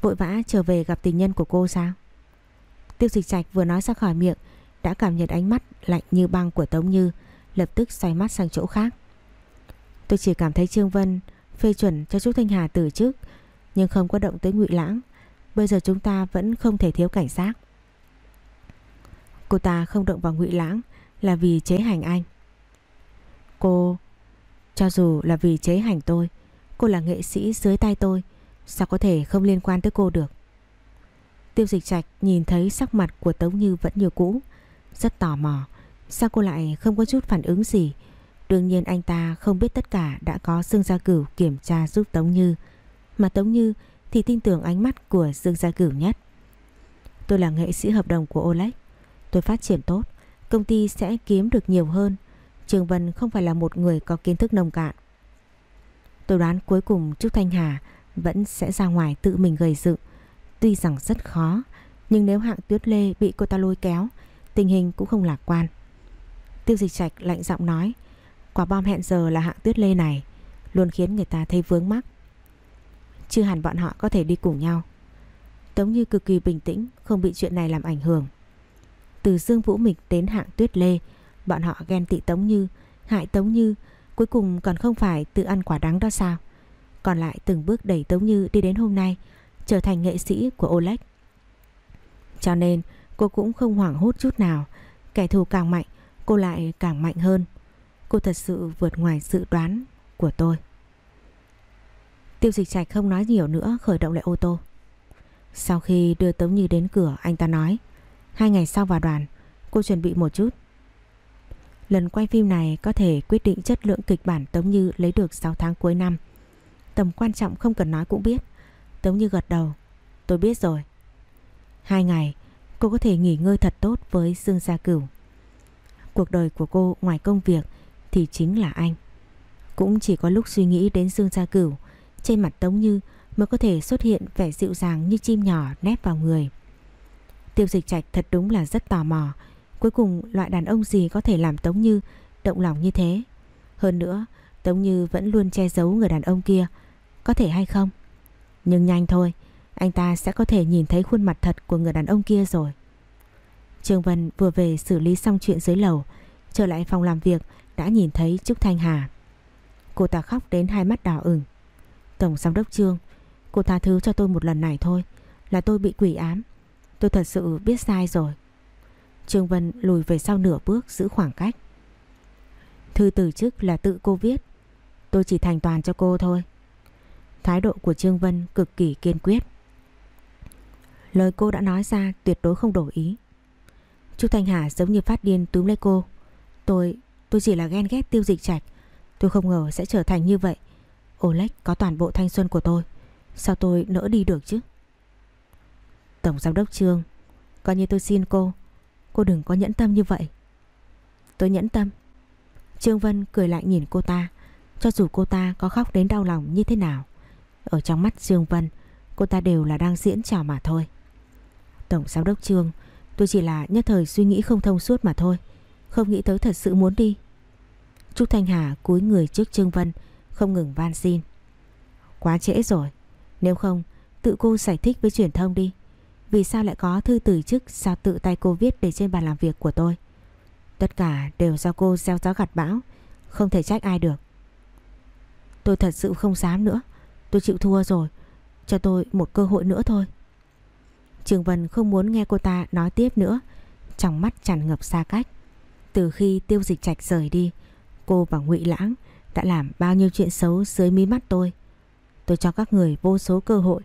Vội vã trở về gặp tình nhân của cô sao? Tiêu dịch trạch vừa nói ra khỏi miệng đã cảm nhận ánh mắt lạnh như băng của Tống Như lập tức xoay mắt sang chỗ khác. Tôi chỉ cảm thấy Trương Vân phê chuẩn cho Trúc Thanh Hà từ trước nhưng không có động tới ngụy lãng. Bây giờ chúng ta vẫn không thể thiếu cảnh sát. Cô ta không động vào ngụy lãng là vì chế hành anh. Cô... Cho dù là vì chế hành tôi, cô là nghệ sĩ dưới tay tôi, sao có thể không liên quan tới cô được? Tiêu dịch trạch nhìn thấy sắc mặt của Tống Như vẫn như cũ, rất tò mò. Sao cô lại không có chút phản ứng gì? Đương nhiên anh ta không biết tất cả đã có Dương Gia Cửu kiểm tra giúp Tống Như. Mà Tống Như thì tin tưởng ánh mắt của Dương Gia Cửu nhất. Tôi là nghệ sĩ hợp đồng của Olex, Tôi phát triển tốt, công ty sẽ kiếm được nhiều hơn. Trường Vân không phải là một người có kiến thức nông cạn. Tôi đoán cuối cùng Trúc Thanh Hà vẫn sẽ ra ngoài tự mình gầy dựng. Tuy rằng rất khó, nhưng nếu hạng tuyết lê bị cô ta lôi kéo, tình hình cũng không lạc quan. Tiêu dịch trạch lạnh giọng nói, quả bom hẹn giờ là hạng tuyết lê này, luôn khiến người ta thấy vướng mắc. Chưa hẳn bọn họ có thể đi cùng nhau. Tống Như cực kỳ bình tĩnh, không bị chuyện này làm ảnh hưởng. Từ Dương Vũ Mịch đến hạng tuyết lê, Bọn họ ghen tị Tống Như Hại Tống Như Cuối cùng còn không phải tự ăn quả đắng đó sao Còn lại từng bước đẩy Tống Như đi đến hôm nay Trở thành nghệ sĩ của Oleg. Cho nên, cô cũng không hoảng hốt chút nào. Kẻ thù càng mạnh, Cô lại càng mạnh hơn. Cô thật sự vượt ngoài dự đoán của tôi. Tiêu dịch trạch không nói nhiều nữa, khởi động lại ô tô. Sau khi đưa Tống Như đến cửa, anh ta nói, Hai ngày sau vào đoàn, Cô chuẩn bị một chút. Lần quay phim này có thể quyết định chất lượng kịch bản Tống Như lấy được 6 tháng cuối năm. Tầm quan trọng không cần nói cũng biết. Tống Như gật đầu. Tôi biết rồi. Hai ngày, cô có thể nghỉ ngơi thật tốt với Dương Gia Cửu. Cuộc đời của cô ngoài công việc thì chính là anh. Cũng chỉ có lúc suy nghĩ đến Dương Gia Cửu, trên mặt Tống Như mới có thể xuất hiện vẻ dịu dàng như chim nhỏ nép vào người. Tiêu dịch trạch thật đúng là rất tò mò Cuối cùng loại đàn ông gì có thể làm Tống Như động lòng như thế Hơn nữa Tống Như vẫn luôn che giấu người đàn ông kia Có thể hay không nhưng nhanh thôi, Anh ta sẽ có thể nhìn thấy khuôn mặt thật của người đàn ông kia rồi Trương Vân vừa về xử lý xong chuyện dưới lầu, Trở lại phòng làm việc, Đã nhìn thấy Trúc Thanh Hà Cô ta khóc đến hai mắt đỏ ửng Tổng giám đốc Trương, Cô tha thứ cho tôi một lần này thôi, Là tôi bị quỷ ám Tôi thật sự biết sai rồi Trương Vân lùi về sau nửa bước giữ khoảng cách. Thư từ chức là tự cô viết. Tôi chỉ thành toàn cho cô thôi. Thái độ của Trương Vân cực kỳ kiên quyết. Lời cô đã nói ra tuyệt đối không đổi ý. Chú Thanh Hà giống như phát điên túm lấy cô. Tôi, tôi chỉ là ghen ghét tiêu dịch trạch. Tôi không ngờ sẽ trở thành như vậy. Oleg có toàn bộ thanh xuân của tôi. Sao tôi nỡ đi được chứ? Tổng giám đốc Trương, coi như tôi xin cô Cô đừng có nhẫn tâm như vậy Tôi nhẫn tâm Trương Vân cười lại nhìn cô ta Cho dù cô ta có khóc đến đau lòng như thế nào ở trong mắt Dương Vân, Cô ta đều là đang diễn trò mà thôi. Tổng giám đốc Trương, Tôi chỉ là nhất thời suy nghĩ không thông suốt mà thôi, Không nghĩ tới thật sự muốn đi. Trúc Thanh Hà cúi người trước Trương Vân, Không ngừng van xin. Quá trễ rồi, Nếu không, tự cô giải thích với truyền thông đi. Vì sao lại có thư từ chức Sao tự tay cô viết để trên bàn làm việc của tôi? Tất cả đều do cô gieo gió gặt bão, Không thể trách ai được. Tôi thật sự không dám nữa Tôi chịu thua rồi. Cho tôi một cơ hội nữa thôi. Trường Vân không muốn nghe cô ta nói tiếp nữa. Trong mắt tràn ngập xa cách. Từ khi tiêu dịch trạch rời đi, Cô và ngụy Lãng đã làm bao nhiêu chuyện xấu dưới mí mắt tôi. Tôi cho các người vô số cơ hội,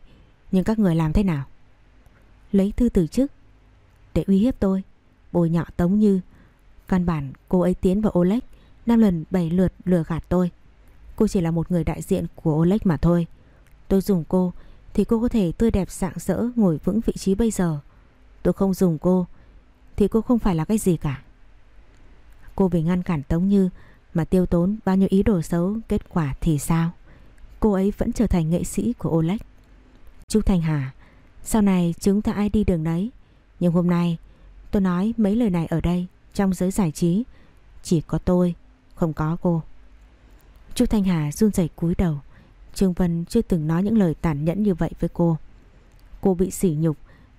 Nhưng các người làm thế nào? Lấy thư từ chức Để uy hiếp tôi Bồi nhọ Tống Như. Căn bản cô ấy tiến vào Oleg năm lần bảy lượt lừa gạt tôi. Cô chỉ là một người đại diện của Oleg mà thôi. Tôi dùng cô Thì cô có thể tươi đẹp sạng sỡ Ngồi vững vị trí bây giờ. Tôi không dùng cô Thì cô không phải là cái gì cả. Cô vì ngăn cản Tống Như Mà tiêu tốn bao nhiêu ý đồ xấu, Kết quả thì sao? Cô ấy vẫn trở thành nghệ sĩ của Oleg. Trúc Thanh Hà, Sau này chúng ta ai đi đường đấy? Nhưng hôm nay tôi nói mấy lời này ở đây Trong giới giải trí. Chỉ có tôi, Không có cô. Chu Thanh Hà run rẩy cúi đầu. Trương Vân chưa từng nói những lời tàn nhẫn như vậy với cô. Cô bị sỉ nhục,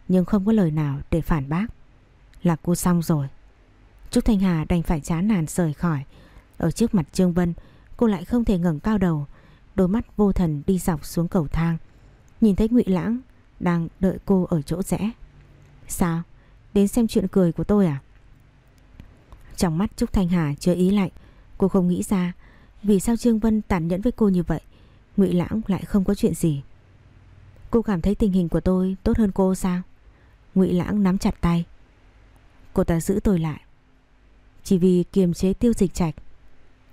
Nhưng không có lời nào để phản bác. Là cô xong rồi. Trúc Thanh Hà đành phải chán nản rời khỏi. Ở trước mặt Trương Vân, Cô lại không thể ngẩng cao đầu. Đôi mắt vô thần đi dọc xuống cầu thang. Nhìn thấy ngụy Lãng Đang đợi cô ở chỗ rẽ. Sao? Đến xem chuyện cười của tôi à? Trong mắt Trúc Thanh Hà chứa ý lạnh, Cô không nghĩ ra vì sao Trương Vân tàn nhẫn với cô như vậy? Ngụy Lãng lại không có chuyện gì. Cô cảm thấy tình hình của tôi tốt hơn cô sao? Ngụy Lãng nắm chặt tay. Cô ta giữ tôi lại. Chỉ vì kiềm chế tiêu dịch trạch.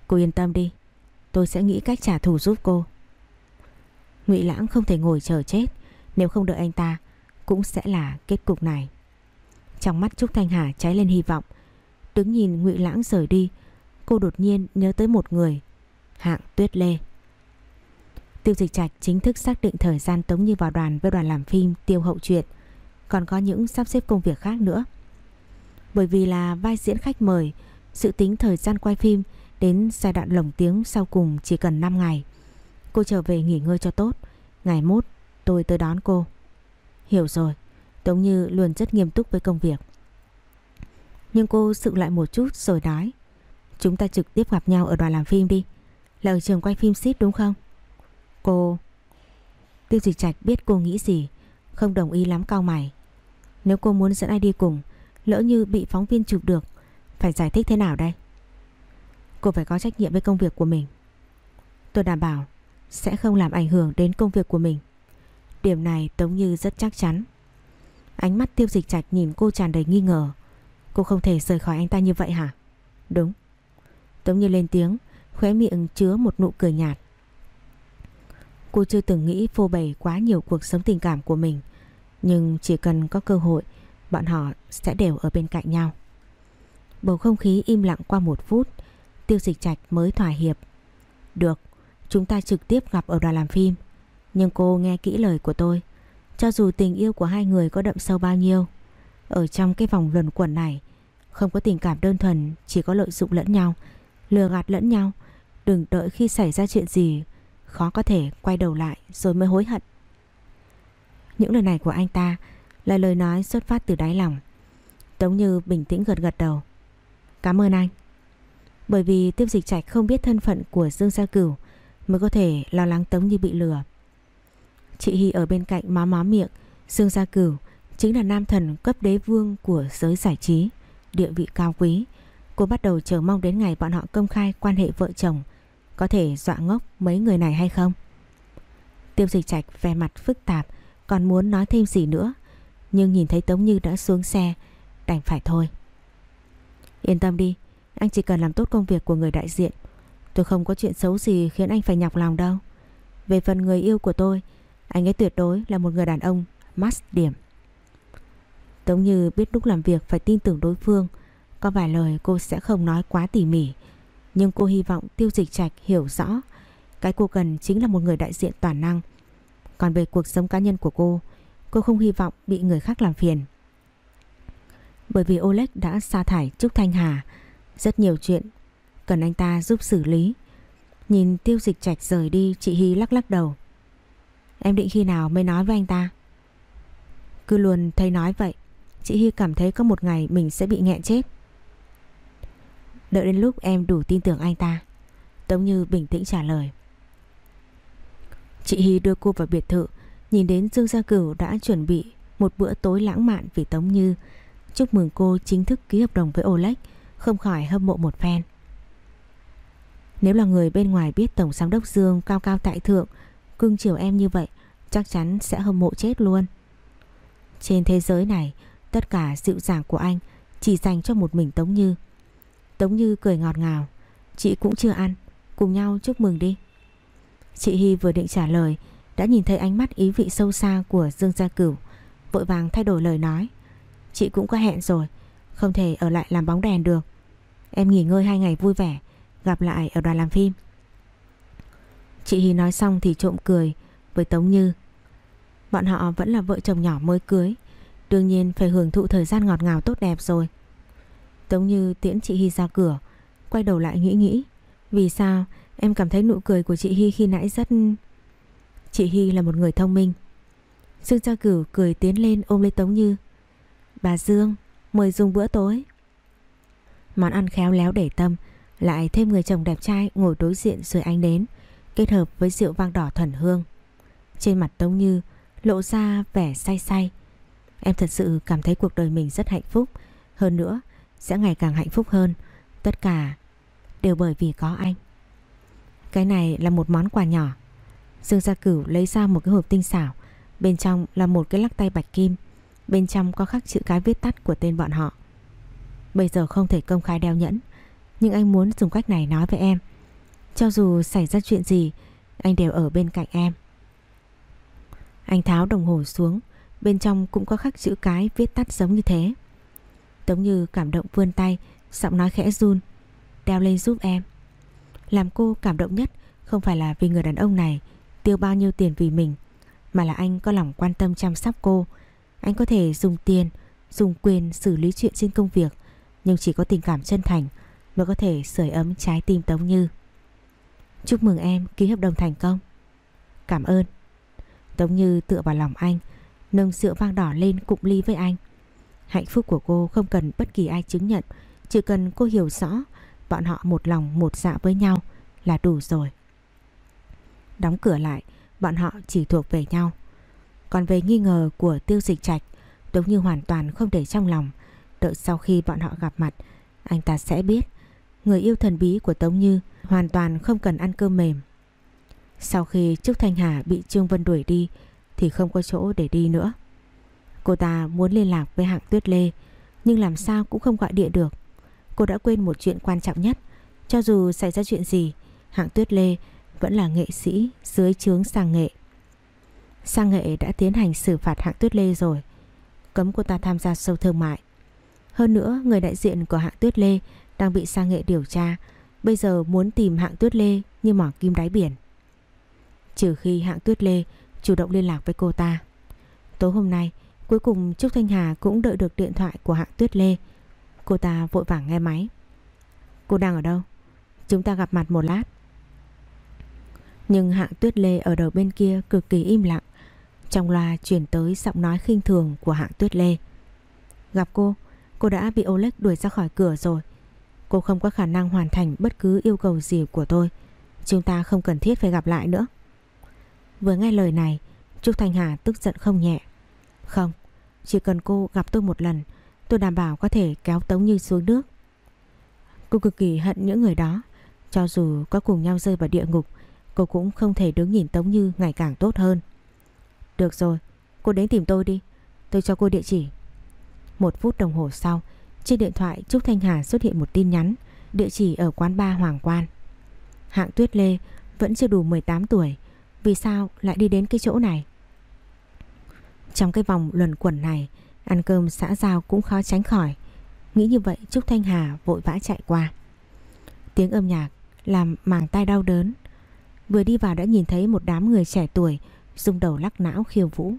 Cô yên tâm đi. Tôi sẽ nghĩ cách trả thù giúp cô. Ngụy Lãng không thể ngồi chờ chết. Nếu không đợi anh ta, Cũng sẽ là kết cục này. Trong mắt Trúc Thanh Hà cháy lên hy vọng. Đứng nhìn Ngụy Lãng rời đi, Cô đột nhiên nhớ tới một người. Hạng Tuyết Lê. Tiêu Dịch Trạch chính thức xác định thời gian Tống Như vào đoàn với đoàn làm phim tiêu hậu truyện. Còn có những sắp xếp công việc khác nữa. Bởi vì là vai diễn khách mời Sự tính thời gian quay phim Đến giai đoạn lồng tiếng sau cùng chỉ cần 5 ngày. Cô trở về nghỉ ngơi cho tốt. Ngày mốt, tôi tới đón cô. Hiểu rồi, Tống Như luôn rất nghiêm túc với công việc. Nhưng cô sự lại một chút rồi nói, Chúng ta trực tiếp gặp nhau ở đoàn làm phim đi. Là ở trường quay phim ship đúng không? Cô Tiêu dịch trạch biết cô nghĩ gì, Không đồng ý lắm cao mày. Nếu cô muốn dẫn ai đi cùng, Lỡ như bị phóng viên chụp được, Phải giải thích thế nào đây? Cô phải có trách nhiệm với công việc của mình. Tôi đảm bảo Sẽ không làm ảnh hưởng đến công việc của mình. Điểm này Tống Như rất chắc chắn. Ánh mắt tiêu dịch trạch nhìn cô tràn đầy nghi ngờ. Cô không thể rời khỏi anh ta như vậy hả? Đúng. Tống Như lên tiếng. Khóe miệng chứa một nụ cười nhạt. Cô chưa từng nghĩ phô bày quá nhiều cuộc sống tình cảm của mình, Nhưng chỉ cần có cơ hội, Bọn họ sẽ đều ở bên cạnh nhau. Bầu không khí im lặng qua một phút, Tiêu dịch trạch mới thỏa hiệp. Được, Chúng ta trực tiếp gặp ở đoàn làm phim, Nhưng cô nghe kỹ lời của tôi, Cho dù tình yêu của hai người có đậm sâu bao nhiêu, Ở trong cái vòng luẩn quẩn này, Không có tình cảm đơn thuần, Chỉ có lợi dụng lẫn nhau Lừa gạt lẫn nhau. Đừng đợi khi xảy ra chuyện gì, Khó có thể quay đầu lại rồi mới hối hận. Những lời này của anh ta Là lời nói xuất phát từ đáy lòng Tống Như bình tĩnh gật gật đầu. Cảm ơn anh. Bởi vì tiêu dịch trạch không biết thân phận của Dương Gia Cửu Mới có thể lo lắng Tống Như bị lừa. Chị Hy ở bên cạnh má má miệng, Dương Gia Cửu chính là nam thần cấp đế vương của giới giải trí, Địa vị cao quý. Cô bắt đầu chờ mong đến ngày bọn họ công khai quan hệ vợ chồng. Có thể dọa ngốc mấy người này hay không? Tiêu dịch trạch vẻ mặt phức tạp, Còn muốn nói thêm gì nữa. Nhưng nhìn thấy Tống Như đã xuống xe, Đành phải thôi. Yên tâm đi, Anh chỉ cần làm tốt công việc của người đại diện. Tôi không có chuyện xấu gì khiến anh phải nhọc lòng đâu. Về phần người yêu của tôi, Anh ấy tuyệt đối là một người đàn ông must điểm. Tống Như biết lúc làm việc phải tin tưởng đối phương có vài lời cô sẽ không nói quá tỉ mỉ nhưng cô hy vọng tiêu dịch trạch hiểu rõ Cái cô cần chính là một người đại diện toàn năng. Còn về cuộc sống cá nhân của cô, cô không hy vọng bị người khác làm phiền. Bởi vì Oleg đã sa thải Trúc Thanh Hà, rất nhiều chuyện cần anh ta giúp xử lý. Nhìn tiêu dịch trạch rời đi, chị Hy lắc lắc đầu. Em định khi nào mới nói với anh ta? Cứ luôn thấy nói vậy, chị Hy cảm thấy có một ngày mình sẽ bị nghẹn chết. Đợi đến lúc em đủ tin tưởng anh ta. Tống Như bình tĩnh trả lời. Chị Hy đưa cô vào biệt thự, nhìn đến Dương Gia Cửu đã chuẩn bị một bữa tối lãng mạn vì Tống Như. Chúc mừng cô chính thức ký hợp đồng với Oleg, không khỏi hâm mộ một phen. Nếu là người bên ngoài biết Tổng Giám đốc Dương cao cao tại thượng, cưng chiều em như vậy, chắc chắn sẽ hâm mộ chết luôn. Trên thế giới này, tất cả dịu dàng của anh chỉ dành cho một mình Tống Như. Tống Như cười ngọt ngào, chị cũng chưa ăn, cùng nhau chúc mừng đi. Chị Hy vừa định trả lời, đã nhìn thấy ánh mắt ý vị sâu xa của Dương Gia Cửu, vội vàng thay đổi lời nói. Chị cũng có hẹn rồi, không thể ở lại làm bóng đèn được. Em nghỉ ngơi hai ngày vui vẻ, gặp lại ở đoàn làm phim. Chị Hy nói xong thì trộm cười với Tống Như. Bọn họ vẫn là vợ chồng nhỏ mới cưới, đương nhiên phải hưởng thụ thời gian ngọt ngào tốt đẹp rồi. Tống Như tiễn chị Hy ra cửa, quay đầu lại nghĩ nghĩ. Vì sao em cảm thấy nụ cười của chị Hy khi nãy rất... Chị Hy là một người thông minh. Dương Gia Cửu cười tiến lên ôm lấy Tống Như. Bà Dương, mời dùng bữa tối. Món ăn khéo léo để tâm, lại thêm người chồng đẹp trai ngồi đối diện dưới ánh đến, kết hợp với rượu vang đỏ thuần hương. Trên mặt Tống Như lộ ra vẻ say say. Em thật sự cảm thấy cuộc đời mình rất hạnh phúc, hơn nữa sẽ ngày càng hạnh phúc hơn. Tất cả đều bởi vì có anh. Cái này là một món quà nhỏ. Dương Gia Cửu lấy ra một cái hộp tinh xảo, bên trong là một cái lắc tay bạch kim, bên trong có khắc chữ cái viết tắt của tên bọn họ. Bây giờ không thể công khai đeo nhẫn, nhưng anh muốn dùng cách này nói với em. Cho dù xảy ra chuyện gì, anh đều ở bên cạnh em. Anh tháo đồng hồ xuống, bên trong cũng có khắc chữ cái viết tắt giống như thế. Tống Như cảm động vươn tay, giọng nói khẽ run. Đeo lên giúp em. Làm cô cảm động nhất không phải là vì người đàn ông này tiêu bao nhiêu tiền vì mình, mà là anh có lòng quan tâm chăm sóc cô. Anh có thể dùng tiền, dùng quyền xử lý chuyện trên công việc, nhưng chỉ có tình cảm chân thành mới có thể sưởi ấm trái tim Tống Như. Chúc mừng em ký hợp đồng thành công. Cảm ơn. Tống Như tựa vào lòng anh, nâng sữa vang đỏ lên cụm ly với anh. Hạnh phúc của cô không cần bất kỳ ai chứng nhận, chỉ cần cô hiểu rõ bọn họ một lòng một dạ với nhau là đủ rồi. Đóng cửa lại, bọn họ chỉ thuộc về nhau. Còn về nghi ngờ của tiêu dịch trạch, Tống Như hoàn toàn không để trong lòng. Đợi sau khi bọn họ gặp mặt, anh ta sẽ biết người yêu thần bí của Tống Như hoàn toàn không cần ăn cơm mềm. Sau khi Trúc Thanh Hà bị Trương Vân đuổi đi thì không có chỗ để đi nữa. Cô ta muốn liên lạc với hạng Tuyết Lê nhưng làm sao cũng không gọi điện được. Cô đã quên một chuyện quan trọng nhất. Cho dù xảy ra chuyện gì, hạng Tuyết Lê vẫn là nghệ sĩ dưới chướng sang nghệ. Sang nghệ đã tiến hành xử phạt hạng Tuyết Lê rồi. Cấm cô ta tham gia sâu thương mại. Hơn nữa, người đại diện của hạng Tuyết Lê đang bị sang nghệ điều tra. Bây giờ muốn tìm hạng Tuyết Lê như mỏ kim đáy biển. Trừ khi hạng Tuyết Lê chủ động liên lạc với cô ta. Tối hôm nay, cuối cùng Trúc Thanh Hà cũng đợi được điện thoại của hạng Tuyết Lê. Cô ta vội vàng nghe máy. Cô đang ở đâu? Chúng ta gặp mặt một lát. Nhưng hạng Tuyết Lê ở đầu bên kia cực kỳ im lặng. Trong loa chuyển tới giọng nói khinh thường của hạng Tuyết Lê. Gặp cô, cô đã bị Oleg đuổi ra khỏi cửa rồi. Cô không có khả năng hoàn thành bất cứ yêu cầu gì của tôi. Chúng ta không cần thiết phải gặp lại nữa. Vừa nghe lời này Trúc Thanh Hà tức giận không nhẹ Không chỉ cần cô gặp tôi một lần, Tôi đảm bảo có thể kéo Tống Như xuống nước. Cô cực kỳ hận những người đó. Cho dù có cùng nhau rơi vào địa ngục, Cô cũng không thể đứng nhìn Tống Như ngày càng tốt hơn. Được rồi, Cô đến tìm tôi đi. Tôi cho cô địa chỉ. Một phút đồng hồ sau, Trên điện thoại Trúc Thanh Hà xuất hiện một tin nhắn, Địa chỉ ở quán ba Hoàng Quan. Hạng Tuyết Lê vẫn chưa đủ 18 tuổi, vì sao lại đi đến cái chỗ này? Trong cái vòng luẩn quẩn này, Ăn cơm xã giao cũng khó tránh khỏi. Nghĩ như vậy, Trúc Thanh Hà vội vã chạy qua. Tiếng âm nhạc Làm màng tai đau đớn. Vừa đi vào đã nhìn thấy một đám người trẻ tuổi Dung đầu lắc não khiêu vũ.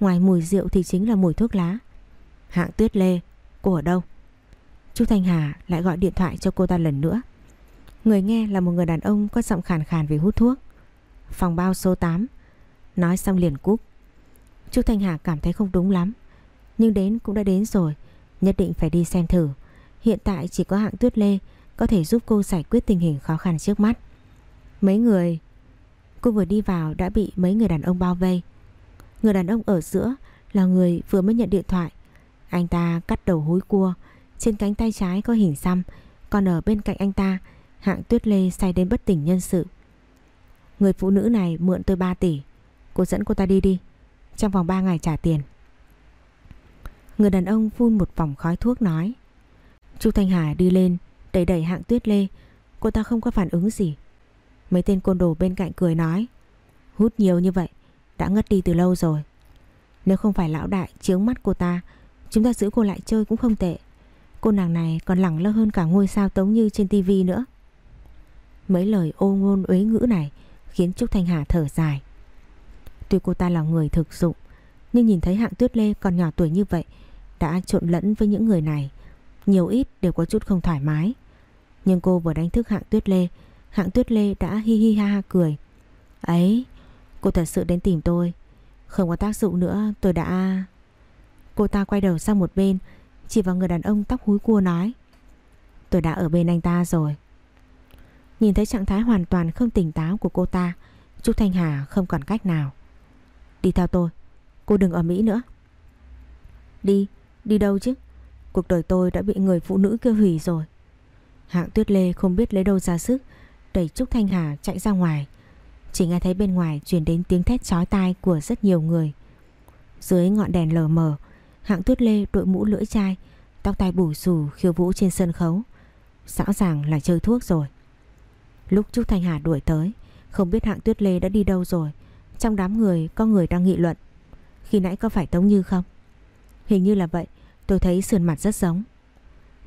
Ngoài mùi rượu thì chính là mùi thuốc lá. Hạng tuyết lê, Cô ở đâu? Trúc Thanh Hà lại gọi điện thoại cho cô ta lần nữa. Người nghe là một người đàn ông Có giọng khàn khàn vì hút thuốc. Phòng bao số 8 Nói xong liền cúp. Chu Thanh Hà cảm thấy không đúng lắm. Nhưng đến cũng đã đến rồi, Nhất định phải đi xem thử. Hiện tại chỉ có hạng tuyết lê Có thể giúp cô giải quyết tình hình khó khăn trước mắt. Mấy người, Cô vừa đi vào đã bị mấy người đàn ông bao vây. Người đàn ông ở giữa Là người vừa mới nhận điện thoại. Anh ta cắt đầu húi cua, Trên cánh tay trái có hình xăm, Còn ở bên cạnh anh ta, Hạng tuyết lê say đến bất tỉnh nhân sự. Người phụ nữ này mượn tôi 3 tỷ, Cô dẫn cô ta đi đi. Trong vòng 3 ngày trả tiền. Người đàn ông phun một vòng khói thuốc nói, Chu Thanh Hà đi lên, Đẩy đẩy hạng tuyết lê. Cô ta không có phản ứng gì. Mấy tên côn đồ bên cạnh cười nói, Hút nhiều như vậy, Đã ngất đi từ lâu rồi. Nếu không phải lão đại chiếu mắt cô ta, Chúng ta giữ cô lại chơi cũng không tệ. Cô nàng này còn lẳng lơ hơn cả ngôi sao tống như trên tivi nữa. Mấy lời ô ngôn uế ngữ này Khiến Trúc Thanh Hà thở dài. Tuy cô ta là người thực dụng, Nhưng nhìn thấy hạng tuyết lê còn nhỏ tuổi như vậy, Đã trộn lẫn với những người này, Nhiều ít đều có chút không thoải mái. Nhưng cô vừa đánh thức hạng tuyết lê, Hạng tuyết lê đã hi hi ha ha cười. Ấy, Cô thật sự đến tìm tôi, Không có tác dụng nữa, tôi đã Cô ta quay đầu sang một bên, Chỉ vào người đàn ông tóc húi cua nói, Tôi đã ở bên anh ta rồi. Nhìn thấy trạng thái hoàn toàn không tỉnh táo của cô ta, Trúc Thanh Hà không còn cách nào. Đi theo tôi. Cô đừng ở Mỹ nữa. Đi, đi đâu chứ? Cuộc đời tôi đã bị người phụ nữ kia hủy rồi. Hạng tuyết lê không biết lấy đâu ra sức Đẩy Trúc Thanh Hà chạy ra ngoài. Chỉ nghe thấy bên ngoài truyền đến tiếng thét chói tai của rất nhiều người. Dưới ngọn đèn lờ mờ Hạng tuyết lê đội mũ lưỡi chai Tóc tai bù xù khiêu vũ trên sân khấu. Rõ ràng là chơi thuốc rồi. Lúc Trúc Thanh Hà đuổi tới Không biết hạng tuyết lê đã đi đâu rồi. Trong đám người có người đang nghị luận. Khi nãy có phải Tống Như không? Hình như là vậy, Tôi thấy sườn mặt rất giống.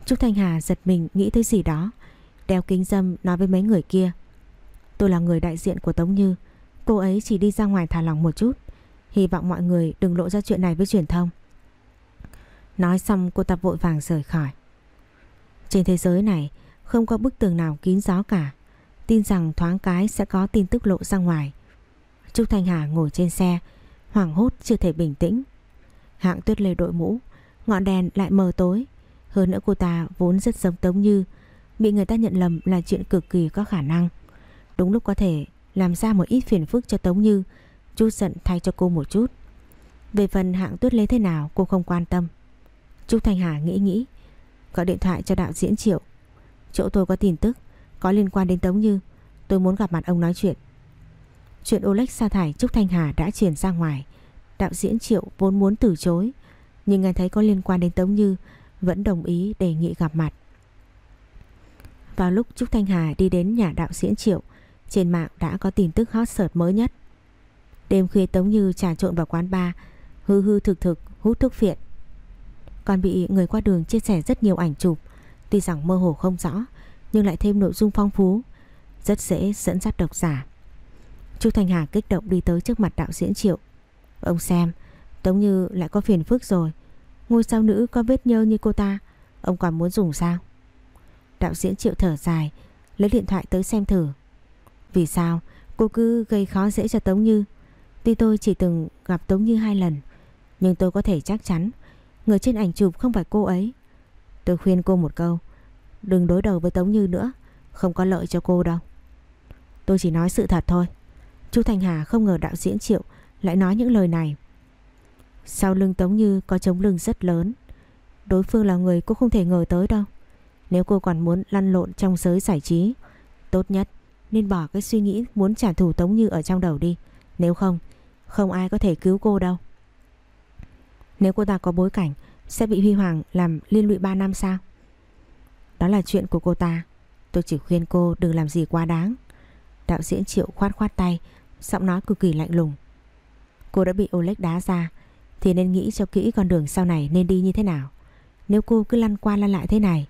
Trúc Thanh Hà giật mình nghĩ tới gì đó, Đeo kính dâm nói với mấy người kia. Tôi là người đại diện của Tống Như, Cô ấy chỉ đi ra ngoài thả lòng một chút. Hy vọng mọi người đừng lộ ra chuyện này với truyền thông. Nói xong cô ta vội vàng rời khỏi. Trên thế giới này, Không có bức tường nào kín gió cả. Tin rằng thoáng cái sẽ có tin tức lộ ra ngoài. Trúc Thanh Hà ngồi trên xe, Hoảng hốt chưa thể bình tĩnh. Hạng tuyết lê đội mũ, Ngọn đèn lại mờ tối. Hơn nữa cô ta vốn rất giống Tống Như, Bị người ta nhận lầm là chuyện cực kỳ có khả năng. Đúng lúc có thể, Làm ra một ít phiền phức cho Tống Như, Chút giận thay cho cô một chút. Về phần hạng tuyết lê thế nào, cô không quan tâm. Trúc Thanh Hà nghĩ nghĩ, Gọi điện thoại cho đạo diễn Triệu. Chỗ tôi có tin tức, Có liên quan đến Tống Như, Tôi muốn gặp mặt ông nói chuyện. Chuyện Oleg sa thải Trúc Thanh Hà đã truyền ra ngoài. Đạo diễn Triệu vốn muốn từ chối, Nhưng nghe thấy có liên quan đến Tống Như, Vẫn đồng ý đề nghị gặp mặt. Vào lúc Trúc Thanh Hà đi đến nhà đạo diễn Triệu, Trên mạng đã có tin tức hot search mới nhất. Đêm khuya Tống Như trà trộn vào quán bar, Hư hư thực thực, hút thuốc phiện. Còn bị người qua đường chia sẻ rất nhiều ảnh chụp, Tuy rằng mơ hồ không rõ, Nhưng lại thêm nội dung phong phú, Rất dễ dẫn dắt độc giả chú Thanh Hà kích động đi tới trước mặt đạo diễn Triệu. Ông xem, Tống Như lại có phiền phức rồi. Ngôi sao nữ có vết nhơ như cô ta, Ông còn muốn dùng sao? Đạo diễn Triệu thở dài, Lấy điện thoại tới xem thử. Vì sao? Cô cứ gây khó dễ cho Tống Như. Tuy tôi chỉ từng gặp Tống Như hai lần, Nhưng tôi có thể chắc chắn, Người trên ảnh chụp không phải cô ấy. Tôi khuyên cô một câu, Đừng đối đầu với Tống Như nữa, Không có lợi cho cô đâu. Tôi chỉ nói sự thật thôi chú Thành Hà không ngờ đạo diễn Triệu lại nói những lời này. Sau lưng Tống Như có chống lưng rất lớn. Đối phương là người cô không thể ngờ tới đâu. Nếu cô còn muốn lăn lộn trong giới giải trí, tốt nhất nên bỏ cái suy nghĩ muốn trả thù Tống Như ở trong đầu đi. Nếu không, không ai có thể cứu cô đâu. Nếu cô ta có bối cảnh, sẽ bị Huy Hoàng làm liên lụy 3 năm sao? Đó là chuyện của cô ta. Tôi chỉ khuyên cô đừng làm gì quá đáng. Đạo diễn Triệu khoát khoát tay, giọng nói cực kỳ lạnh lùng. Cô đã bị Oleg đá ra Thì nên nghĩ cho kỹ con đường sau này nên đi như thế nào Nếu cô cứ lăn qua lăn lại thế này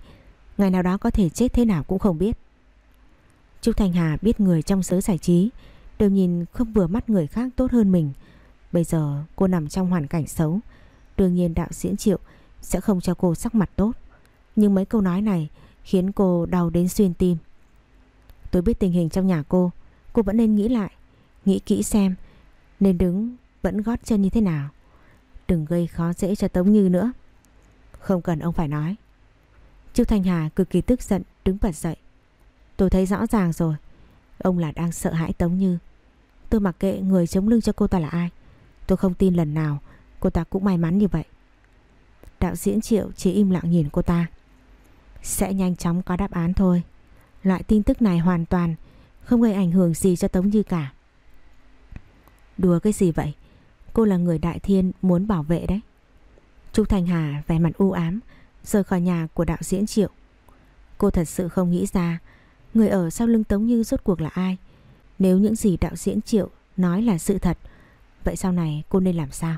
Ngày nào đó có thể chết thế nào cũng không biết Trúc Thanh Hà biết người trong giới giải trí đều nhìn không vừa mắt người khác tốt hơn mình. Bây giờ cô nằm trong hoàn cảnh xấu. Đương nhiên đạo diễn Triệu sẽ không cho cô sắc mặt tốt. Nhưng mấy câu nói này khiến cô đau đến xuyên tim. Tôi biết tình hình trong nhà cô, cô vẫn nên nghĩ lại, nghĩ kỹ xem nên đứng vẫn gót chân như thế nào. Đừng gây khó dễ cho Tống Như nữa. Không cần, ông phải nói. Trúc Thanh Hà cực kỳ tức giận, đứng bật dậy. Tôi thấy rõ ràng rồi. Ông là đang sợ hãi Tống Như. Tôi mặc kệ người chống lưng cho cô ta là ai. Tôi không tin lần nào cô ta cũng may mắn như vậy. Đạo diễn Triệu chỉ im lặng nhìn cô ta. Sẽ nhanh chóng có đáp án thôi. Loại tin tức này hoàn toàn không gây ảnh hưởng gì cho Tống Như cả. Đùa cái gì vậy? Cô là người đại thiên muốn bảo vệ đấy. Trúc Thành Hà vẻ mặt u ám rời khỏi nhà của đạo diễn Triệu. Cô thật sự không nghĩ ra người ở sau lưng Tống Như rốt cuộc là ai. Nếu những gì đạo diễn Triệu nói là sự thật, vậy sau này cô nên làm sao?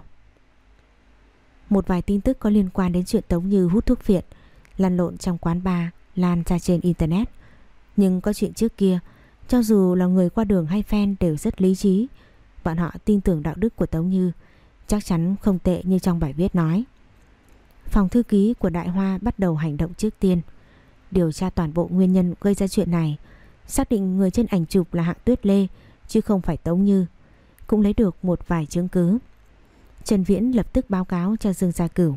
Một vài tin tức có liên quan đến chuyện Tống Như hút thuốc phiện lăn lộn trong quán bar, lan ra trên Internet. Nhưng có chuyện trước kia, cho dù là người qua đường hay fan đều rất lý trí, bọn họ tin tưởng đạo đức của Tống Như, chắc chắn không tệ như trong bài viết nói. Phòng thư ký của Đại Hoa bắt đầu hành động trước tiên, điều tra toàn bộ nguyên nhân gây ra chuyện này, xác định người trên ảnh chụp là Hạng Tuyết Lê chứ không phải Tống Như, cũng lấy được một vài chứng cứ. Trần Viễn lập tức báo cáo cho Dương Gia Cửu.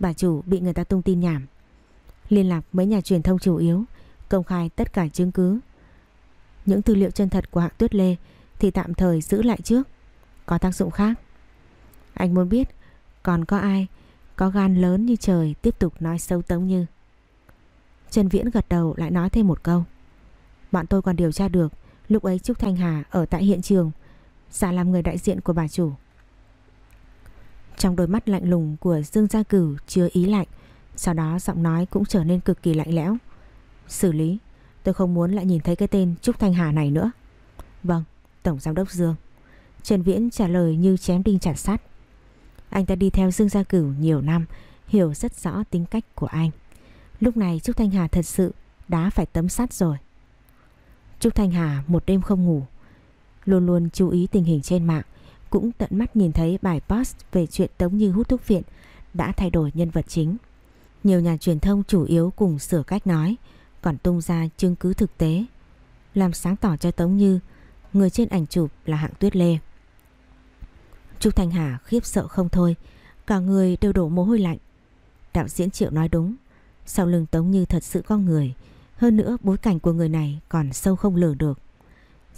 Bà chủ bị người ta tung tin nhảm. Liên lạc mấy nhà truyền thông chủ yếu, công khai tất cả chứng cứ. Những tư liệu chân thật của Hạng Tuyết Lê thì tạm thời giữ lại trước. Có tác dụng khác. Anh muốn biết còn có ai có gan lớn như trời tiếp tục nói xấu Tống Như. Trần Viễn gật đầu lại nói thêm một câu. Bọn tôi còn điều tra được lúc ấy Trúc Thanh Hà ở tại hiện trường giả làm người đại diện của bà chủ. Trong đôi mắt lạnh lùng của Dương Gia Cửu chứa ý lạnh, sau đó giọng nói cũng trở nên cực kỳ lạnh lẽo. Xử lý, tôi không muốn lại nhìn thấy cái tên Trúc Thanh Hà này nữa. Vâng, Tổng Giám đốc Dương. Trần Viễn trả lời như chém đinh chặt sắt. Anh ta đi theo Dương Gia Cửu nhiều năm, hiểu rất rõ tính cách của anh. Lúc này Trúc Thanh Hà thật sự đã phải tấm sắt rồi. Trúc Thanh Hà một đêm không ngủ, luôn luôn chú ý tình hình trên mạng, cũng tận mắt nhìn thấy bài post về chuyện Tống Như hút thuốc viện đã thay đổi nhân vật chính. Nhiều nhà truyền thông chủ yếu cùng sửa cách nói, còn tung ra chứng cứ thực tế, làm sáng tỏ cho Tống Như người trên ảnh chụp là hạng tuyết lê. Trúc Thanh Hà khiếp sợ không thôi, cả người đều đổ mồ hôi lạnh. Đạo diễn Triệu nói đúng, sau lưng Tống Như thật sự con người, hơn nữa bối cảnh của người này còn sâu không lường được.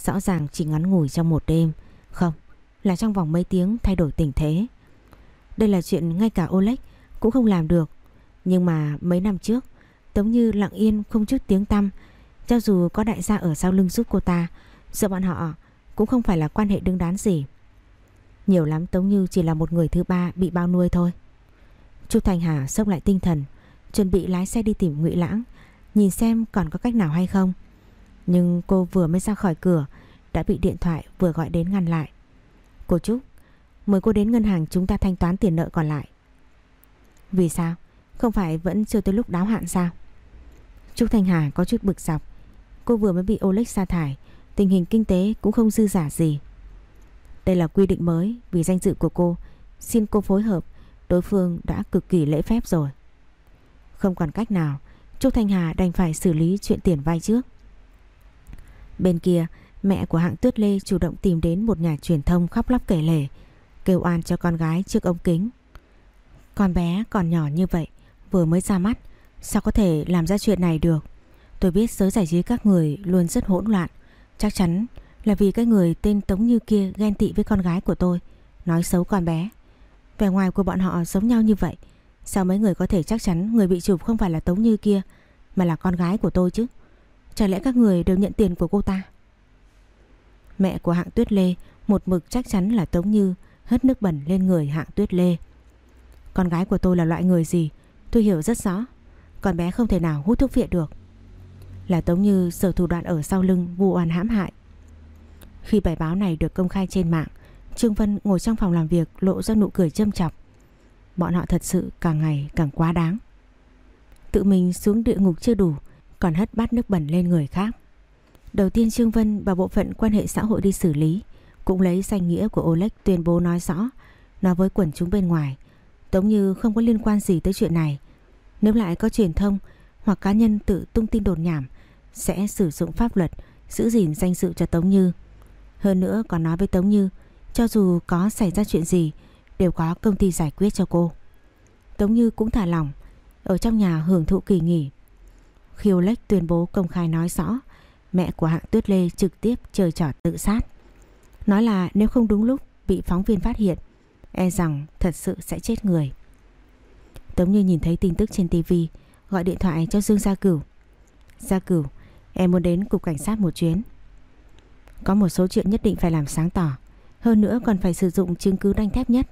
Rõ ràng chỉ ngắn ngủi trong một đêm, không, là trong vòng mấy tiếng thay đổi tình thế. Đây là chuyện ngay cả Oleg cũng không làm được, nhưng mà mấy năm trước, Tống Như lặng yên không chút tiếng tăm, cho dù có đại gia ở sau lưng giúp cô ta, Giữa bọn họ cũng không phải là quan hệ đứng đắn gì. Nhiều lắm Tống Như chỉ là một người thứ ba bị bao nuôi thôi. Chu Thành Hà sốc lại tinh thần, Chuẩn bị lái xe đi tìm Ngụy Lãng, Nhìn xem còn có cách nào hay không. Nhưng cô vừa mới ra khỏi cửa, Đã bị điện thoại vừa gọi đến ngăn lại. Cô Trúc, Mời cô đến ngân hàng chúng ta thanh toán tiền nợ còn lại. Vì sao? Không phải vẫn chưa tới lúc đáo hạn sao? Trúc Thanh Hà có chút bực dọc. Cô vừa mới bị Olex sa thải Tình hình kinh tế cũng không dư giả gì. Đây là quy định mới Vì danh dự của cô. Xin cô phối hợp, Đối phương đã cực kỳ lễ phép rồi. Không còn cách nào, Trúc Thanh Hà đành phải xử lý chuyện tiền vay trước. Bên kia, Mẹ của hạng Tuyết Lê chủ động tìm đến một nhà truyền thông khóc lóc kể lể, Kêu oan cho con gái trước ống kính. Con bé còn nhỏ như vậy, Vừa mới ra mắt, Sao có thể làm ra chuyện này được? Tôi biết giới giải trí các người luôn rất hỗn loạn Chắc chắn là vì cái người tên Tống Như kia ghen tị với con gái của tôi, Nói xấu con bé. Vẻ ngoài của bọn họ giống nhau như vậy. Sao mấy người có thể chắc chắn người bị chụp không phải là Tống Như kia, Mà là con gái của tôi chứ? Chả lẽ các người đều nhận tiền của cô ta? Mẹ của hạng tuyết lê Một mực chắc chắn là Tống Như, Hất nước bẩn lên người hạng tuyết lê. Con gái của tôi là loại người gì? Tôi hiểu rất rõ. Con bé không thể nào hút thuốc viện được là Tống Như sở thủ đoạn ở sau lưng vu oan hãm hại. Khi bài báo này được công khai trên mạng, Trương Vân ngồi trong phòng làm việc lộ ra nụ cười châm chọc. Bọn họ thật sự càng ngày càng quá đáng. Tự mình xuống địa ngục chưa đủ, còn hất bát nước bẩn lên người khác. Đầu tiên Trương Vân bảo bộ phận quan hệ xã hội đi xử lý, cũng lấy danh nghĩa của Oleg tuyên bố nói rõ, nói với quần chúng bên ngoài, Tống Như không có liên quan gì tới chuyện này. Nếu lại có truyền thông hoặc cá nhân tự tung tin đồn nhảm, sẽ sử dụng pháp luật giữ gìn danh dự cho Tống Như. Hơn nữa còn nói với Tống Như, cho dù có xảy ra chuyện gì, đều có công ty giải quyết cho cô. Tống Như cũng thả lỏng, ở trong nhà hưởng thụ kỳ nghỉ. Khiêu Lách tuyên bố công khai nói rõ, mẹ của hạng Tuyết Lê trực tiếp chơi trò tự sát. Nói là nếu không đúng lúc bị phóng viên phát hiện, e rằng thật sự sẽ chết người. Tống Như nhìn thấy tin tức trên TV, gọi điện thoại cho Dương Gia Cửu. Gia Cửu, em muốn đến cục cảnh sát một chuyến. Có một số chuyện nhất định phải làm sáng tỏ, hơn nữa còn phải sử dụng chứng cứ đanh thép nhất,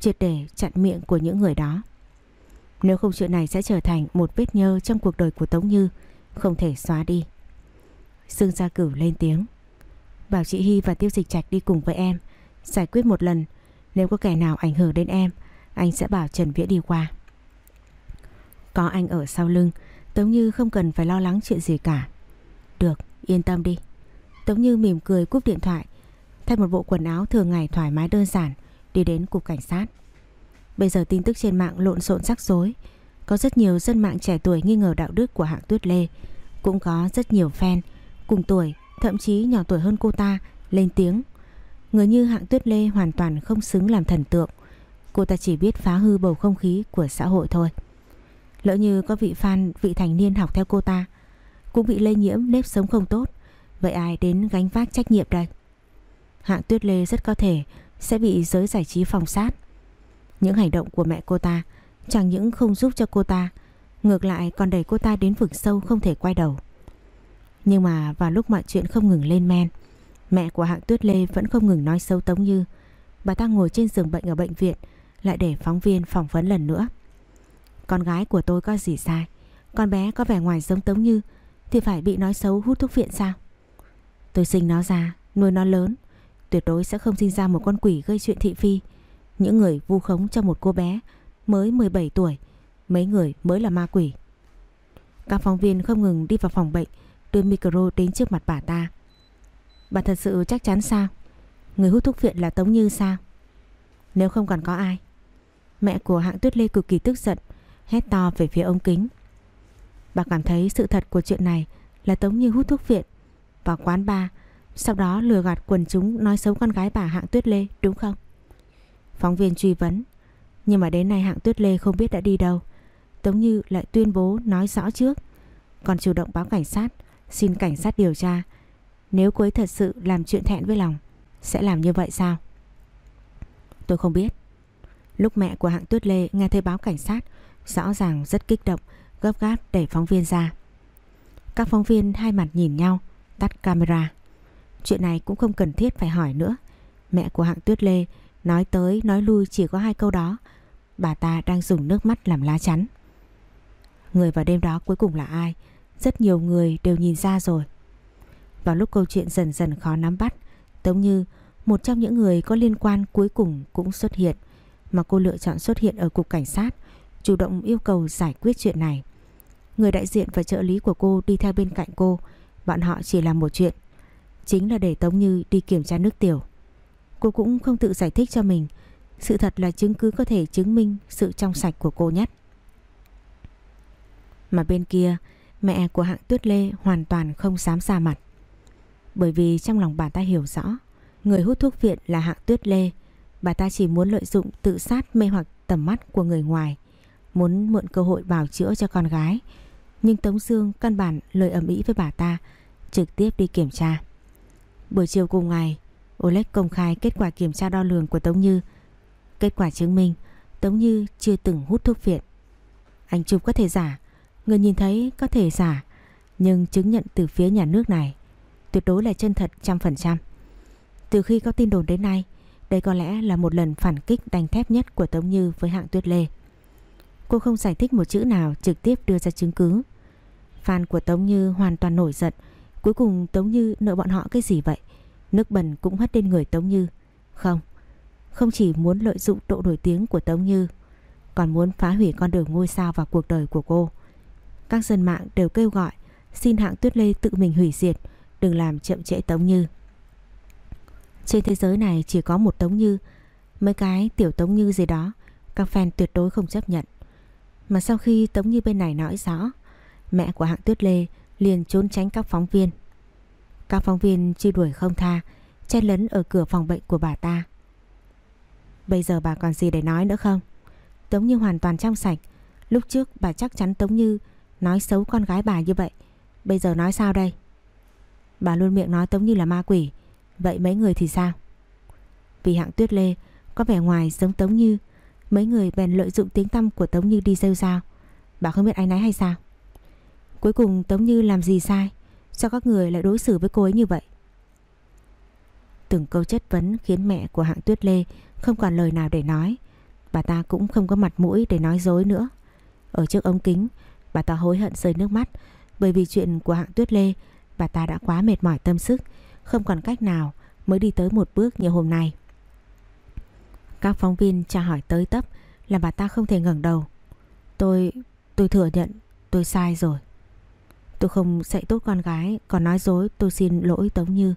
triệt để chặn miệng của những người đó. Nếu không chuyện này sẽ trở thành một vết nhơ trong cuộc đời của Tống Như, không thể xóa đi. Dương Gia Cửu lên tiếng. Bảo chị Hy và Tiêu Dịch Trạch đi cùng với em, giải quyết một lần. Nếu có kẻ nào ảnh hưởng đến em, anh sẽ bảo Trần Viễn đi qua. Có anh ở sau lưng, Tống Như không cần phải lo lắng chuyện gì cả. Được, yên tâm đi. Tống Như mỉm cười cúp điện thoại, thay một bộ quần áo thường ngày thoải mái đơn giản, đi đến cục cảnh sát. Bây giờ tin tức trên mạng lộn xộn rắc rối, có rất nhiều dân mạng trẻ tuổi nghi ngờ đạo đức của hạng Tuyết Lê, cũng có rất nhiều fan cùng tuổi, thậm chí nhỏ tuổi hơn cô ta lên tiếng. Người như hạng Tuyết Lê hoàn toàn không xứng làm thần tượng. Cô ta chỉ biết phá hư bầu không khí của xã hội thôi. Lỡ như có vị fan vị thành niên học theo cô ta cũng bị lây nhiễm nếp sống không tốt, vậy ai đến gánh vác trách nhiệm đây? Hạng Tuyết Lê rất có thể sẽ bị giới giải trí phòng sát. Những hành động của mẹ cô ta chẳng những không giúp cho cô ta, ngược lại còn đẩy cô ta đến vực sâu không thể quay đầu. Nhưng mà vào lúc mọi chuyện không ngừng lên men, mẹ của hạng Tuyết Lê vẫn không ngừng nói xấu Tống Như. Bà ta ngồi trên giường bệnh ở bệnh viện, lại để phóng viên phỏng vấn lần nữa. Con gái của tôi có gì sai? Con bé có vẻ ngoài giống Tống Như thì phải bị nói xấu hút thuốc viện sao? Tôi sinh nó ra, nuôi nó lớn, tuyệt đối sẽ không sinh ra một con quỷ gây chuyện thị phi. Những người vu khống cho một cô bé mới 17 tuổi, mấy người mới là ma quỷ. Các phóng viên không ngừng đi vào phòng bệnh, đưa micro đến trước mặt bà ta. Bà thật sự chắc chắn sao? Người hút thuốc viện là Tống Như sao? Nếu không còn có ai? Mẹ của hạng tuyết lê cực kỳ tức giận, hét to về phía ông kính. Bà cảm thấy sự thật của chuyện này là Tống Như hút thuốc viện vào quán bar, sau đó lừa gạt quần chúng nói xấu con gái bà hạng tuyết lê đúng không? Phóng viên truy vấn, nhưng mà đến nay hạng tuyết lê không biết đã đi đâu. Tống Như lại tuyên bố nói rõ trước, còn chủ động báo cảnh sát, xin cảnh sát điều tra. Nếu cô ấy thật sự làm chuyện thẹn với lòng, sẽ làm như vậy sao? Tôi không biết. Lúc mẹ của hạng tuyết lê nghe thấy báo cảnh sát, rõ ràng rất kích động, gấp gáp đẩy phóng viên ra. Các phóng viên hai mặt nhìn nhau, tắt camera. Chuyện này cũng không cần thiết phải hỏi nữa. Mẹ của hạng tuyết lê nói tới nói lui chỉ có hai câu đó. Bà ta đang dùng nước mắt làm lá chắn. Người vào đêm đó cuối cùng là ai? Rất nhiều người đều nhìn ra rồi. Vào lúc câu chuyện dần dần khó nắm bắt, Tống Như, một trong những người có liên quan cuối cùng cũng xuất hiện. Mà cô lựa chọn xuất hiện ở cục cảnh sát, chủ động yêu cầu giải quyết chuyện này. Người đại diện và trợ lý của cô đi theo bên cạnh cô, bọn họ chỉ làm một chuyện, chính là để Tống Như đi kiểm tra nước tiểu. Cô cũng không tự giải thích cho mình, sự thật là chứng cứ có thể chứng minh sự trong sạch của cô nhất. Mà bên kia, mẹ của hạng Tuyết Lê hoàn toàn không dám ra mặt. Bởi vì trong lòng bà ta hiểu rõ, người hút thuốc viện là hạng Tuyết Lê, bà ta chỉ muốn lợi dụng tự sát mê hoặc tầm mắt của người ngoài, muốn mượn cơ hội bào chữa cho con gái. Nhưng Tống Dương căn bản lời ầm ĩ với bà ta, trực tiếp đi kiểm tra. Buổi chiều cùng ngày, Oleg công khai kết quả kiểm tra đo lường của Tống Như. Kết quả chứng minh Tống Như chưa từng hút thuốc viện. Anh chụp có thể giả, người nhìn thấy có thể giả, nhưng chứng nhận từ phía nhà nước này tuyệt đối là chân thật trăm phần trăm. Từ khi có tin đồn đến nay, đây có lẽ là một lần phản kích đanh thép nhất của Tống Như với hạng Tuyết Lê. Cô không giải thích một chữ nào trực tiếp đưa ra chứng cứ. Fan của Tống Như hoàn toàn nổi giận. Cuối cùng Tống Như nợ bọn họ cái gì vậy? Nước bẩn cũng hất lên người Tống Như. Không, không chỉ muốn lợi dụng độ nổi tiếng của Tống Như, còn muốn phá hủy con đường ngôi sao và cuộc đời của cô. Các dân mạng đều kêu gọi xin hạng Tuyết Lê tự mình hủy diệt, Đừng làm chậm trễ Tống Như Trên thế giới này chỉ có một Tống Như Mấy cái tiểu Tống Như gì đó Các fan tuyệt đối không chấp nhận Mà sau khi Tống Như bên này nói rõ Mẹ của hạng Tuyết Lê liền trốn tránh các phóng viên. Các phóng viên truy đuổi không tha, Chen lấn ở cửa phòng bệnh của bà ta. Bây giờ bà còn gì để nói nữa không? Tống Như hoàn toàn trong sạch. Lúc trước bà chắc chắn Tống Như Nói xấu con gái bà như vậy. Bây giờ nói sao đây? Bà luôn miệng nói Tống Như là ma quỷ. Vậy mấy người thì sao? Vì hạng tuyết lê, Có vẻ ngoài giống Tống Như. Mấy người bèn lợi dụng tiếng tăm của Tống Như đi rêu rao. Bà không biết ai nấy hay sao? Cuối cùng Tống Như làm gì sai? Sao các người lại đối xử với cô ấy như vậy? Từng câu chất vấn khiến mẹ của hạng tuyết lê Không còn lời nào để nói. Bà ta cũng không có mặt mũi để nói dối nữa. Ở trước ống kính, Bà ta hối hận rơi nước mắt. Bởi vì chuyện của hạng tuyết lê, Bà ta đã quá mệt mỏi tâm sức. Không còn cách nào mới đi tới một bước như hôm nay. Các phóng viên tra hỏi tới tấp, làm bà ta không thể ngẩng đầu. Tôi... tôi thừa nhận Tôi sai rồi. Tôi không dạy tốt con gái, Còn nói dối, tôi xin lỗi Tống Như.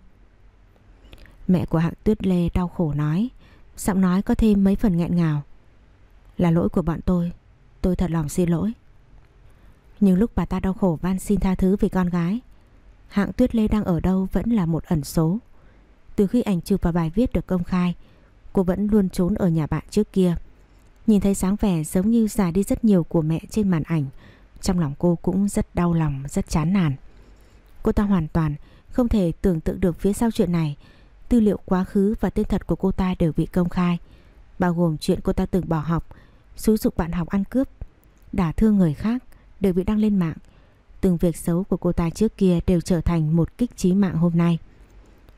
Mẹ của hạng tuyết lê đau khổ nói, Giọng nói có thêm mấy phần nghẹn ngào. Là lỗi của bọn tôi Tôi thật lòng xin lỗi. Nhưng lúc bà ta đau khổ van xin tha thứ vì con gái, Hạng tuyết lê đang ở đâu vẫn là một ẩn số. Từ khi ảnh chụp và bài viết được công khai, Cô vẫn luôn trốn ở nhà bạn trước kia. Nhìn thấy sáng vẻ giống như già đi rất nhiều của mẹ trên màn ảnh trong lòng cô cũng rất đau lòng, rất chán nản. Cô ta hoàn toàn không thể tưởng tượng được phía sau chuyện này. Tư liệu quá khứ và tên thật của cô ta đều bị công khai Bao gồm chuyện cô ta từng bỏ học Xúi dục bạn học ăn cướp Đả thương người khác đều bị đăng lên mạng. Từng việc xấu của cô ta trước kia đều trở thành một kích trí mạng hôm nay.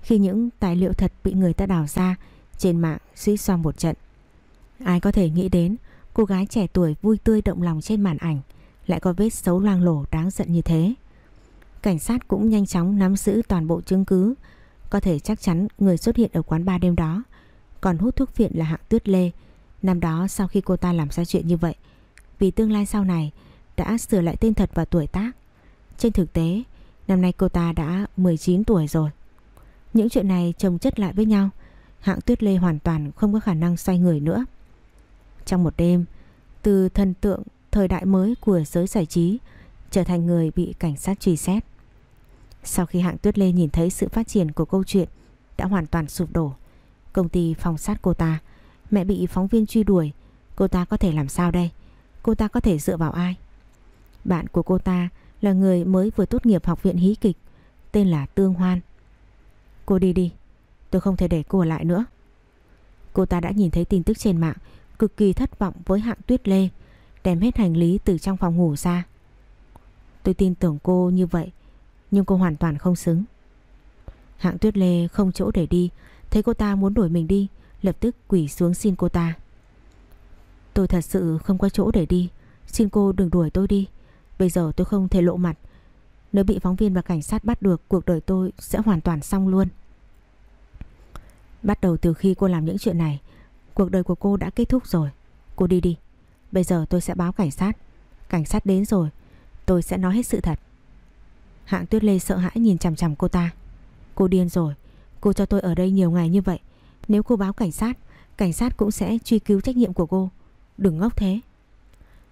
Khi những tài liệu thật bị người ta đào ra Trên mạng suy xoa một trận Ai có thể nghĩ đến Cô gái trẻ tuổi vui tươi động lòng trên màn ảnh lại có vết xấu loang lổ đáng giận như thế. Cảnh sát cũng nhanh chóng nắm giữ toàn bộ chứng cứ. Có thể chắc chắn người xuất hiện ở quán bar đêm đó Còn hút thuốc viện là hạng tuyết lê. Năm đó sau khi cô ta làm ra chuyện như vậy, Vì tương lai sau này Đã sửa lại tên thật và tuổi tác. Trên thực tế, Năm nay cô ta đã 19 tuổi rồi. Những chuyện này chồng chất lại với nhau, Hạng tuyết lê hoàn toàn không có khả năng xoay người nữa. Trong một đêm, Từ thần tượng thời đại mới của giới giải trí Trở thành người bị cảnh sát truy xét sau khi hạng tuyết lê nhìn thấy sự phát triển của câu chuyện đã hoàn toàn sụp đổ. Công ty phong sát cô ta, mẹ bị phóng viên truy đuổi, cô ta có thể làm sao đây? Cô ta có thể dựa vào ai? Bạn của cô ta là người mới vừa tốt nghiệp học viện hí kịch, tên là Tương Hoan. Cô đi đi, tôi không thể để cô ở lại nữa. Cô ta đã nhìn thấy tin tức trên mạng, cực kỳ thất vọng với hạng tuyết lê, đem hết hành lý từ trong phòng ngủ ra. Tôi tin tưởng cô như vậy, nhưng cô hoàn toàn không xứng. Hạng tuyết lê không chỗ để đi, Thấy cô ta muốn đuổi mình đi, Lập tức quỷ xuống xin cô ta. Tôi thật sự không có chỗ để đi, Xin cô đừng đuổi tôi đi. Bây giờ tôi không thể lộ mặt. Nếu bị phóng viên và cảnh sát bắt được, Cuộc đời tôi sẽ hoàn toàn xong luôn. Bắt đầu từ khi cô làm những chuyện này, Cuộc đời của cô đã kết thúc rồi. Cô đi đi. Bây giờ tôi sẽ báo cảnh sát. Cảnh sát đến rồi. Tôi sẽ nói hết sự thật. Hạng Tuyết Lê sợ hãi nhìn chằm chằm cô ta. Cô điên rồi. Cô cho tôi ở đây nhiều ngày như vậy. Nếu cô báo cảnh sát Cảnh sát cũng sẽ truy cứu trách nhiệm của cô. Đừng ngốc thế.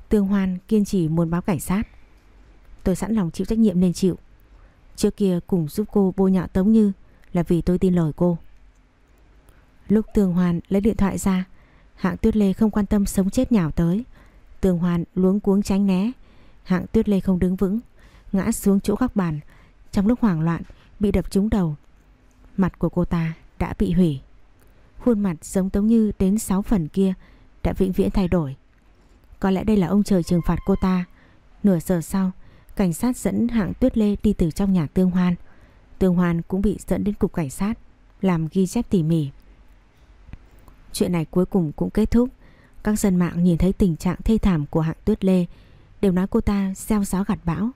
Tương Hoan kiên trì muốn báo cảnh sát. Tôi sẵn lòng chịu trách nhiệm nên chịu. Trước kia cùng giúp cô bôi nhọ Tống Như Là vì tôi tin lời cô. Lúc Tương Hoan lấy điện thoại ra Hạng Tuyết Lê không quan tâm sống chết nhào tới Tương Hoan luống cuống tránh né Hạng Tuyết Lê không đứng vững ngã xuống chỗ góc bàn trong lúc hoảng loạn bị đập trúng đầu. Mặt của cô ta đã bị hủy. Khuôn mặt giống Tống Như đến 6 phần kia đã vĩnh viễn thay đổi. Có lẽ đây là ông trời trừng phạt cô ta. Nửa giờ sau, cảnh sát dẫn hạng Tuyết Lê đi từ trong nhà Tương Hoan. Tương Hoan cũng bị dẫn đến cục cảnh sát làm ghi chép tỉ mỉ. Chuyện này cuối cùng cũng kết thúc. Các dân mạng nhìn thấy tình trạng thê thảm của hạng Tuyết Lê, đều nói cô ta gieo gió gặt bão.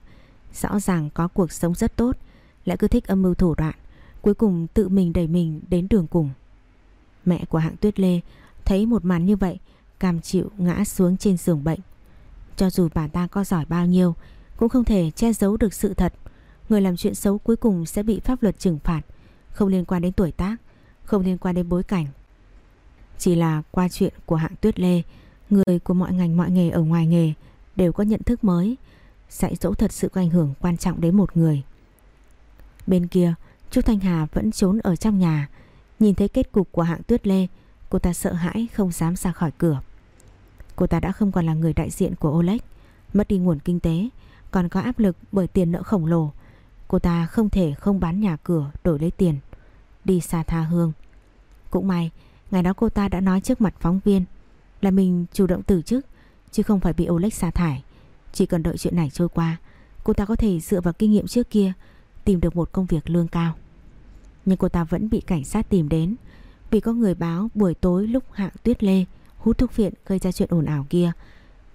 Rõ ràng có cuộc sống rất tốt, Lại cứ thích âm mưu thủ đoạn, Cuối cùng tự mình đẩy mình đến đường cùng. Mẹ của hạng tuyết lê Thấy một màn như vậy, Cam chịu ngã xuống trên giường bệnh. Cho dù bà ta có giỏi bao nhiêu, Cũng không thể che giấu được sự thật. Người làm chuyện xấu cuối cùng sẽ bị pháp luật trừng phạt, Không liên quan đến tuổi tác, Không liên quan đến bối cảnh. Chỉ là qua chuyện của hạng tuyết lê, Người của mọi ngành mọi nghề ở ngoài nghề Đều có nhận thức mới, Dạy dỗ thật sự có ảnh hưởng quan trọng đến một người. Bên kia, Trúc Thanh Hà vẫn trốn ở trong nhà, Nhìn thấy kết cục của hạng tuyết lê, Cô ta sợ hãi không dám ra khỏi cửa. Cô ta đã không còn là người đại diện của Oleg, Mất đi nguồn kinh tế, Còn có áp lực bởi tiền nợ khổng lồ. Cô ta không thể không bán nhà cửa đổi lấy tiền, Đi xa tha hương. Cũng may Ngày đó cô ta đã nói trước mặt phóng viên Là mình chủ động từ chức, Chứ không phải bị Oleg sa thải. Chỉ cần đợi chuyện này trôi qua, Cô ta có thể dựa vào kinh nghiệm trước kia Tìm được một công việc lương cao. Nhưng cô ta vẫn bị cảnh sát tìm đến Vì có người báo buổi tối lúc hạng tuyết lê, Hút thuốc viện gây ra chuyện ồn ào kia.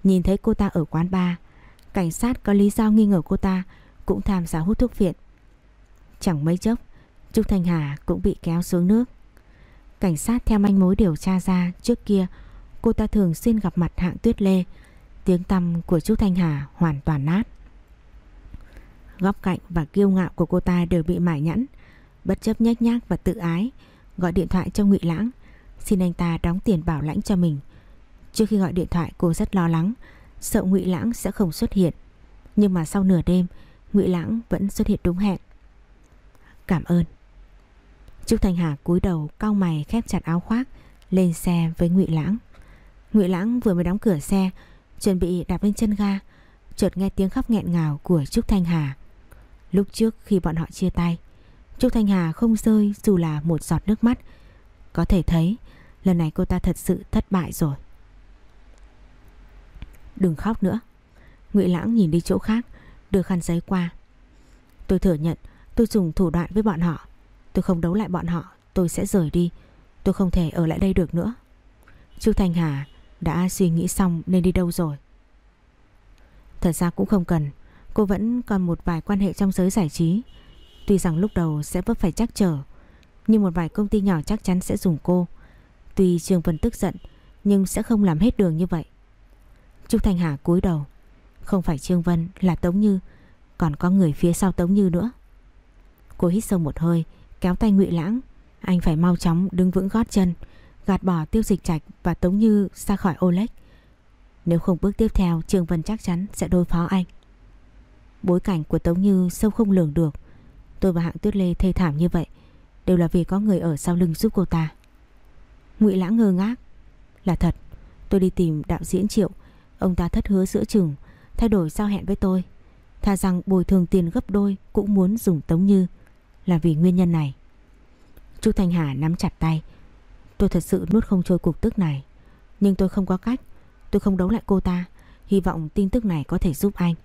Nhìn thấy cô ta ở quán bar, Cảnh sát có lý do nghi ngờ cô ta Cũng tham gia hút thuốc viện Chẳng mấy chốc, Trúc Thanh Hà cũng bị kéo xuống nước. Cảnh sát theo manh mối điều tra ra Trước kia, cô ta thường xuyên gặp mặt hạng tuyết lê. Tiếng tăm của Trúc Thanh Hà hoàn toàn nát. Góc cạnh và kiêu ngạo của cô ta đều bị mải nhẵn. Bất chấp nhách nhác và tự ái, Gọi điện thoại cho ngụy Lãng. Xin anh ta đóng tiền bảo lãnh cho mình. Trước khi gọi điện thoại, cô rất lo lắng, Sợ ngụy Lãng sẽ không xuất hiện. Nhưng mà sau nửa đêm, ngụy Lãng vẫn xuất hiện đúng hẹn. Cảm ơn. Trúc Thanh Hà cúi đầu cau mày khép chặt áo khoác, Lên xe với ngụy Lãng. Ngụy Lãng vừa mới đóng cửa xe, Chuẩn bị đạp lên chân ga, Chợt nghe tiếng khóc nghẹn ngào của Trúc Thanh Hà. Lúc trước khi bọn họ chia tay, Trúc Thanh Hà không rơi dù là một giọt nước mắt. Có thể thấy, lần này cô ta thật sự thất bại rồi. Đừng khóc nữa. Ngụy Lãng nhìn đi chỗ khác, Đưa khăn giấy qua. Tôi thừa nhận, tôi dùng thủ đoạn với bọn họ. Tôi không đấu lại bọn họ, Tôi sẽ rời đi. Tôi không thể ở lại đây được nữa. Trúc Thanh Hà đã suy nghĩ xong nên đi đâu rồi? Thật ra cũng không cần. Cô vẫn còn một vài quan hệ trong giới giải trí. Tuy rằng lúc đầu sẽ vấp phải chắc trở, Nhưng một vài công ty nhỏ chắc chắn sẽ dùng cô. Tuy Trương Vân tức giận, Nhưng sẽ không làm hết đường như vậy. Trúc Thanh Hà cúi đầu. Không phải Trương Vân là Tống Như, Còn có người phía sau Tống Như nữa. Cô hít sâu một hơi Kéo tay ngụy Lãng. Anh phải mau chóng đứng vững gót chân, Gạt bỏ tiêu dịch trạch và Tống Như ra khỏi Oleg Nếu không bước tiếp theo, Trương Vân chắc chắn sẽ đối phó anh. Bối cảnh của Tống Như sâu không lường được. Tôi và hạng tuyết lê thê thảm như vậy, Đều là vì có người ở sau lưng giúp cô ta. Ngụy Lãng ngơ ngác. Là thật, Tôi đi tìm đạo diễn Triệu. Ông ta thất hứa giữa chừng, Thay đổi giao hẹn với tôi. Thà rằng bồi thường tiền gấp đôi Cũng muốn dùng Tống Như. Là vì nguyên nhân này. Chu Thanh Hà nắm chặt tay. Tôi thật sự nuốt không trôi cuộc tức này. Nhưng tôi không có cách. Tôi không đấu lại cô ta. Hy vọng tin tức này có thể giúp anh.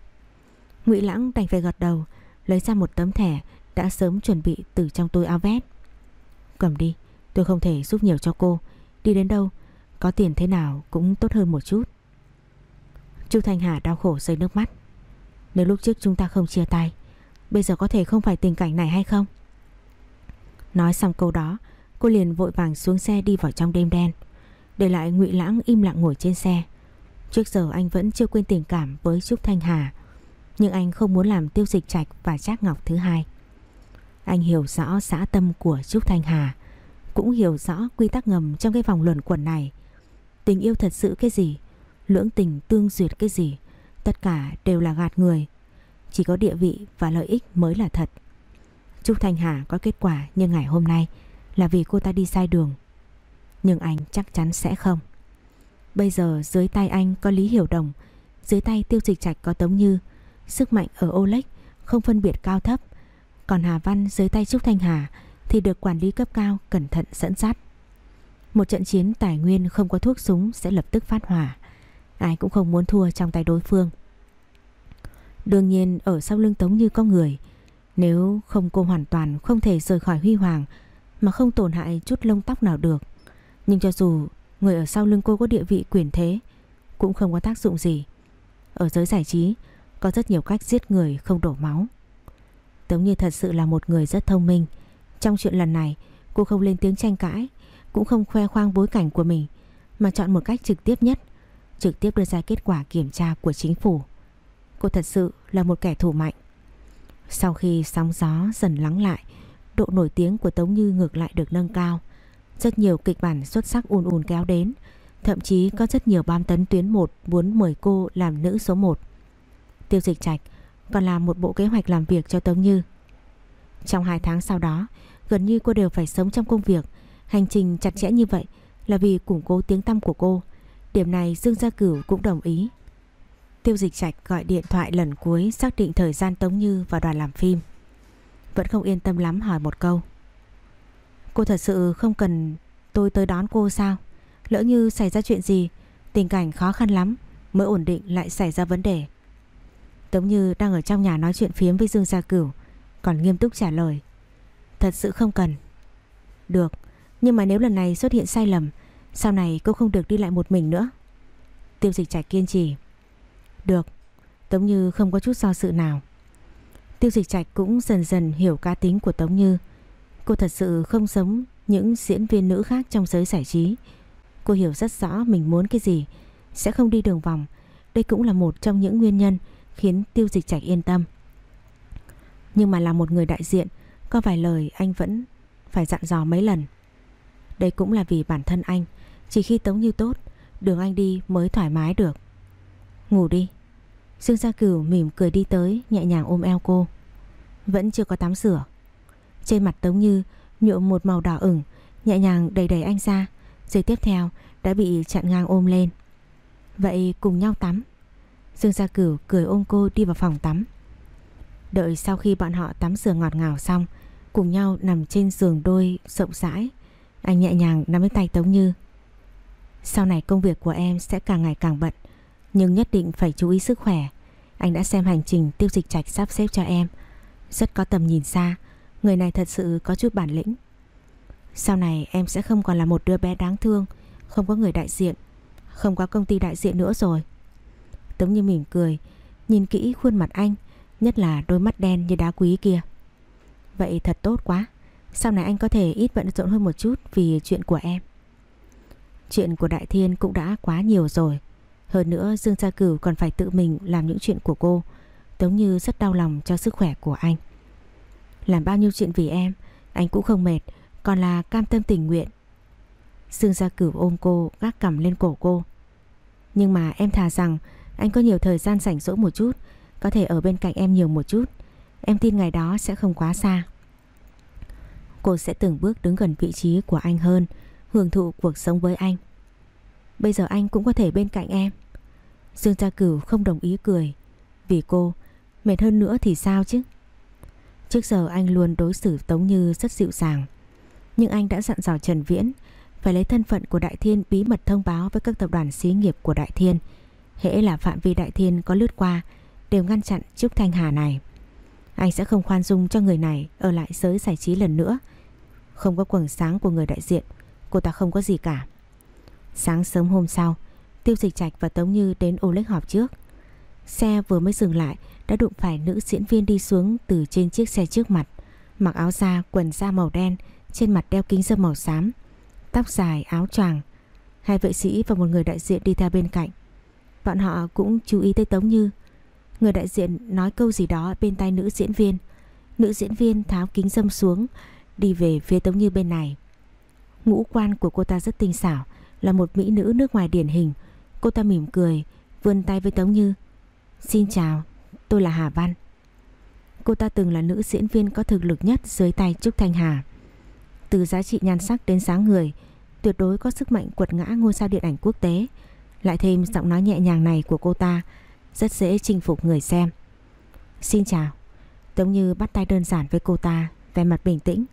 Ngụy Lãng đành phải gật đầu, Lấy ra một tấm thẻ Đã sớm chuẩn bị từ trong túi áo vest Cầm đi, Tôi không thể giúp nhiều cho cô. Đi đến đâu, Có tiền thế nào cũng tốt hơn một chút. Chu Thanh Hà đau khổ rơi nước mắt. Nếu lúc trước chúng ta không chia tay Bây giờ có thể không phải tình cảnh này hay không? Nói xong câu đó, Cô liền vội vàng xuống xe đi vào trong đêm đen. Để lại ngụy Lãng im lặng ngồi trên xe. Trước giờ anh vẫn chưa quên tình cảm với Trúc Thanh Hà, Nhưng anh không muốn làm tiêu dịch trạch và Trác Ngọc thứ hai. Anh hiểu rõ xã tâm của Trúc Thanh Hà, Cũng hiểu rõ quy tắc ngầm trong cái vòng luẩn quẩn này. Tình yêu thật sự cái gì? Lưỡng tình tương duyệt cái gì? Tất cả đều là gạt người. Chỉ có địa vị và lợi ích mới là thật. Trúc Thanh Hà có kết quả như ngày hôm nay Là vì cô ta đi sai đường. Nhưng anh chắc chắn sẽ không. Bây giờ dưới tay anh có Lý Hiểu Đồng, Dưới tay Tiêu Trịch Trạch có Tống Như, Sức mạnh ở Olex không phân biệt cao thấp. Còn Hà Văn dưới tay Trúc Thanh Hà Thì được quản lý cấp cao cẩn thận dẫn dắt. Một trận chiến tài nguyên không có thuốc súng sẽ lập tức phát hỏa. Ai cũng không muốn thua trong tay đối phương. Đương nhiên, ở sau lưng Tống Như có người. Nếu không cô hoàn toàn không thể rời khỏi huy hoàng, Mà không tổn hại chút lông tóc nào được. Nhưng cho dù người ở sau lưng cô có địa vị quyền thế, Cũng không có tác dụng gì. Ở giới giải trí, Có rất nhiều cách giết người không đổ máu. Tống Như thật sự là một người rất thông minh. Trong chuyện lần này, Cô không lên tiếng tranh cãi, Cũng không khoe khoang bối cảnh của mình, Mà chọn một cách trực tiếp nhất, trực tiếp đưa ra kết quả kiểm tra của chính phủ. Cô thật sự là một kẻ thù mạnh. Sau khi sóng gió dần lắng lại, độ nổi tiếng của Tống Như ngược lại được nâng cao. Rất nhiều kịch bản xuất sắc ùn ùn kéo đến, thậm chí có rất nhiều bom tấn tuyến 1 muốn mời cô làm nữ số 1. Tiêu dịch trạch còn làm một bộ kế hoạch làm việc cho Tống Như. Trong 2 tháng sau đó, gần như cô đều phải sống trong công việc, hành trình chặt chẽ như vậy là vì củng cố tiếng tăm của cô. Điểm này Dương Gia Cửu cũng đồng ý. Tiêu dịch trạch gọi điện thoại lần cuối xác định thời gian Tống Như và đoàn làm phim. Vẫn không yên tâm lắm hỏi một câu. Cô thật sự không cần tôi tới đón cô sao? Lỡ như xảy ra chuyện gì, tình cảnh khó khăn lắm, mới ổn định lại xảy ra vấn đề. Tống Như đang ở trong nhà nói chuyện phiếm với Dương Gia Cửu, còn nghiêm túc trả lời. Thật sự không cần. Được, nhưng mà nếu lần này xuất hiện sai lầm, sau này cô không được đi lại một mình nữa. Tiêu dịch trạch kiên trì. Được, Tống Như không có chút do sự nào. Tiêu dịch trạch cũng dần dần hiểu cá tính của Tống Như. Cô thật sự không giống những diễn viên nữ khác trong giới giải trí. Cô hiểu rất rõ mình muốn cái gì, sẽ không đi đường vòng. Đây cũng là một trong những nguyên nhân khiến tiêu dịch trạch yên tâm. Nhưng mà là một người đại diện, có vài lời anh vẫn phải dặn dò mấy lần. Đây cũng là vì bản thân anh, chỉ khi Tống Như tốt, đường anh đi mới thoải mái được. Ngủ đi. Dương Gia Cửu mỉm cười đi tới, nhẹ nhàng ôm eo cô. Vẫn chưa có tắm rửa. Trên mặt Tống Như nhuộm một màu đỏ ửng, nhẹ nhàng đẩy đẩy anh ra, rồi tiếp theo đã bị chặn ngang ôm lên. Vậy cùng nhau tắm. Dương Gia Cửu cười ôm cô đi vào phòng tắm. Đợi sau khi bọn họ tắm rửa ngọt ngào xong, cùng nhau nằm trên giường đôi rộng rãi, anh nhẹ nhàng nắm lấy tay Tống Như. Sau này công việc của em sẽ càng ngày càng bận, nhưng nhất định phải chú ý sức khỏe. Anh đã xem hành trình tiêu dịch trạch sắp xếp cho em, rất có tầm nhìn xa, người này thật sự có chút bản lĩnh. Sau này em sẽ không còn là một đứa bé đáng thương, không có người đại diện, không có công ty đại diện nữa rồi. Tống Như mỉm cười, nhìn kỹ khuôn mặt anh, nhất là đôi mắt đen như đá quý kia. Vậy thật tốt quá, sau này anh có thể ít bận rộn hơn một chút vì chuyện của em. Chuyện của Đại Thiên cũng đã quá nhiều rồi. Hơn nữa Dương Gia Cửu còn phải tự mình làm những chuyện của cô. Tống Như rất đau lòng cho sức khỏe của anh. Làm bao nhiêu chuyện vì em, anh cũng không mệt, còn là cam tâm tình nguyện. Dương Gia Cửu ôm cô, gác cầm lên cổ cô. Nhưng mà em thà rằng anh có nhiều thời gian rảnh rỗi một chút, có thể ở bên cạnh em nhiều một chút. Em tin ngày đó sẽ không quá xa. Cô sẽ từng bước đứng gần vị trí của anh hơn, hưởng thụ cuộc sống với anh. Bây giờ anh cũng có thể bên cạnh em. Dương Gia Cửu không đồng ý cười. Vì cô, mệt hơn nữa thì sao chứ? Trước giờ anh luôn đối xử Tống Như rất dịu dàng. Nhưng anh đã dặn dò Trần Viễn phải lấy thân phận của Đại Thiên bí mật thông báo với các tập đoàn xí nghiệp của Đại Thiên. Hễ là phạm vi Đại Thiên có lướt qua đều ngăn chặn Trúc Thanh Hà này. Anh sẽ không khoan dung cho người này ở lại giới giải trí lần nữa. Không có quầng sáng của người đại diện, cô ta không có gì cả. Sáng sớm hôm sau, Tiêu Dịch Trạch và Tống Như đến Olex họp trước. Xe vừa mới dừng lại đã đụng phải nữ diễn viên đi xuống từ trên chiếc xe trước mặt. Mặc áo da, quần da màu đen, trên mặt đeo kính dâm màu xám, tóc dài, áo choàng. Hai vệ sĩ và một người đại diện đi theo bên cạnh. Bọn họ cũng chú ý tới Tống Như. Người đại diện nói câu gì đó bên tai nữ diễn viên. Nữ diễn viên tháo kính dâm xuống, đi về phía Tống Như bên này. Ngũ quan của cô ta rất tinh xảo, là một mỹ nữ nước ngoài điển hình. Cô ta mỉm cười, vươn tay với Tống Như. Xin chào, tôi là Hà Văn. Cô ta từng là nữ diễn viên có thực lực nhất dưới tay Trúc Thanh Hà. Từ giá trị nhan sắc đến sáng người, tuyệt đối có sức mạnh quật ngã ngôi sao điện ảnh quốc tế. Lại thêm giọng nói nhẹ nhàng này của cô ta, rất dễ chinh phục người xem. Xin chào. Tống Như bắt tay đơn giản với cô ta, vẻ mặt bình tĩnh.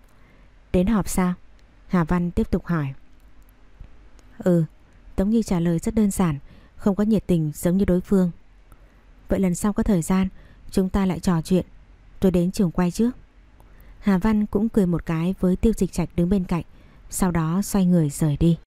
Đến họp sao? Hà Văn tiếp tục hỏi. Ừ, Tống Như trả lời rất đơn giản, không có nhiệt tình giống như đối phương. Vậy lần sau có thời gian, chúng ta lại trò chuyện. Tôi đến trường quay trước. Hà Văn cũng cười một cái với tiêu dịch trạch đứng bên cạnh, sau đó xoay người rời đi.